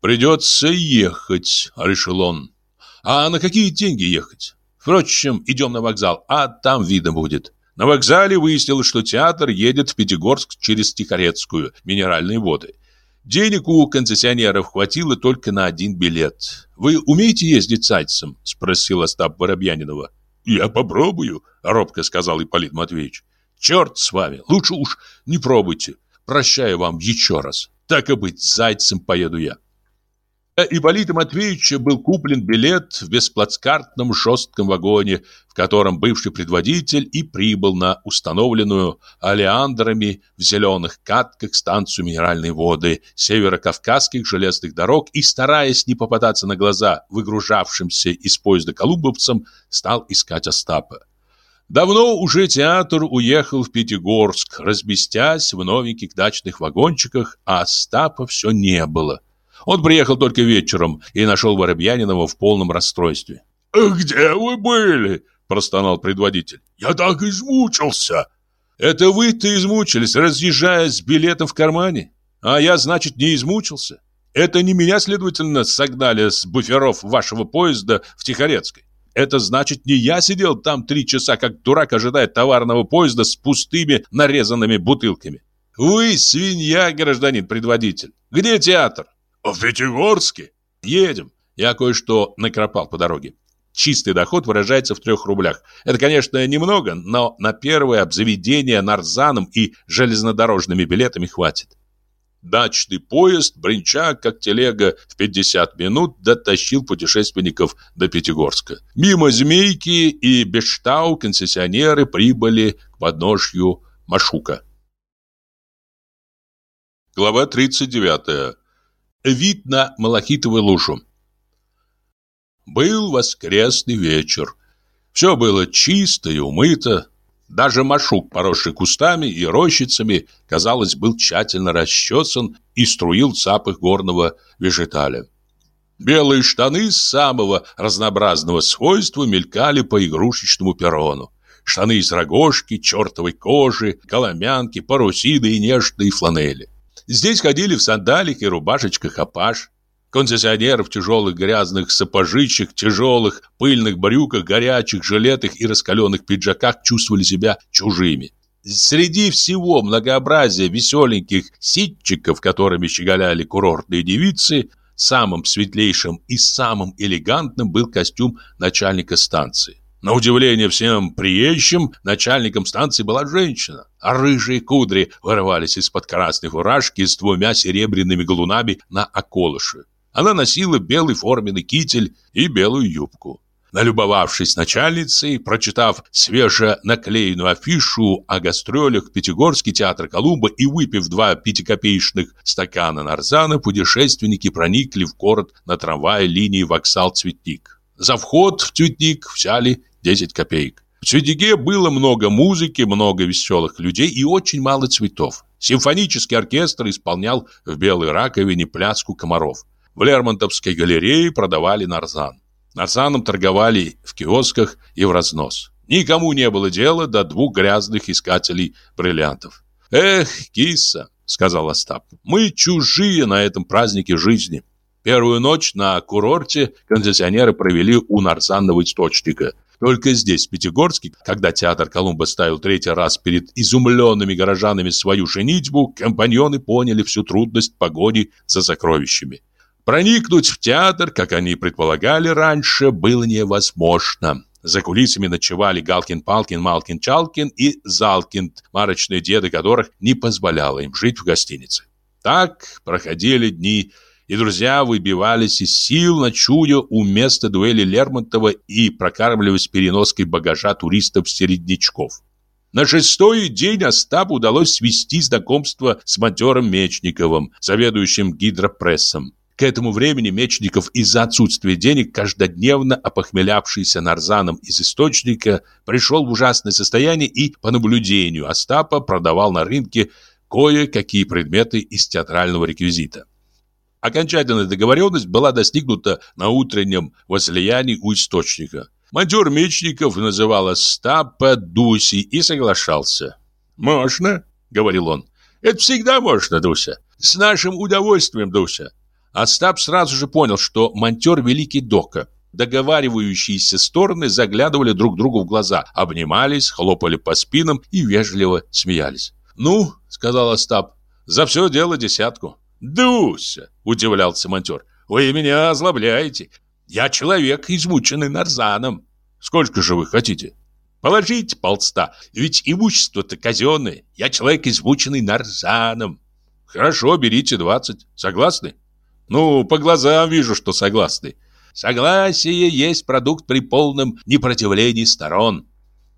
«Придется ехать», — решил он. «А на какие деньги ехать? Впрочем, идем на вокзал, а там видно будет». На вокзале выяснилось, что театр едет в Пятигорск через Тихорецкую, минеральные воды. Денег у концессионеров хватило только на один билет. «Вы умеете ездить зайцем?» – спросил Остап Воробьянинова. «Я попробую», – робко сказал Ипполит Матвеевич. «Черт с вами, лучше уж не пробуйте. Прощаю вам еще раз. Так и быть, зайцем поеду я». Ипполита Матвеевича был куплен билет в бесплацкартном жестком вагоне, в котором бывший предводитель и прибыл на установленную алиандрами в зеленых катках станцию минеральной воды северокавказских железных дорог и, стараясь не попадаться на глаза выгружавшимся из поезда колумбовцам, стал искать Остапа. Давно уже театр уехал в Пятигорск, разбестясь в новеньких дачных вагончиках, а Остапа все не было. Он приехал только вечером и нашел Воробьянинова в полном расстройстве. «Где вы были?» – простонал предводитель. «Я так измучился!» «Это вы-то измучились, разъезжая с билетом в кармане? А я, значит, не измучился? Это не меня, следовательно, согнали с буферов вашего поезда в Тихорецкой. Это значит, не я сидел там три часа, как дурак, ожидая товарного поезда с пустыми нарезанными бутылками. Вы свинья, гражданин предводитель. Где театр? В Пятигорске? Едем. Я кое-что накропал по дороге. Чистый доход выражается в трех рублях. Это, конечно, немного, но на первое обзаведение нарзаном и железнодорожными билетами хватит. Дачный поезд, бренча, как телега, в 50 минут дотащил путешественников до Пятигорска. Мимо Змейки и Бештау концессионеры прибыли к подножью Машука. Глава 39. Вид на Малахитовую лужу. Был воскресный вечер. Все было чисто и умыто. Даже машук, поросший кустами и рощицами, казалось, был тщательно расчесан и струил запах горного вежиталя. Белые штаны самого разнообразного свойства мелькали по игрушечному перрону. Штаны из рогожки, чертовой кожи, коломянки, парусины и нежной фланели. Здесь ходили в сандаликах и рубашечках апаш. Концессионеры в тяжелых грязных сапожищах, тяжелых пыльных брюках, горячих жилетах и раскаленных пиджаках чувствовали себя чужими. Среди всего многообразия веселеньких ситчиков, которыми щеголяли курортные девицы, самым светлейшим и самым элегантным был костюм начальника станции. На удивление всем приезжим, начальником станции была женщина, а рыжие кудри вырывались из-под красной фуражки с двумя серебряными галунами на околыше. Она носила белый форменный китель и белую юбку. Налюбовавшись начальницей, прочитав свеже наклеенную афишу о гастролях Пятигорский театр Колумба и выпив два пятикопеечных стакана нарзана, путешественники проникли в город на трамвае линии вокзал-цветник. За вход в цветник взяли 10 копеек. В цветнике было много музыки, много веселых людей и очень мало цветов. Симфонический оркестр исполнял в белой раковине пляску комаров. В Лермонтовской галерее продавали нарзан. Нарзаном торговали в киосках и в разнос. Никому не было дела до двух грязных искателей бриллиантов. «Эх, киса!» — сказал Остап. «Мы чужие на этом празднике жизни». Первую ночь на курорте концессионеры провели у нарзанного источника. Только здесь, в Пятигорске, когда театр Колумба ставил третий раз перед изумленными горожанами свою женитьбу, компаньоны поняли всю трудность погони за сокровищами. Проникнуть в театр, как они предполагали раньше, было невозможно. За кулисами ночевали Галкин-Палкин, Малкин-Чалкин и Залкин, марочные деды которых не позволяло им жить в гостинице. Так проходили дни и друзья выбивались из сил, ночуя у места дуэли Лермонтова и прокармливаясь переноской багажа туристов-середнячков. На шестой день Остапу удалось свести знакомство с матером Мечниковым, заведующим гидропрессом. К этому времени Мечников из-за отсутствия денег, каждодневно опохмелявшийся нарзаном из источника, пришел в ужасное состояние и, по наблюдению Остапа, продавал на рынке кое-какие предметы из театрального реквизита. Окончательная договоренность была достигнута на утреннем возлиянии у источника. Монтер Мечников называл Остапа Дуси и соглашался. «Можно», — говорил он. «Это всегда можно, Дуся. С нашим удовольствием, Дуся». Остап сразу же понял, что монтер великий дока. Договаривающиеся стороны заглядывали друг другу в глаза, обнимались, хлопали по спинам и вежливо смеялись. «Ну», — сказал Остап, — «за все дело десятку». «Дуся!» – удивлялся монтер. «Вы меня озлобляете. Я человек, измученный нарзаном. Сколько же вы хотите?» «Положите полста, ведь имущество-то казенное. Я человек, измученный нарзаном». «Хорошо, берите двадцать. Согласны?» «Ну, по глазам вижу, что согласны». «Согласие есть продукт при полном непротивлении сторон».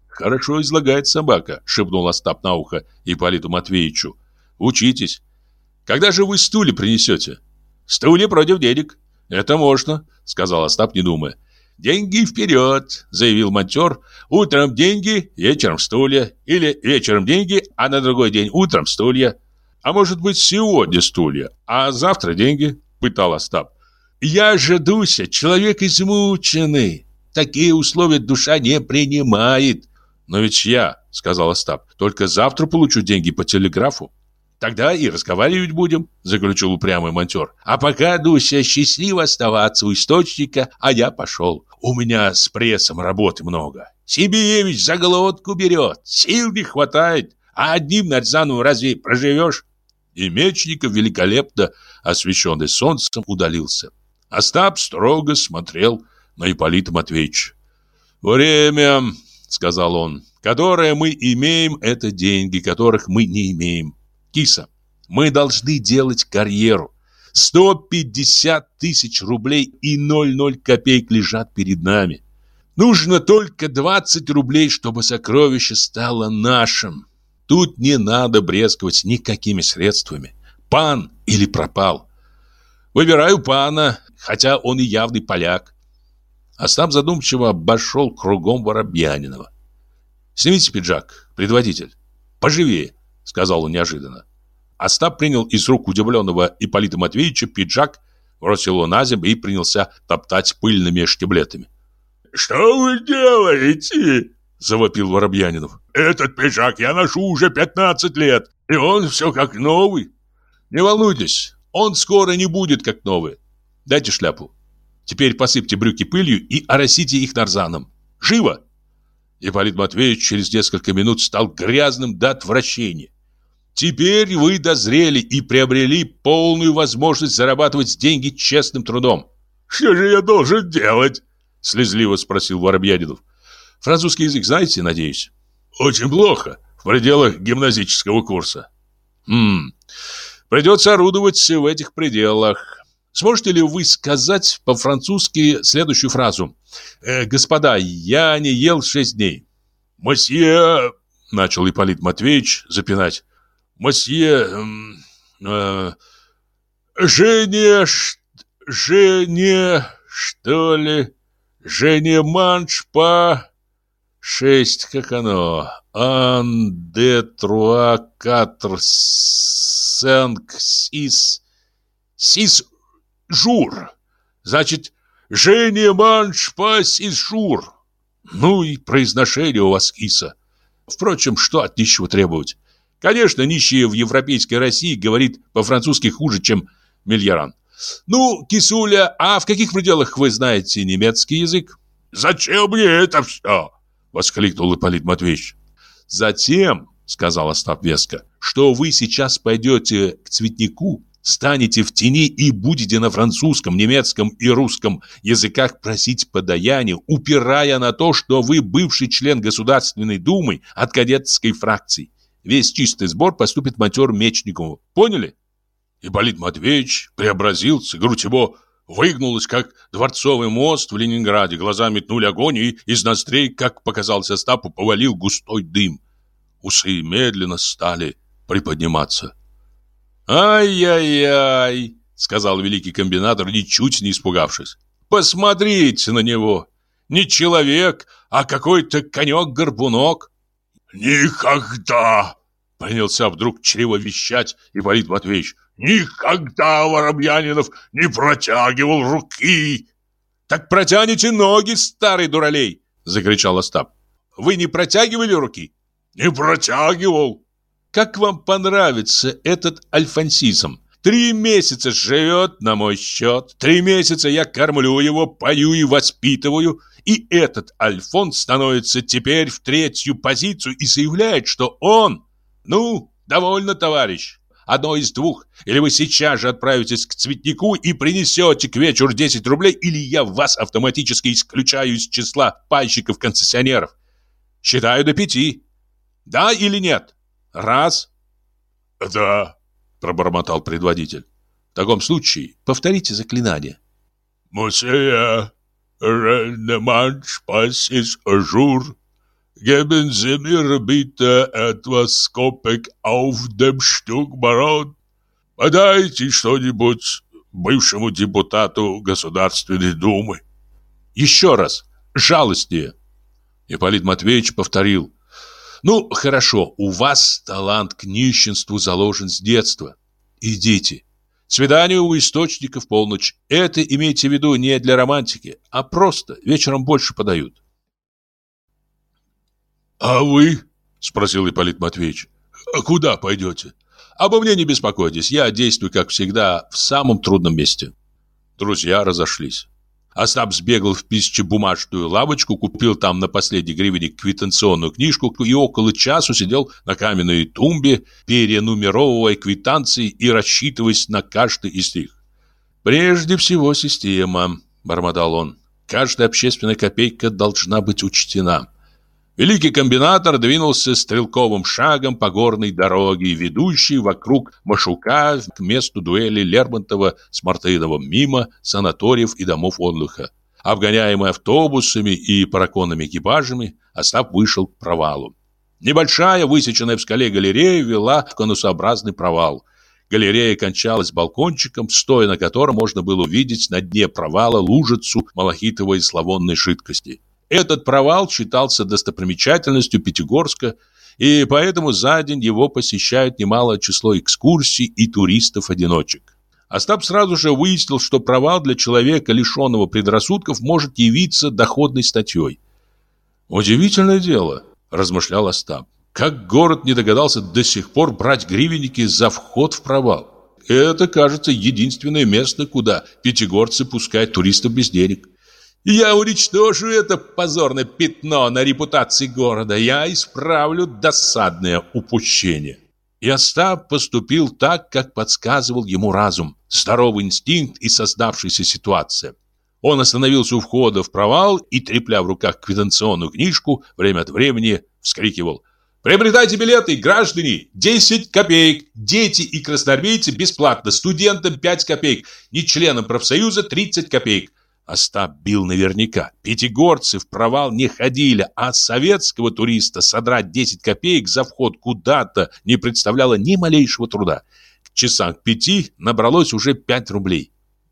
«Хорошо излагает собака», — шепнул Остап на ухо Ипполиту Матвеевичу. «Учитесь. Когда же вы стулья принесете? Стулья против денег. Это можно, сказал Остап, не думая. «Деньги вперед!» – заявил монтер. «Утром деньги, вечером стулья. Или вечером деньги, а на другой день утром стулья. А может быть, сегодня стулья, а завтра деньги?» – пытал Остап. «Я же, Дуся, человек измученный. Такие условия душа не принимает». «Но ведь я», – сказал Остап, – «только завтра получу деньги по телеграфу». Тогда и разговаривать будем, заключил упрямый монтер. А пока, Дуся, счастливо оставаться у источника, а я пошел. У меня с прессом работы много. Сибиевич за глотку берет, сил не хватает. А одним Нарзаном разве проживешь? И Мечников, великолепно освещенный солнцем, удалился. Остап строго смотрел на Ипполита Матвеевича. «Время, — сказал он, — которое мы имеем, это деньги, которых мы не имеем. Киса, мы должны делать карьеру. 150 тысяч рублей и 0,0 копеек лежат перед нами. Нужно только 20 рублей, чтобы сокровище стало нашим. Тут не надо брезговать никакими средствами. Пан или пропал. Выбираю пана, хотя он и явный поляк. Остап задумчиво обошел кругом Воробьянинова. «Снимите пиджак, предводитель. Поживее» сказал он неожиданно. Остап принял из рук удивленного Ипполита Матвеевича пиджак, бросил его на землю и принялся топтать пыльными штиблетами. «Что вы делаете?» – завопил Воробьянинов. «Этот пиджак я ношу уже 15 лет, и он все как новый». «Не волнуйтесь, он скоро не будет как новый. Дайте шляпу. Теперь посыпьте брюки пылью и оросите их нарзаном. Живо!» Ипполит Матвеевич через несколько минут стал грязным до отвращения. Теперь вы дозрели и приобрели полную возможность зарабатывать деньги честным трудом. Что же я должен делать? Слезливо спросил Воробьянинов. Французский язык знаете, надеюсь? Очень плохо. В пределах гимназического курса. Хм, придется орудовать в этих пределах. Сможете ли вы сказать по-французски следующую фразу? Э, «Господа, я не ел шесть дней». «Мосье...» — начал Ипполит Матвеевич запинать. Мосье... Э, Жене... Жене... Что ли? Жене манш по... Шесть, как оно? Ан, де, труа, катр, сенк, сис... Сис... Жур. Значит, Жене манш по сис жур. Ну и произношение у вас, киса. Впрочем, что от нищего требовать? Конечно, нищий в европейской России говорит по-французски хуже, чем Мильяран. Ну, кисуля, а в каких пределах вы знаете немецкий язык? Зачем мне это все? Воскликнул Ипполит Матвеевич. Затем, сказал Остап веско, что вы сейчас пойдете к цветнику, станете в тени и будете на французском, немецком и русском языках просить подаяние, упирая на то, что вы бывший член Государственной Думы от кадетской фракции. Весь чистый сбор поступит матер Мечникову. Поняли? Ипполит Матвеевич преобразился, грудь его выгнулась, как дворцовый мост в Ленинграде. Глаза метнули огонь, и из ноздрей, как показался Остапу, повалил густой дым. Усы медленно стали приподниматься. «Ай-яй-яй!» — сказал великий комбинатор, ничуть не испугавшись. «Посмотрите на него! Не человек, а какой-то конек-горбунок!» «Никогда!» — принялся вдруг чрево вещать Ипполит Матвеевич. Никогда Воробьянинов не протягивал руки. Так протяните ноги, старый дуралей, закричал Остап. Вы не протягивали руки? Не протягивал. Как вам понравится этот альфансизм? Три месяца живет на мой счет. Три месяца я кормлю его, пою и воспитываю. И этот Альфонс становится теперь в третью позицию и заявляет, что он... Ну, довольно, товарищ. Одно из двух. Или вы сейчас же отправитесь к цветнику и принесете к вечеру 10 рублей, или я вас автоматически исключаю из числа пайщиков-концессионеров. Считаю до пяти. Да или нет? Раз. Да, пробормотал предводитель. В таком случае повторите заклинание. Мусея, Ренеманш, пасис, жур, Geben Sie mir bitte etwas Kopek auf dem Stückbarон. Подайте что-нибудь бывшему депутату Государственной Думы. Еще раз, жалостнее. Ипполит Матвеевич повторил. Ну, хорошо, у вас талант к нищенству заложен с детства. Идите. Свидание у источника в полночь. Это имейте в виду не для романтики, а просто вечером больше подают. «А вы?» – спросил Ипполит Матвеевич. «А куда пойдете?» «Обо мне не беспокойтесь, я действую, как всегда, в самом трудном месте». Друзья разошлись. Остап сбегал в пищебумажную лавочку, купил там на последний гривенник квитанционную книжку и около часу сидел на каменной тумбе, перенумеровывая квитанции и рассчитываясь на каждый из них. «Прежде всего система», — бормотал он. «Каждая общественная копейка должна быть учтена». Великий комбинатор двинулся стрелковым шагом по горной дороге, ведущей вокруг Машука к месту дуэли Лермонтова с Мартыновым мимо санаториев и домов отдыха. Обгоняемый автобусами и параконными экипажами, Остап вышел к провалу. Небольшая, высеченная в скале галерея вела в конусообразный провал. Галерея кончалась балкончиком, стоя на котором можно было увидеть на дне провала лужицу малахитовой славонной жидкости. Этот провал считался достопримечательностью Пятигорска, и поэтому за день его посещают немалое число экскурсий и туристов-одиночек. Остап сразу же выяснил, что провал для человека, лишенного предрассудков, может явиться доходной статьей. «Удивительное дело», – размышлял Остап, – «как город не догадался до сих пор брать гривенники за вход в провал. Это, кажется, единственное место, куда пятигорцы пускают туристов без денег». Я уничтожу это позорное пятно на репутации города. Я исправлю досадное упущение. И Остап поступил так, как подсказывал ему разум, здоровый инстинкт и создавшаяся ситуация. Он остановился у входа в провал и, трепля в руках квитанционную книжку, время от времени вскрикивал «Приобретайте билеты, граждане! 10 копеек! Дети и красноармейцы бесплатно! Студентам 5 копеек! Не членам профсоюза 30 копеек! Остап бил наверняка. Пятигорцы в провал не ходили, а советского туриста содрать 10 копеек за вход куда-то не представляло ни малейшего труда. К часам к пяти набралось уже 5 рублей.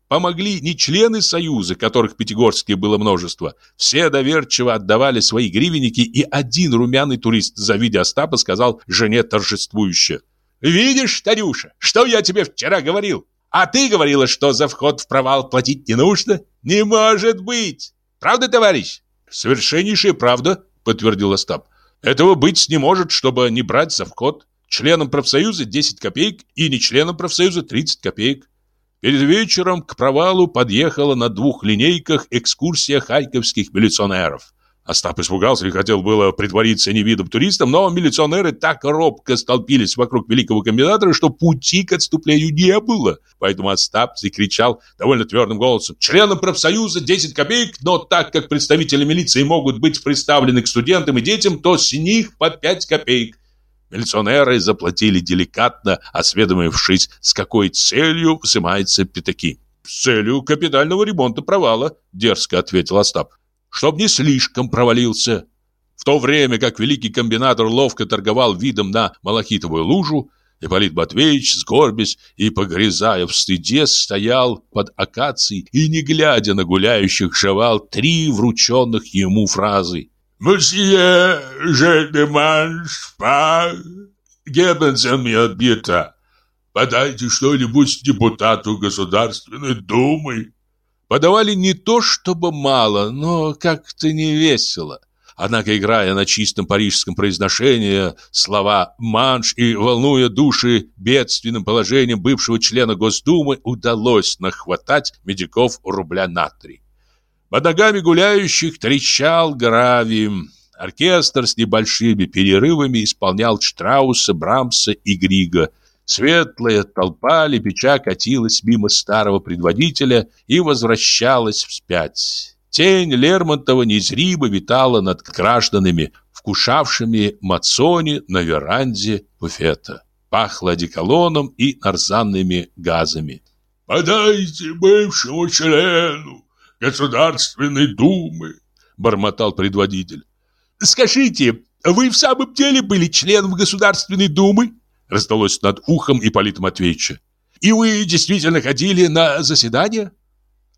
Помогли не члены Союза, которых в Пятигорске было множество. Все доверчиво отдавали свои гривенники, и один румяный турист, завидя Остапа, сказал жене торжествующе. «Видишь, Тарюша, что я тебе вчера говорил? А ты говорила, что за вход в провал платить не нужно? Не может быть! Правда, товарищ? Совершеннейшая правда, подтвердил Остап. Этого быть не может, чтобы не брать за вход. Членам профсоюза 10 копеек и не членам профсоюза 30 копеек. Перед вечером к провалу подъехала на двух линейках экскурсия харьковских милиционеров. Остап испугался и хотел было притвориться невидом туристом, но милиционеры так робко столпились вокруг великого комбинатора, что пути к отступлению не было. Поэтому Остап закричал довольно твердым голосом «Членам профсоюза 10 копеек, но так как представители милиции могут быть представлены к студентам и детям, то с них по 5 копеек». Милиционеры заплатили деликатно, осведомившись, с какой целью взимаются пятаки. «С целью капитального ремонта провала», — дерзко ответил Остап чтоб не слишком провалился. В то время как великий комбинатор ловко торговал видом на малахитовую лужу, Ипполит Матвеевич, сгорбясь и погрязая в стыде, стоял под акацией и, не глядя на гуляющих, жевал три врученных ему фразы. «Мсье, pas, geben Sie mir bitte». подайте что-нибудь депутату Государственной Думы. Подавали не то чтобы мало, но как-то не весело. Однако, играя на чистом парижском произношении слова «манш» и волнуя души бедственным положением бывшего члена Госдумы, удалось нахватать медиков рубля на три. Под ногами гуляющих трещал гравий. Оркестр с небольшими перерывами исполнял Штрауса, Брамса и Грига. Светлая толпа лепеча катилась мимо старого предводителя и возвращалась вспять. Тень Лермонтова незримо витала над гражданами, вкушавшими мацони на веранде буфета. Пахло одеколоном и нарзанными газами. «Подайте бывшему члену Государственной Думы», — бормотал предводитель. «Скажите, вы в самом деле были членом Государственной Думы?» Раздалось над ухом Ипполита Матвеевича. «И вы действительно ходили на заседания?»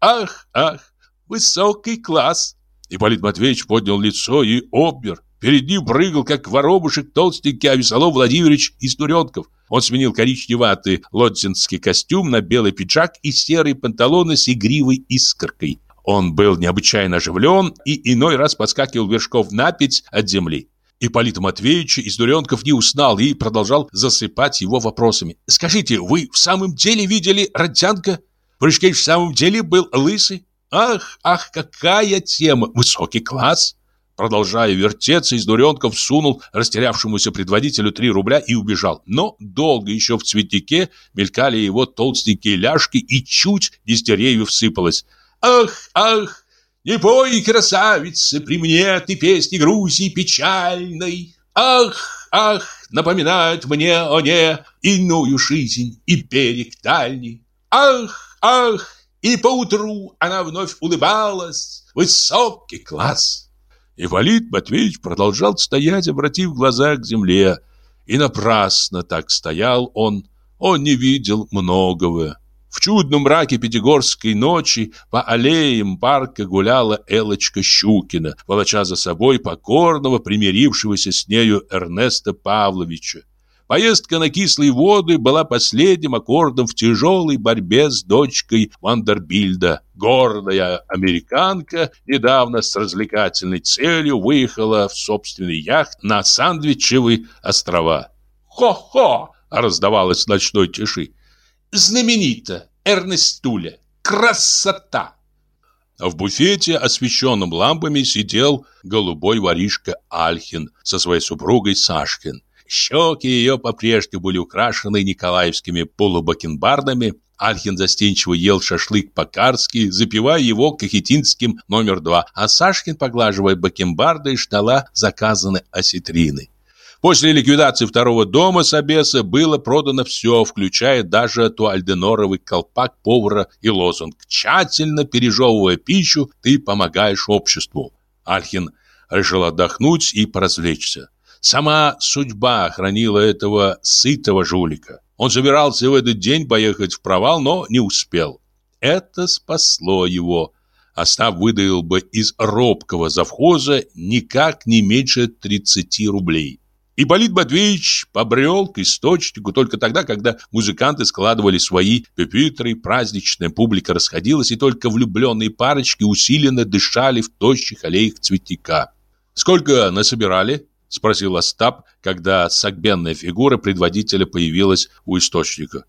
«Ах, ах, Высокий класс. Ипполит Матвеевич поднял лицо и обмер. Перед ним прыгал, как воробушек, толстенький Авесолом Владимирович из Туренков. Он сменил коричневатый лодзинский костюм на белый пиджак и серые панталоны с игривой искоркой. Он был необычайно оживлен и иной раз подскакивал вершков на пять от земли. Ипполит Матвеевич из Дуренков не узнал и продолжал засыпать его вопросами. «Скажите, вы в самом деле видели Родзянко? Прыжкевич в самом деле был лысый? Ах, ах, какая тема! Высокий класс! Продолжая вертеться, из дуренков сунул растерявшемуся предводителю три рубля и убежал. Но долго еще в цветнике мелькали его толстенькие ляжки и чуть из деревьев сыпалось. Ах, ах, не пой, красавица, при мне ты песни Грузии печальной. Ах, ах, напоминает мне о не иную жизнь и берег дальний. Ах, ах, и поутру она вновь улыбалась. Высокий класс. Ипполит Матвеевич продолжал стоять, обратив глаза к земле. И напрасно так стоял он. Он не видел многого. В чудном мраке пятигорской ночи по аллеям парка гуляла Элочка Щукина, волоча за собой покорного, примирившегося с нею Эрнеста Павловича. Поездка на кислые воды была последним аккордом в тяжелой борьбе с дочкой Вандербильда. Гордая американка недавно с развлекательной целью выехала в собственный яхт на Сандвичевые острова. «Хо-хо!» — раздавалось в ночной тиши. «Знаменито! Эрнестуля! Красота!» В буфете, освещенном лампами, сидел голубой воришка Альхин со своей супругой Сашкин. Щеки ее по-прежнему были украшены николаевскими полубакенбардами. Альхин застенчиво ел шашлык по-карски, запивая его кахетинским номер два, а Сашкин, поглаживая бакенбарды, ждала заказанной осетрины. После ликвидации второго дома Собеса было продано все, включая даже туальденоровый колпак повара и лозунг «Тщательно пережевывая пищу, ты помогаешь обществу». Альхин решил отдохнуть и поразвлечься. Сама судьба хранила этого сытого жулика. Он собирался в этот день поехать в провал, но не успел. Это спасло его. Остав выдаил бы из робкого завхоза никак не меньше 30 рублей. И Болит Матвеевич побрел к источнику только тогда, когда музыканты складывали свои пепитры, праздничная публика расходилась, и только влюбленные парочки усиленно дышали в тощих аллеях цветника. «Сколько насобирали?» Спросил Остап, когда сагбенная фигура предводителя появилась у источника.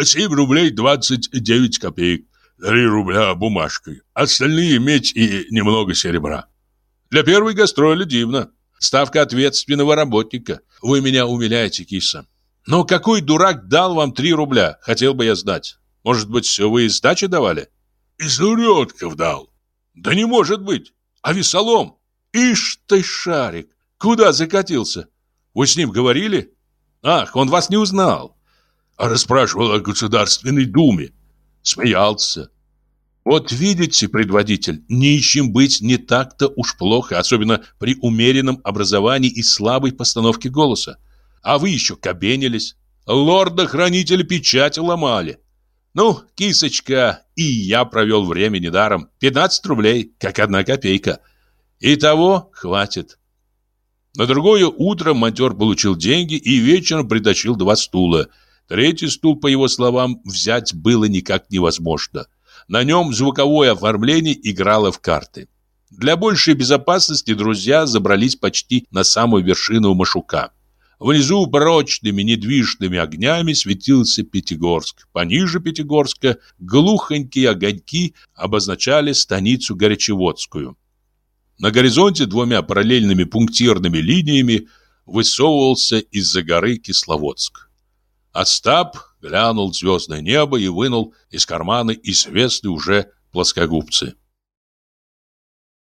«Семь рублей двадцать девять копеек. Три рубля бумажкой. Остальные медь и немного серебра». «Для первой гастроли дивно. Ставка ответственного работника. Вы меня умиляете, киса. Но какой дурак дал вам три рубля? Хотел бы я знать. Может быть, вы сдачи давали?» «Из уродков дал». «Да не может быть. А весолом? Ишь ты, шарик. Куда закатился? Вы с ним говорили? Ах, он вас не узнал. А расспрашивал о Государственной Думе. Смеялся. Вот видите, предводитель, нищим быть не так-то уж плохо, особенно при умеренном образовании и слабой постановке голоса. А вы еще кабенились. Лорда-хранителя печати ломали. Ну, кисочка, и я провел время недаром. 15 рублей, как одна копейка. И того хватит. На другое утро монтер получил деньги и вечером притащил два стула. Третий стул, по его словам, взять было никак невозможно. На нем звуковое оформление играло в карты. Для большей безопасности друзья забрались почти на самую вершину Машука. Внизу прочными недвижными огнями светился Пятигорск. Пониже Пятигорска глухонькие огоньки обозначали станицу Горячеводскую. На горизонте двумя параллельными пунктирными линиями высовывался из-за горы Кисловодск. Остап глянул в звездное небо и вынул из кармана известные уже плоскогубцы.